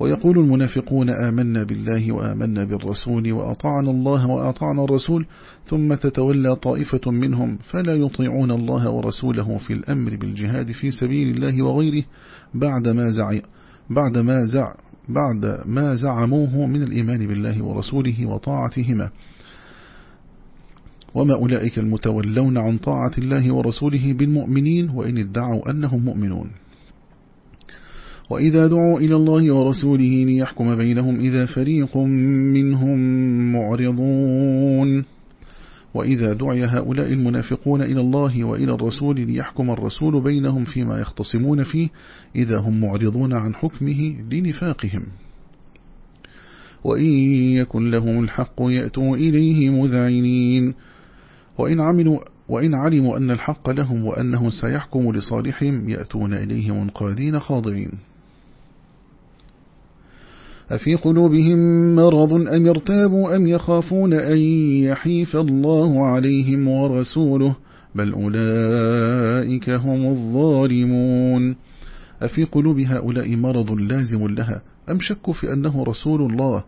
ويقول المنافقون آمنا بالله وآمنا بالرسول وأطعنا الله وأطعنا الرسول ثم تتولى طائفة منهم فلا يطيعون الله ورسوله في الأمر بالجهاد في سبيل الله وغيره بعد ما زع بعد ما زع بعد ما زعموه من الإيمان بالله ورسوله وطاعتهما. وما أولئك المتولون عن طاعة الله ورسوله بالمؤمنين وإن ادعوا أنهم مؤمنون. وإذا دعوا إلى الله ورسوله ليحكم بينهم إذا فريق منهم معرضون. وإذا دعي هؤلاء المنافقون إلى الله وإلى الرسول ليحكم الرسول بينهم فيما يختصمون فيه إذا هم معرضون عن حكمه لنفاقهم. وإن يكن لهم الحق يأتوا إليه مذعنين. وإن عملوا وإن علموا أن الحق لهم وأنه سيحكم لصالحهم يأتون إليه منقادين خاضعين. أفي قلوبهم مرض أم ارتابوا أم يخافون أن يحيف الله عليهم ورسوله بل أولئك هم الظالمون أفي قلوب هؤلاء مرض لازم لها أم شكوا في أنه رسول الله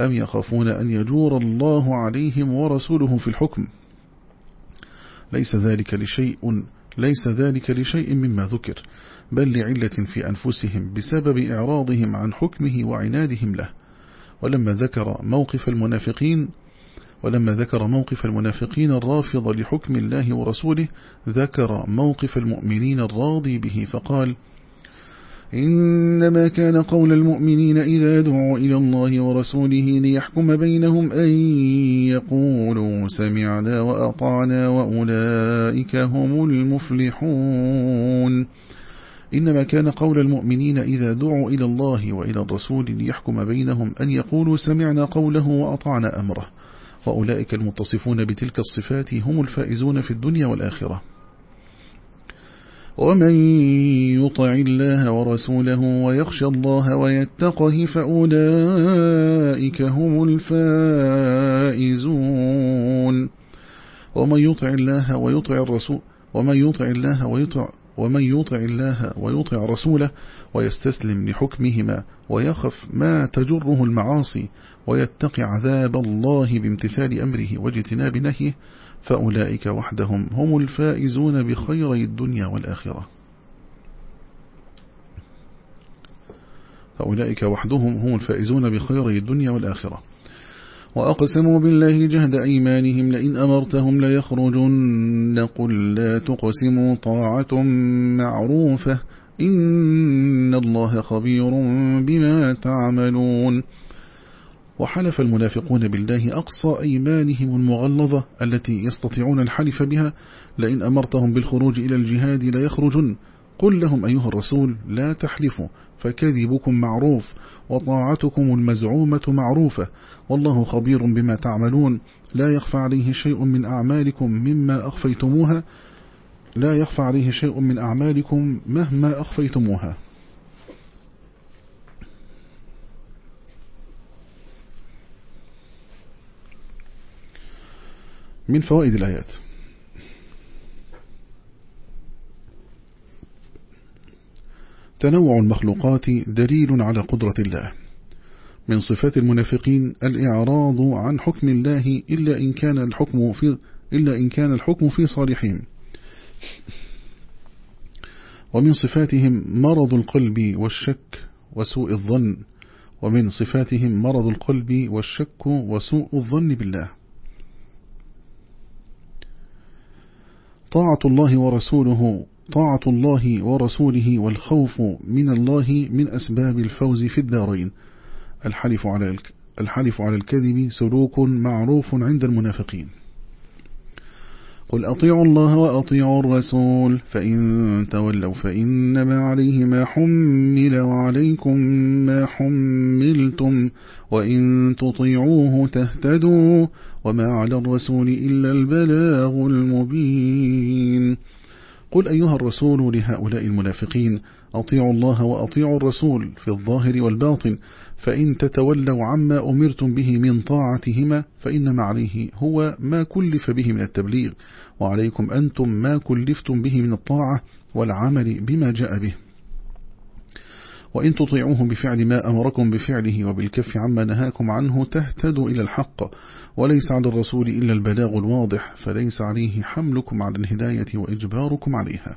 أم يخافون أن يجور الله عليهم ورسوله في الحكم ليس ذلك لشيء ليس ذلك لشيء مما ذكر بل لعلة في أنفسهم بسبب إعراضهم عن حكمه وعنادهم له. ولما ذكر موقف المنافقين ولما ذكر موقف المنافقين الرافض لحكم الله ورسوله ذكر موقف المؤمنين الراضي به فقال إنما كان قول المؤمنين إذا دعوا إلى الله ورسوله ليحكم بينهم أن يقولوا سمعنا وأطعنا وأولئك هم المفلحون. إنما كان قول المؤمنين إذا دعوا إلى الله وإلى الرسول ليحكم بينهم أن يقولوا سمعنا قوله وأطعنا أمره. وأولئك المتصفون بتلك الصفات هم الفائزون في الدنيا والآخرة. ومن يطع الله ورسوله ويخشى الله ويتقه فأولئك هم الفائزون. ومن يطع الله ويطع الرسول ومن يطع الله ويطع ومن يطع الله ويطع رسوله ويستسلم لحكمهما ويخف ما تجره المعاصي ويتقي عذاب الله بامتثال أمره واجتناب نهيه فأولئك وحدهم هم الفائزون بخير الدنيا والآخرة. فأولئك وحدهم هم الفائزون بخير الدنيا والآخرة. وأقسموا بالله جهد أيمانهم لئن أمرتهم ليخرجن. قل لا تقسموا طاعة معروفة. إن الله خبير بما تعملون. وحلف المنافقون بالله أقصى أيمانهم المغلظة التي يستطيعون الحلف بها لئن أمرتهم بالخروج إلى الجهاد ليخرجن. قل لهم أيها الرسول لا تحلفوا فكذبكم معروف وطاعتكم المزعومة معروفة. والله خبير بما تعملون. لا يخفى عليه شيء من أعمالكم مما أخفيتموها. لا يخفى عليه شيء من أعمالكم مهما أخفيتموها. من فوائد الآيات. تنوع المخلوقات دليل على قدرة الله. من صفات المنافقين الإعراض عن حكم الله إلا إن كان الحكم في إلا إن كان الحكم في صالحهم ومن صفاتهم مرض القلب والشك وسوء الظن. ومن صفاتهم مرض القلب والشك وسوء الظن بالله. طاعة الله ورسوله طاعة الله ورسوله والخوف من الله من أسباب الفوز في الدارين. الحلف على الحلف على الكذب سلوك معروف عند المنافقين. قل أطيعوا الله وأطيعوا الرسول فإن تولوا فإنما عليه ما حمل وعليكم ما حملتم وإن تطيعوه تهتدوا وما على الرسول إلا البلاغ المبين. قل أيها الرسول لهؤلاء المنافقين أطيعوا الله وأطيعوا الرسول في الظاهر والباطن فإن تتولوا عما أمرتم به من طاعتهما فإنما عليه هو ما كلف به من التبليغ وعليكم أنتم ما كلفتم به من الطاعة والعمل بما جاء به. وإن تطيعوه بفعل ما أمركم بفعله وبالكف عما نهاكم عنه تهتدوا إلى الحق وليس على الرسول إلا البلاغ الواضح فليس عليه حملكم على الهداية وإجباركم عليها.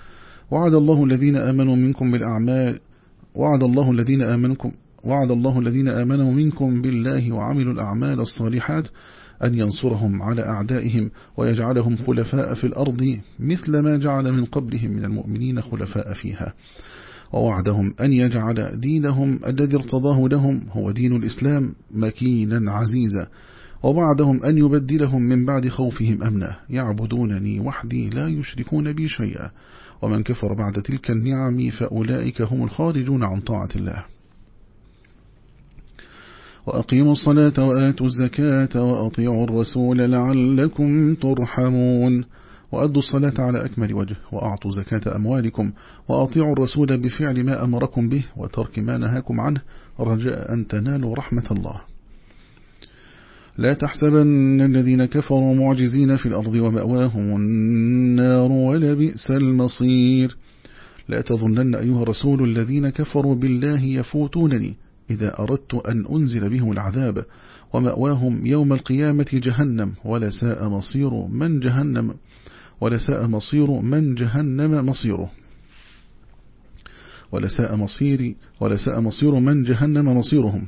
وعد الله الذين آمنوا منكم بالأعمال وعد الله الذين آمنكم وعد الله الذين آمنوا منكم بالله وعملوا الأعمال الصالحات أن ينصرهم على أعدائهم ويجعلهم خلفاء في الأرض مثل ما جعل من قبلهم من المؤمنين خلفاء فيها. ووعدهم أن يجعل دينهم الذي ارتضاه لهم هو دين الإسلام مكينا عزيزا. ووعدهم أن يبدلهم من بعد خوفهم أمنا. يعبدونني وحدي لا يشركون بي شيئا. ومن كفر بعد تلك النعم فأولئك هم الخارجون عن طاعة الله. وأقيموا الصلاة وآتوا الزكاة وأطيعوا الرسول لعلكم ترحمون. وأدوا الصلاة على أكمل وجه وأعطوا زكاة أموالكم وأطيعوا الرسول بفعل ما أمركم به وترك ما نهاكم عنه رجاء أن تنالوا رحمة الله. لا تحسبن الذين كفروا معجزين في الأرض ومأواهم النار ولبئس المصير. لا تظنن أيها الرسول الذين كفروا بالله يفوتونني إذا أردت أن أنزل بهم العذاب ومأواهم يوم القيامة جهنم ولساء مصير من جهنم ولساء مصير من جهنم مصيره. ولساء مصير ولساء مصير من جهنم مصيرهم.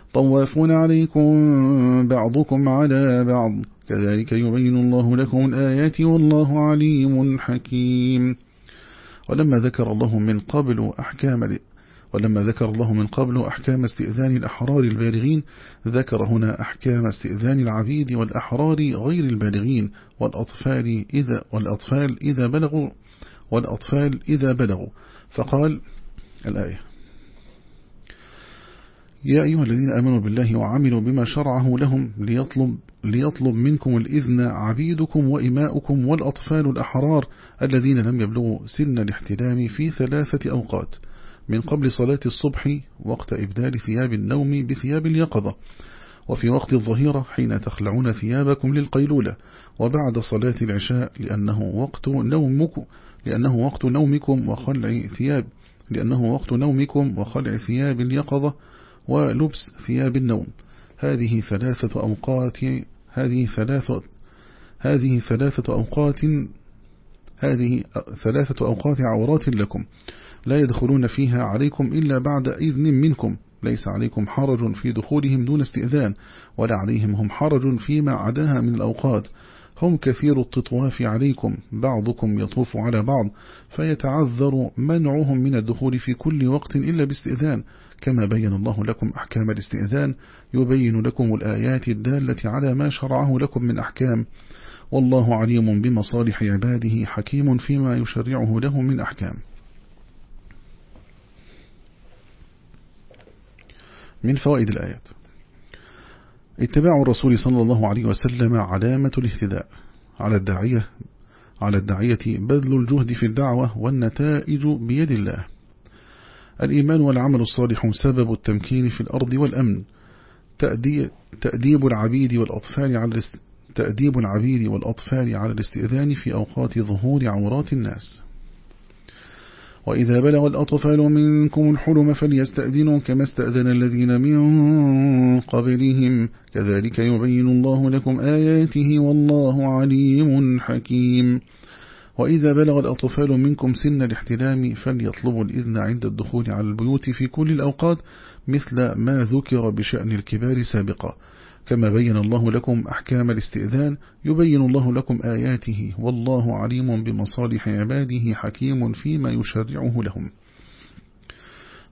طوافون عليكم بعضكم على بعض. كذلك يبين الله لكم الآيات والله عليم حكيم. ولما ذكر الله من قبل أحكام ولما ذكر الله من قبل أحكام استئذان الأحرار البالغين ذكر هنا أحكام استئذان العبيد والأحرار غير البالغين. والأطفال إذا, والأطفال إذا بلغوا والأطفال إذا بلغوا. فقال الآية يا أيها الذين آمنوا بالله وعملوا بما شرعه لهم ليطلب, ليطلب منكم الإذن عبيدكم وإماؤكم والأطفال الأحرار الذين لم يبلغوا سن الاحتلام في ثلاثة أوقات من قبل صلاة الصبح وقت إبدال ثياب النوم بثياب اليقظة وفي وقت الظهيرة حين تخلعون ثيابكم للقيلولة وبعد صلاة العشاء لأنه وقت نومكم لأنه وقت نومكم وخلع ثياب لأنه وقت نومكم وخلع ثياب اليقظة ولبس ثياب النوم. هذه ثلاثة أوقات هذه ثلاثة هذه ثلاثة أوقات هذه ثلاثة أوقات عورات لكم. لا يدخلون فيها عليكم إلا بعد إذن منكم. ليس عليكم حرج في دخولهم دون استئذان ولا عليهم هم حرج فيما عداها من الأوقات. هم كثير التطواف عليكم بعضكم يطوف على بعض فيتعذر منعهم من الدخول في كل وقت إلا باستئذان. كما بين الله لكم أحكام الاستئذان يبين لكم الآيات الدالة على ما شرعه لكم من أحكام. والله عليم بمصالح عباده حكيم فيما يشرعه لهم من أحكام. من فوائد الآيات. اتباع الرسول صلى الله عليه وسلم علامة الاهتداء. على الداعية على الداعية بذل الجهد في الدعوة والنتائج بيد الله. الإيمان والعمل الصالح سبب التمكين في الأرض والأمن. تأديب العبيد والأطفال على تأديب العبيد والأطفال على الاستئذان في أوقات ظهور عورات الناس. وإذا بلغ الأطفال منكم الحلم فليستأذنوا كما استأذن الذين من قبلهم. كذلك يبين الله لكم آياته والله عليم حكيم. وإذا بلغ الأطفال منكم سن الاحتلام فليطلبوا الإذن عند الدخول على البيوت في كل الأوقات مثل ما ذكر بشأن الكبار سابقا. كما بين الله لكم أحكام الاستئذان يبين الله لكم آياته والله عليم بمصالح عباده حكيم فيما يشرعه لهم.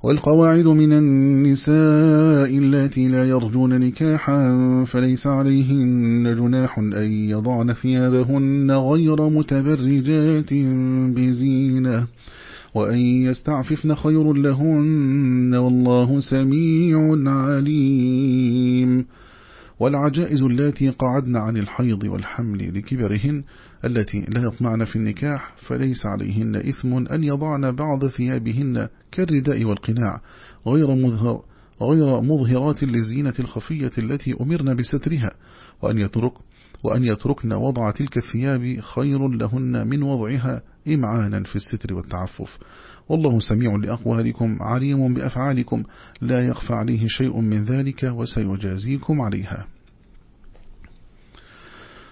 والقواعد من النساء التي لا يرجون نكاحا فليس عليهن جناح أن يضعن ثيابهن غير متبرجات بزينة وأن يستعففن خير لهن والله سميع عليم والعجائز التي قعدن عن الحيض والحمل لكبرهن التي لا يطمعن في النكاح فليس عليهن إثم أن يضعن بعض ثيابهن كالرداء والقناع غير مظهر غير مظهرات للزينة الخفية التي أمرن بسترها وأن يترك وأن يتركن وضع تلك الثياب خير لهن من وضعها إمعانا في الستر والتعفف. والله سميع لأقوالكم عليم بأفعالكم لا يخفى عليه شيء من ذلك وسيجازيكم عليها.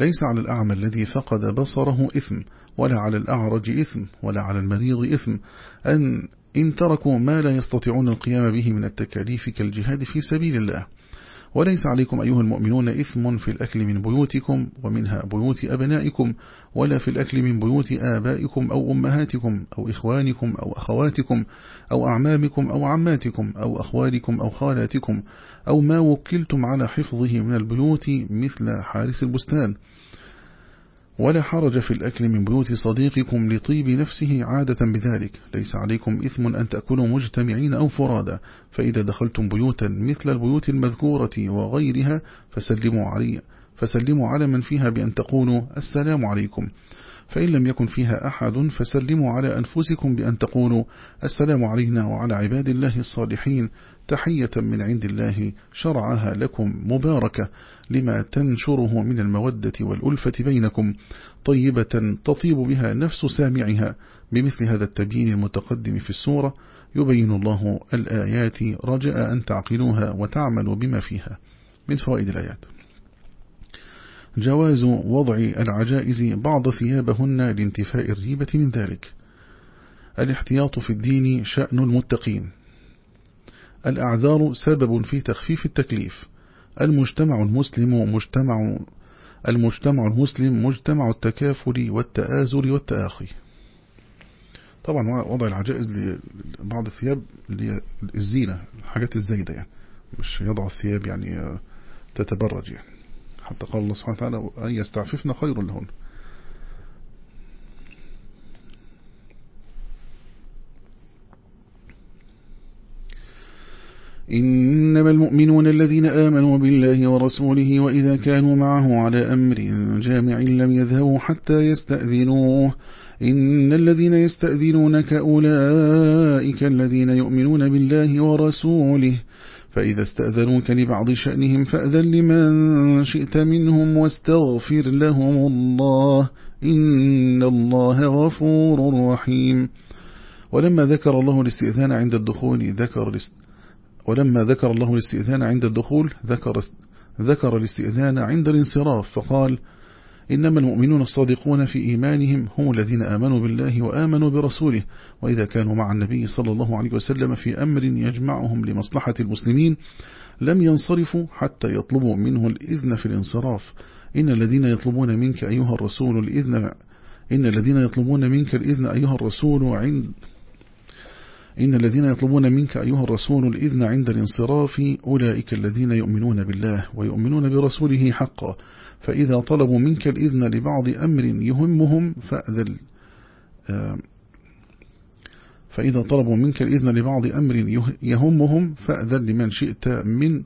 ليس على الأعمى الذي فقد بصره إثم ولا على الأعرج إثم ولا على المريض إثم. أن إن تركوا ما لا يستطيعون القيام به من التكاليف كالجهاد في سبيل الله. وليس عليكم أيها المؤمنون إثم في الأكل من بيوتكم ومنها بيوت أبنائكم ولا في الأكل من بيوت آبائكم أو أمهاتكم أو إخوانكم أو أخواتكم أو أعمامكم أو عماتكم أو أخوالكم أو خالاتكم أو ما وكلتم على حفظه من البيوت مثل حارس البستان. ولا حرج في الأكل من بيوت صديقكم لطيب نفسه عادة بذلك. ليس عليكم إثم أن تأكلوا مجتمعين أو فرادا فإذا دخلتم بيوتا مثل البيوت المذكورة وغيرها فسلموا علي فسلموا على من فيها بأن تقولوا السلام عليكم. فإن لم يكن فيها أحد فسلموا على أنفسكم بأن تقولوا السلام علينا وعلى عباد الله الصالحين. تحية من عند الله شرعها لكم مباركة لما تنشره من المودة والألفة بينكم طيبة تطيب بها نفس سامعها بمثل هذا التبيين المتقدم في السورة يبين الله الآيات رجاء أن تعقلوها وتعملوا بما فيها. من فوائد الآيات. جواز وضع العجائز بعض ثيابهن لانتفاء الريبة من ذلك. الاحتياط في الدين شأن المتقين. الأعذار سبب في تخفيف التكليف. المجتمع المسلم مجتمع المجتمع المسلم مجتمع التكافل والتآزر والتآخي. طبعا وضع العجائز لبعض الثياب للزينة الحاجات الزايدة يعني مش يضع الثياب يعني تتبرج يعني. حتى قال الله سبحانه وتعالى أن يستعففن خير لهن. إنما المؤمنون الذين آمنوا بالله ورسوله وإذا كانوا معه على أمر جامع لم يذهبوا حتى يستأذنوه. إن الذين يستأذنونك أولئك الذين يؤمنون بالله ورسوله. فإذا استأذنوك لبعض شأنهم فأذن لمن شئت منهم واستغفر لهم الله. إن الله غفور رحيم. ولما ذكر الله الاستئذان عند الدخول ذكر ولما ذكر الله الاستئذان عند الدخول ذكر ذكر الاستئذان عند الانصراف فقال إنما المؤمنون الصادقون في إيمانهم هم الذين آمنوا بالله وآمنوا برسوله وإذا كانوا مع النبي صلى الله عليه وسلم في أمر يجمعهم لمصلحة المسلمين لم ينصرفوا حتى يطلبوا منه الإذن في الانصراف. إن الذين يطلبون منك أيها الرسول الإذن إن الذين يطلبون منك الإذن أيها الرسول عند إن الذين يطلبون منك أيها الرسول الإذن عند الانصراف أولئك الذين يؤمنون بالله ويؤمنون برسوله حقا. فإذا طلبوا منك الإذن لبعض أمر يهمهم فأذل. فإذا طلبوا منك الإذن لبعض أمر يهمهم فأذن لمن شئت من.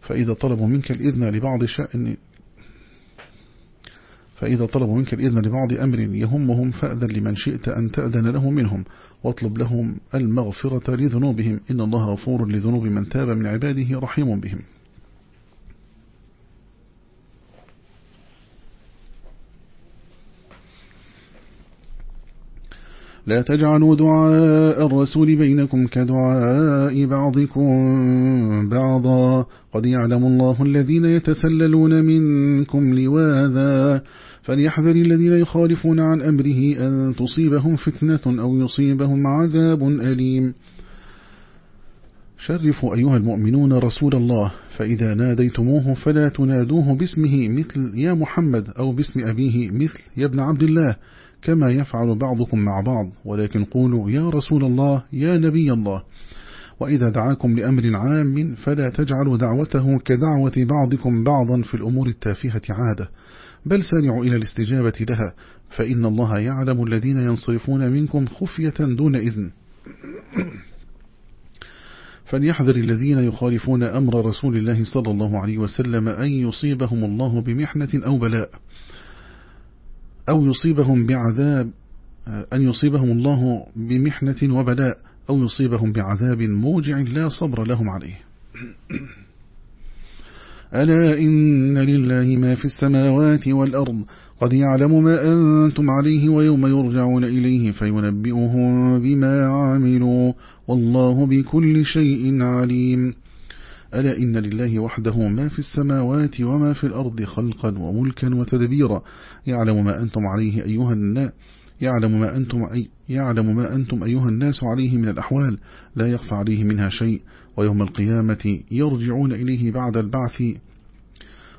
فإذا طلبوا منك الإذن لبعض شأن فإذا طلبوا منك الإذن لبعض أمر يهمهم فأذن لمن شئت أن تأذن له منهم. واطلب لهم المغفرة لذنوبهم. إن الله غفور لذنوب من تاب من عباده رحيم بهم. لا تجعلوا دعاء الرسول بينكم كدعاء بعضكم بعضا. قد يعلم الله الذين يتسللون منكم لواذا. فليحذر الذين يخالفون عن أمره أن تصيبهم فتنة أو يصيبهم عذاب أليم. شرفوا أيها المؤمنون رسول الله فإذا ناديتموه فلا تنادوه باسمه مثل يا محمد أو باسم أبيه مثل يا ابن عبد الله كما يفعل بعضكم مع بعض ولكن قولوا يا رسول الله يا نبي الله. وإذا دعاكم لأمر عام فلا تجعلوا دعوته كدعوة بعضكم بعضا في الأمور التافهة عادة. بل سارعوا إلى الاستجابة لها فإن الله يعلم الذين ينصرفون منكم خفية دون إذن. فليحذر الذين يخالفون أمر رسول الله صلى الله عليه وسلم أن يصيبهم الله بمحنة أو بلاء أو يصيبهم بعذاب أن يصيبهم الله بمحنة وبلاء أو يصيبهم بعذاب موجع لا صبر لهم عليه. ألا إن لله ما في السماوات والأرض؟ قد يعلم ما أنتم عليه ويوم يرجعون إليه فينبئهم بما عملوا والله بكل شيء عليم. ألا إن لله وحده ما في السماوات وما في الأرض خلقا وملكا وتدبيرا. يعلم ما أنتم عليه أيها الناس يعلم ما أنتم أي يعلم ما أنتم أيها الناس عليه من الأحوال. لا يخفى عليه منها شيء. ويوم القيامة يرجعون إليه بعد البعث.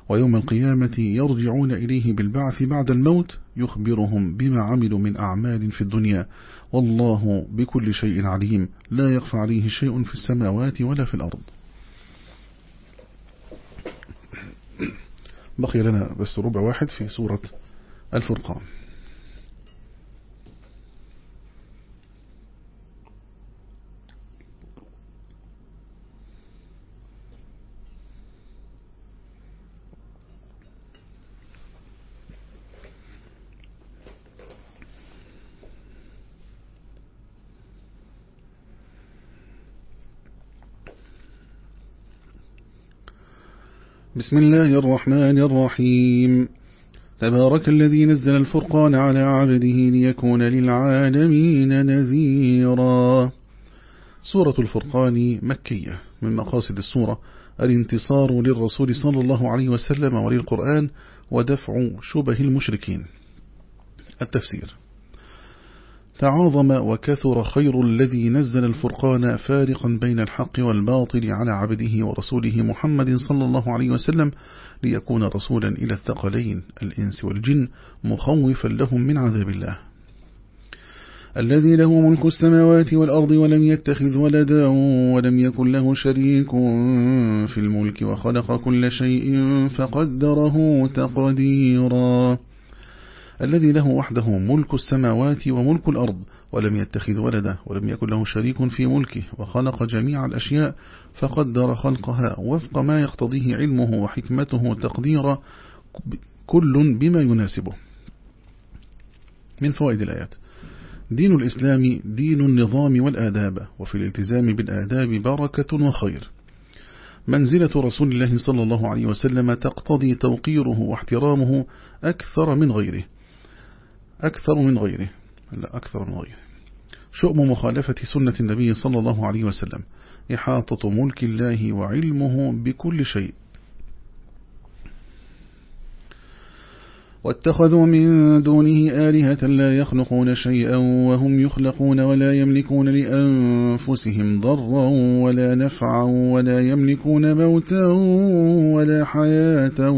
ويوم القيامة يرجعون إليه بالبعث بعد الموت يخبرهم بما عملوا من أعمال في الدنيا. والله بكل شيء عليم. لا يخفى عليه شيء في السماوات ولا في الأرض. بقي لنا بس ربع واحد في سورة الفرقان. بسم الله الرحمن الرحيم. تبارك الذي نزل الفرقان على عبده ليكون للعالمين نذيرا. سورة الفرقان مكية من مقاصد السورة. الانتصار للرسول صلى الله عليه وسلم وللقرآن ودفع شبه المشركين. التفسير. تعاظم وكثر خير الذي نزل الفرقان فارقا بين الحق والباطل على عبده ورسوله محمد صلى الله عليه وسلم ليكون رسولا إلى الثقلين الإنس والجن مخوفا لهم من عذاب الله. الذي له ملك السماوات والأرض ولم يتخذ ولدا ولم يكن له شريك في الملك وخلق كل شيء فقدره تقديرا. الذي له وحده ملك السماوات وملك الأرض ولم يتخذ ولدا ولم يكن له شريك في ملكه وخلق جميع الأشياء فقدر خلقها وفق ما يقتضيه علمه وحكمته تقدير كل بما يناسبه. من فوائد الآيات دين الإسلام دين النظام والآداب وفي الالتزام بالآداب بركة وخير. منزلة رسول الله صلى الله عليه وسلم تقتضي توقيره واحترامه أكثر من غيره. أكثر من غيره. لا أكثر من غيره. شؤم مخالفة سنة النبي صلى الله عليه وسلم. إحاطة ملك الله وعلمه بكل شيء. واتخذوا من دونه آلهة لا يخلقون شيئا وهم يخلقون ولا يملكون لأنفسهم ضرا ولا نفعا ولا يملكون موتا ولا حياة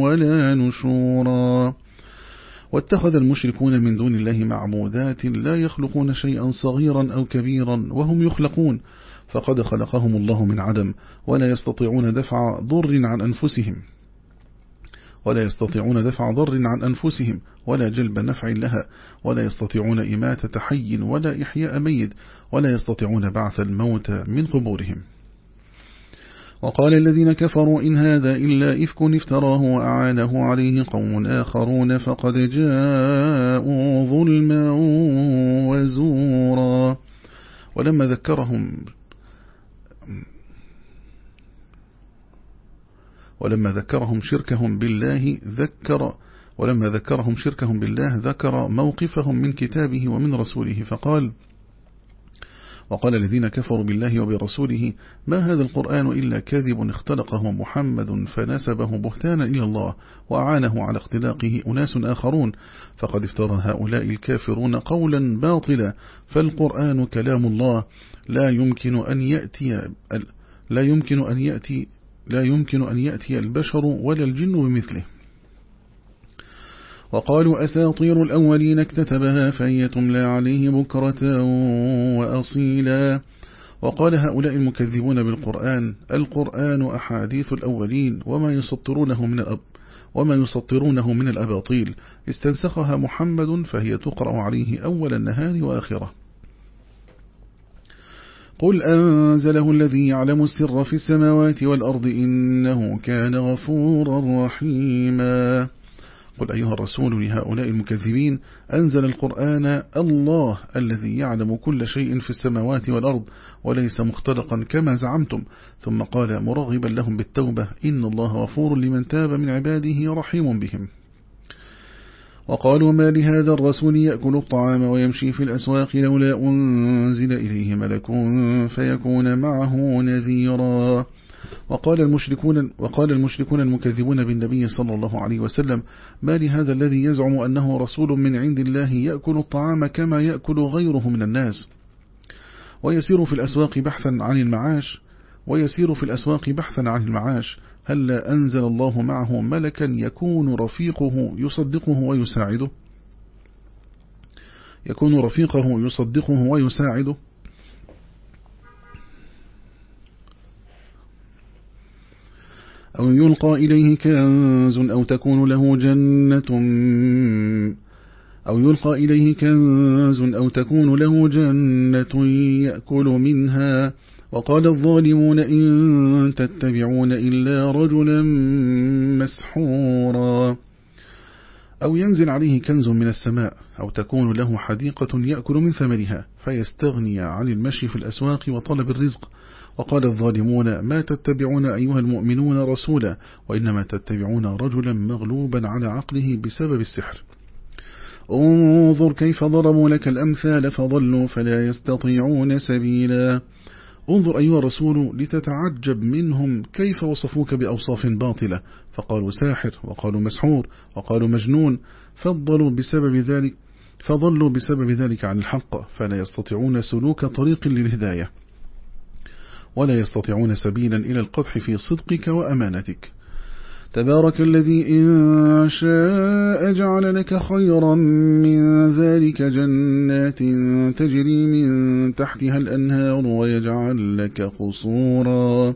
ولا نشورا. واتخذ المشركون من دون الله معبودات لا يخلقون شيئا صغيرا أو كبيرا وهم يخلقون فقد خلقهم الله من عدم ولا يستطيعون دفع ضر عن أنفسهم. ولا يستطيعون دفع ضر عن أنفسهم ولا جلب نفع لها ولا يستطيعون إماتة حي ولا إحياء ميت ولا يستطيعون بعث الموت من قبورهم. وقال الذين كفروا إن هذا إلا إفك افتراه وأعانه عليه قوم آخرون فقد جاءوا ظلما وزورا. ولما ذكرهم ولما ذكرهم شركهم بالله ذكر ولما ذكرهم شركهم بالله ذكر موقفهم من كتابه ومن رسوله فقال وقال الذين كفروا بالله وبرسوله ما هذا القرآن إلا كذب اختلقه محمد فنسبه بهتانا إلى الله وأعانه على اختلاقه أناس آخرون فقد افترى هؤلاء الكافرون قولا باطلا فالقرآن كلام الله لا يمكن أن يأتي لا يمكن أن يأتي لا يمكن أن يأتي البشر ولا الجن بمثله. وقالوا أساطير الأولين اكتتبها فهي تملى عليه بكرة وأصيلا. وقال هؤلاء المكذبون بالقرآن القرآن أحاديث الأولين وما يسطرونه من الأب وما يسطرونه من الأباطيل. استنسخها محمد فهي تقرأ عليه أول النهار وآخرة. قل أنزله الذي يعلم السر في السماوات والأرض إنه كان غفورا رحيما. قل أيها الرسول لهؤلاء المكذبين أنزل القرآن الله الذي يعلم كل شيء في السماوات والأرض وليس مختلقا كما زعمتم. ثم قال مرغبا لهم بالتوبة إن الله غفور لمن تاب من عباده رحيم بهم. وقالوا ما لهذا الرسول يأكل الطعام ويمشي في الأسواق لولا أنزل إليه ملك فيكون معه نذيرا. وقال المشركون, وقال المشركون المكذبون بالنبي صلى الله عليه وسلم ما لهذا الذي يزعم أنه رسول من عند الله يأكل الطعام كما يأكل غيره من الناس؟ ويسير في الأسواق بحثا عن المعاش ويسير في الأسواق بحثا عن المعاش هل أنزل الله معه ملكا يكون رفيقه يصدقه ويساعده؟ يكون رفيقه يصدقه ويساعده؟ أو يلقى إليه كنز أو تكون له جنة أو يلقى إليه كنز أو تكون له جنة يأكل منها. وقال الظالمون إن تتبعون إلا رجلا مسحورا. أو ينزل عليه كنز من السماء أو تكون له حديقة يأكل من ثمرها فيستغني عن المشي في الأسواق وطلب الرزق. وقال الظالمون ما تتبعون أيها المؤمنون رسولا وإنما تتبعون رجلا مغلوبا على عقله بسبب السحر. انظر كيف ضربوا لك الأمثال فضلوا فلا يستطيعون سبيلا. انظر أيها الرسول لتتعجب منهم كيف وصفوك بأوصاف باطلة. فقالوا ساحر وقالوا مسحور وقالوا مجنون. فضلوا بسبب ذلك فضلوا بسبب ذلك عن الحق فلا يستطيعون سلوك طريق للهداية. ولا يستطيعون سبيلا إلى القدح في صدقك وأمانتك. تبارك الذي إن شاء جعل لك خيرا من ذلك جنات تجري من تحتها الأنهار ويجعل لك قصورا.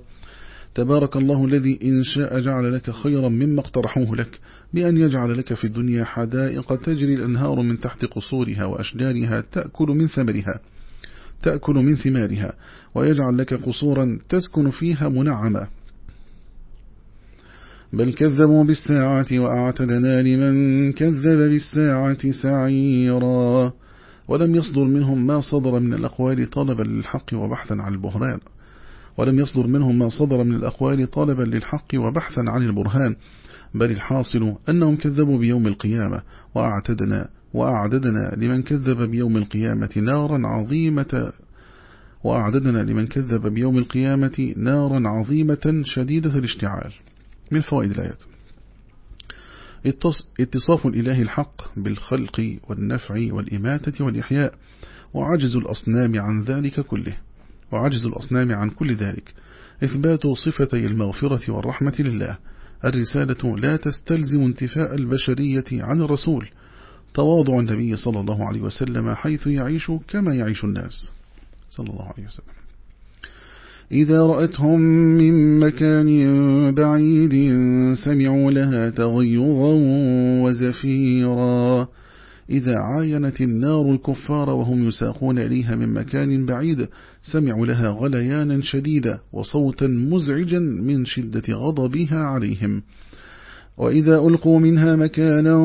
تبارك الله الذي إن شاء جعل لك خيرا مما اقترحوه لك بأن يجعل لك في الدنيا حدائق تجري الأنهار من تحت قصورها وأشجارها تأكل من ثمرها. تأكل من ثمارها ويجعل لك قصورا تسكن فيها منعمة بل كذبوا بالساعة وأعتدنا لمن كذب بالساعة سعيرا. ولم يصدر منهم ما صدر من الأقوال طلبا للحق وبحثا عن البهران. ولم يصدر منهم ما صدر من الأقوال طلبا للحق وبحثا عن البرهان. بل الحاصل أنهم كذبوا بيوم القيامة وأعتدنا وأعددنا لمن كذب بيوم القيامة نارا عظيمة وأعددنا لمن كذب بيوم القيامة نارا عظيمة شديدة الاشتعال. من فوائد الآيات. اتصاف الإله الحق بالخلق والنفع والإماتة والإحياء وعجز الأصنام عن ذلك كله. وعجز الأصنام عن كل ذلك. إثبات صفتي المغفرة والرحمة لله. الرسالة لا تستلزم انتفاء البشرية عن الرسول. تواضع النبي صلى الله عليه وسلم حيث يعيش كما يعيش الناس. صلى الله عليه وسلم. إذا رأتهم من مكان بعيد سمعوا لها تغيظا وزفيرا. إذا عاينت النار الكفار وهم يساقون إليها من مكان بعيد سمعوا لها غليانا شديدا وصوتا مزعجا من شدة غضبها عليهم. وإذا ألقوا منها مكانا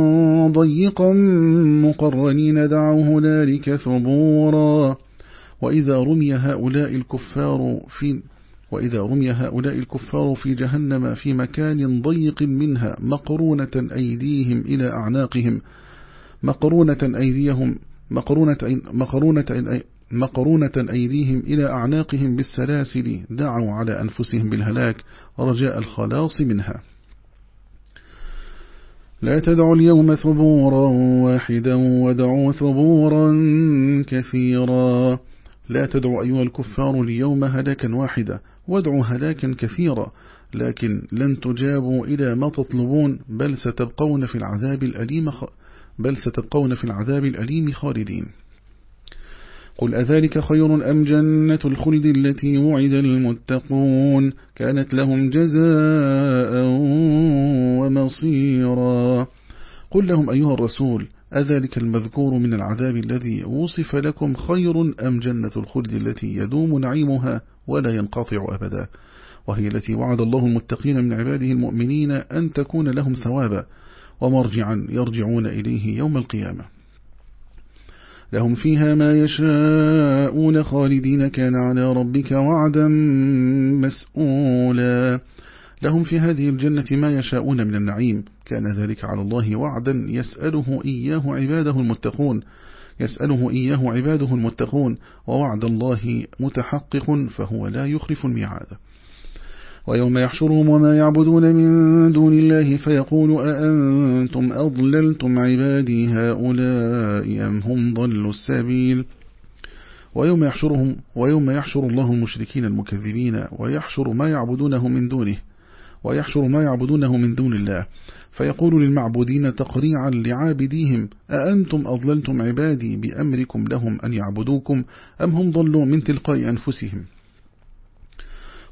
ضيقا مقرنين دعوا هنالك ثبورا. وإذا رمي هؤلاء الكفار في وإذا رمي هؤلاء الكفار في جهنم في مكان ضيق منها مقرونة أيديهم إلى أعناقهم. مقرونة أيديهم مقرونة مقرونة مقرونة أيديهم إلى أعناقهم بالسلاسل. دعوا على أنفسهم بالهلاك رجاء الخلاص منها. لا تدعوا اليوم ثبورا واحدا ودعوا ثبورا كثيرا. لا تدعوا أيها الكفار اليوم هلاكا واحدا وادعوا هلاكا كثيرا لكن لن تجابوا إلى ما تطلبون بل ستبقون في العذاب الأليم بل ستبقون في العذاب الأليم خالدين. قل أذلك خير أم جنة الخلد التي وعد المتقون كانت لهم جزاء ومصيرا قل لهم أيها الرسول أذلك المذكور من العذاب الذي وصف لكم خير أم جنة الخلد التي يدوم نعيمها ولا ينقطع أبدا وهي التي وعد الله المتقين من عباده المؤمنين أن تكون لهم ثوابا ومرجعا يرجعون إليه يوم القيامة لهم فيها ما يشاءون خالدين كان على ربك وعدا مسؤولا. لهم في هذه الجنة ما يشاءون من النعيم. كان ذلك على الله وعدا يسأله إياه عباده المتقون. يسأله إياه عباده المتقون. ووعد الله متحقق فهو لا يخلف الميعاد. ويوم يحشرهم وما يعبدون من دون الله فيقول أأنتم أضللتم عبادي هؤلاء أم هم ضلوا السبيل؟ ويوم يحشرهم ويوم يحشر الله المشركين المكذبين ويحشر ما يعبدونه من دونه ويحشر ما يعبدونه من دون الله فيقول للمعبودين تقريعا لعابديهم أأنتم أضللتم عبادي بأمركم لهم أن يعبدوكم أم هم ضلوا من تلقاء أنفسهم؟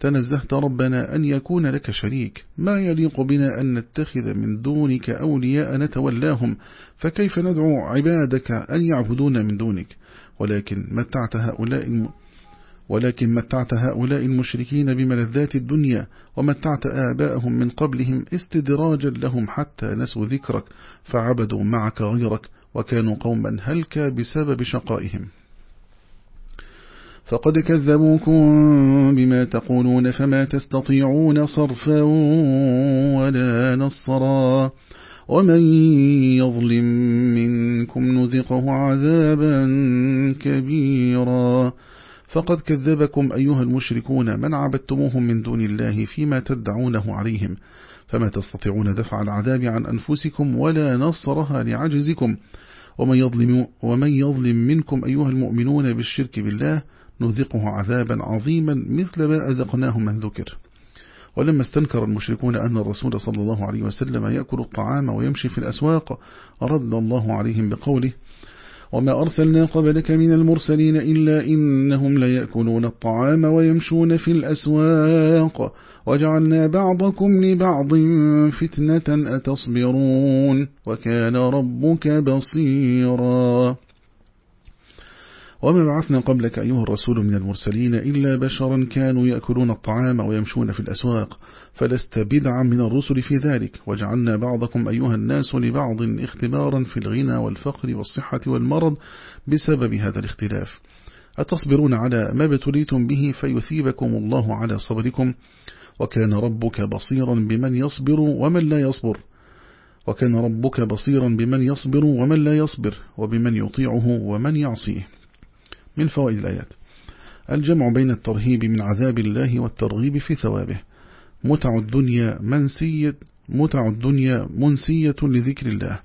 تنزهت ربنا أن يكون لك شريك. ما يليق بنا أن نتخذ من دونك أولياء نتولاهم فكيف ندعو عبادك أن يعبدون من دونك؟ ولكن متعت هؤلاء ولكن متعت هؤلاء المشركين بملذات الدنيا ومتعت آباءهم من قبلهم استدراجا لهم حتى نسوا ذكرك فعبدوا معك غيرك وكانوا قوما هلكا بسبب شقائهم. فقد كذبوكم بما تقولون فما تستطيعون صرفا ولا نصرا ومن يظلم منكم نذقه عذابا كبيرا فقد كذبكم أيها المشركون من عبدتموهم من دون الله فيما تدعونه عليهم فما تستطيعون دفع العذاب عن أنفسكم ولا نصرها لعجزكم ومن يظلم, ومن يظلم منكم أيها المؤمنون بالشرك بالله نذقه عذابا عظيما مثل ما أذقناه من ذكر. ولما استنكر المشركون أن الرسول صلى الله عليه وسلم يأكل الطعام ويمشي في الأسواق رد الله عليهم بقوله وما أرسلنا قبلك من المرسلين إلا إنهم ليأكلون الطعام ويمشون في الأسواق وجعلنا بعضكم لبعض فتنة أتصبرون. وكان ربك بصيرا. وما بعثنا قبلك أيها الرسول من المرسلين إلا بشرا كانوا يأكلون الطعام ويمشون في الأسواق فلست بدعا من الرسل في ذلك. وجعلنا بعضكم أيها الناس لبعض اختبارا في الغنى والفقر والصحة والمرض بسبب هذا الاختلاف. أتصبرون على ما ابتليتم به فيثيبكم الله على صبركم وكان ربك بصيرا بمن يصبر ومن لا يصبر. وكان ربك بصيرا بمن يصبر ومن لا يصبر وبمن يطيعه ومن يعصيه. من فوائد الآيات. الجمع بين الترهيب من عذاب الله والترغيب في ثوابه. متع الدنيا منسية متع الدنيا منسية لذكر الله.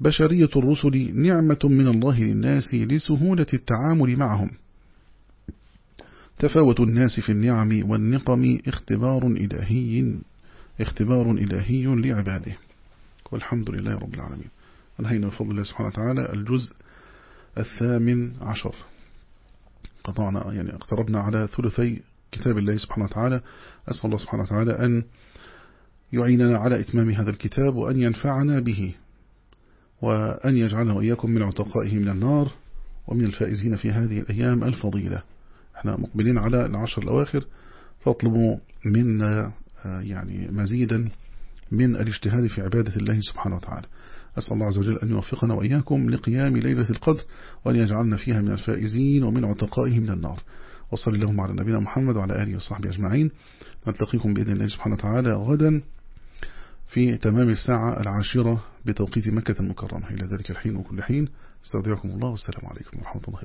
بشرية الرسل نعمة من الله للناس لسهولة التعامل معهم. تفاوت الناس في النعم والنقم اختبار إلهي اختبار إلهي لعباده. والحمد لله رب العالمين. أنهينا بفضل الله سبحانه وتعالى الجزء الثامن عشر. قطعنا يعني اقتربنا على ثلثي كتاب الله سبحانه وتعالى. أسأل الله سبحانه وتعالى أن يعيننا على إتمام هذا الكتاب وأن ينفعنا به وأن يجعلنا وإياكم من عتقائه من النار ومن الفائزين في هذه الأيام الفضيلة. إحنا مقبلين على العشر الأواخر. فاطلبوا منا يعني مزيدا من الاجتهاد في عبادة الله سبحانه وتعالى. أسأل الله عز وجل أن يوفقنا وإياكم لقيام ليلة القدر وأن يجعلنا فيها من الفائزين ومن عتقائه من النار. وصلي اللهم على نبينا محمد وعلى آله وصحبه أجمعين. نلتقيكم بإذن الله سبحانه وتعالى غدا في تمام الساعة العاشرة بتوقيت مكة المكرمة. إلى ذلك الحين وكل حين. أستودعكم الله والسلام عليكم ورحمة الله وبركاته.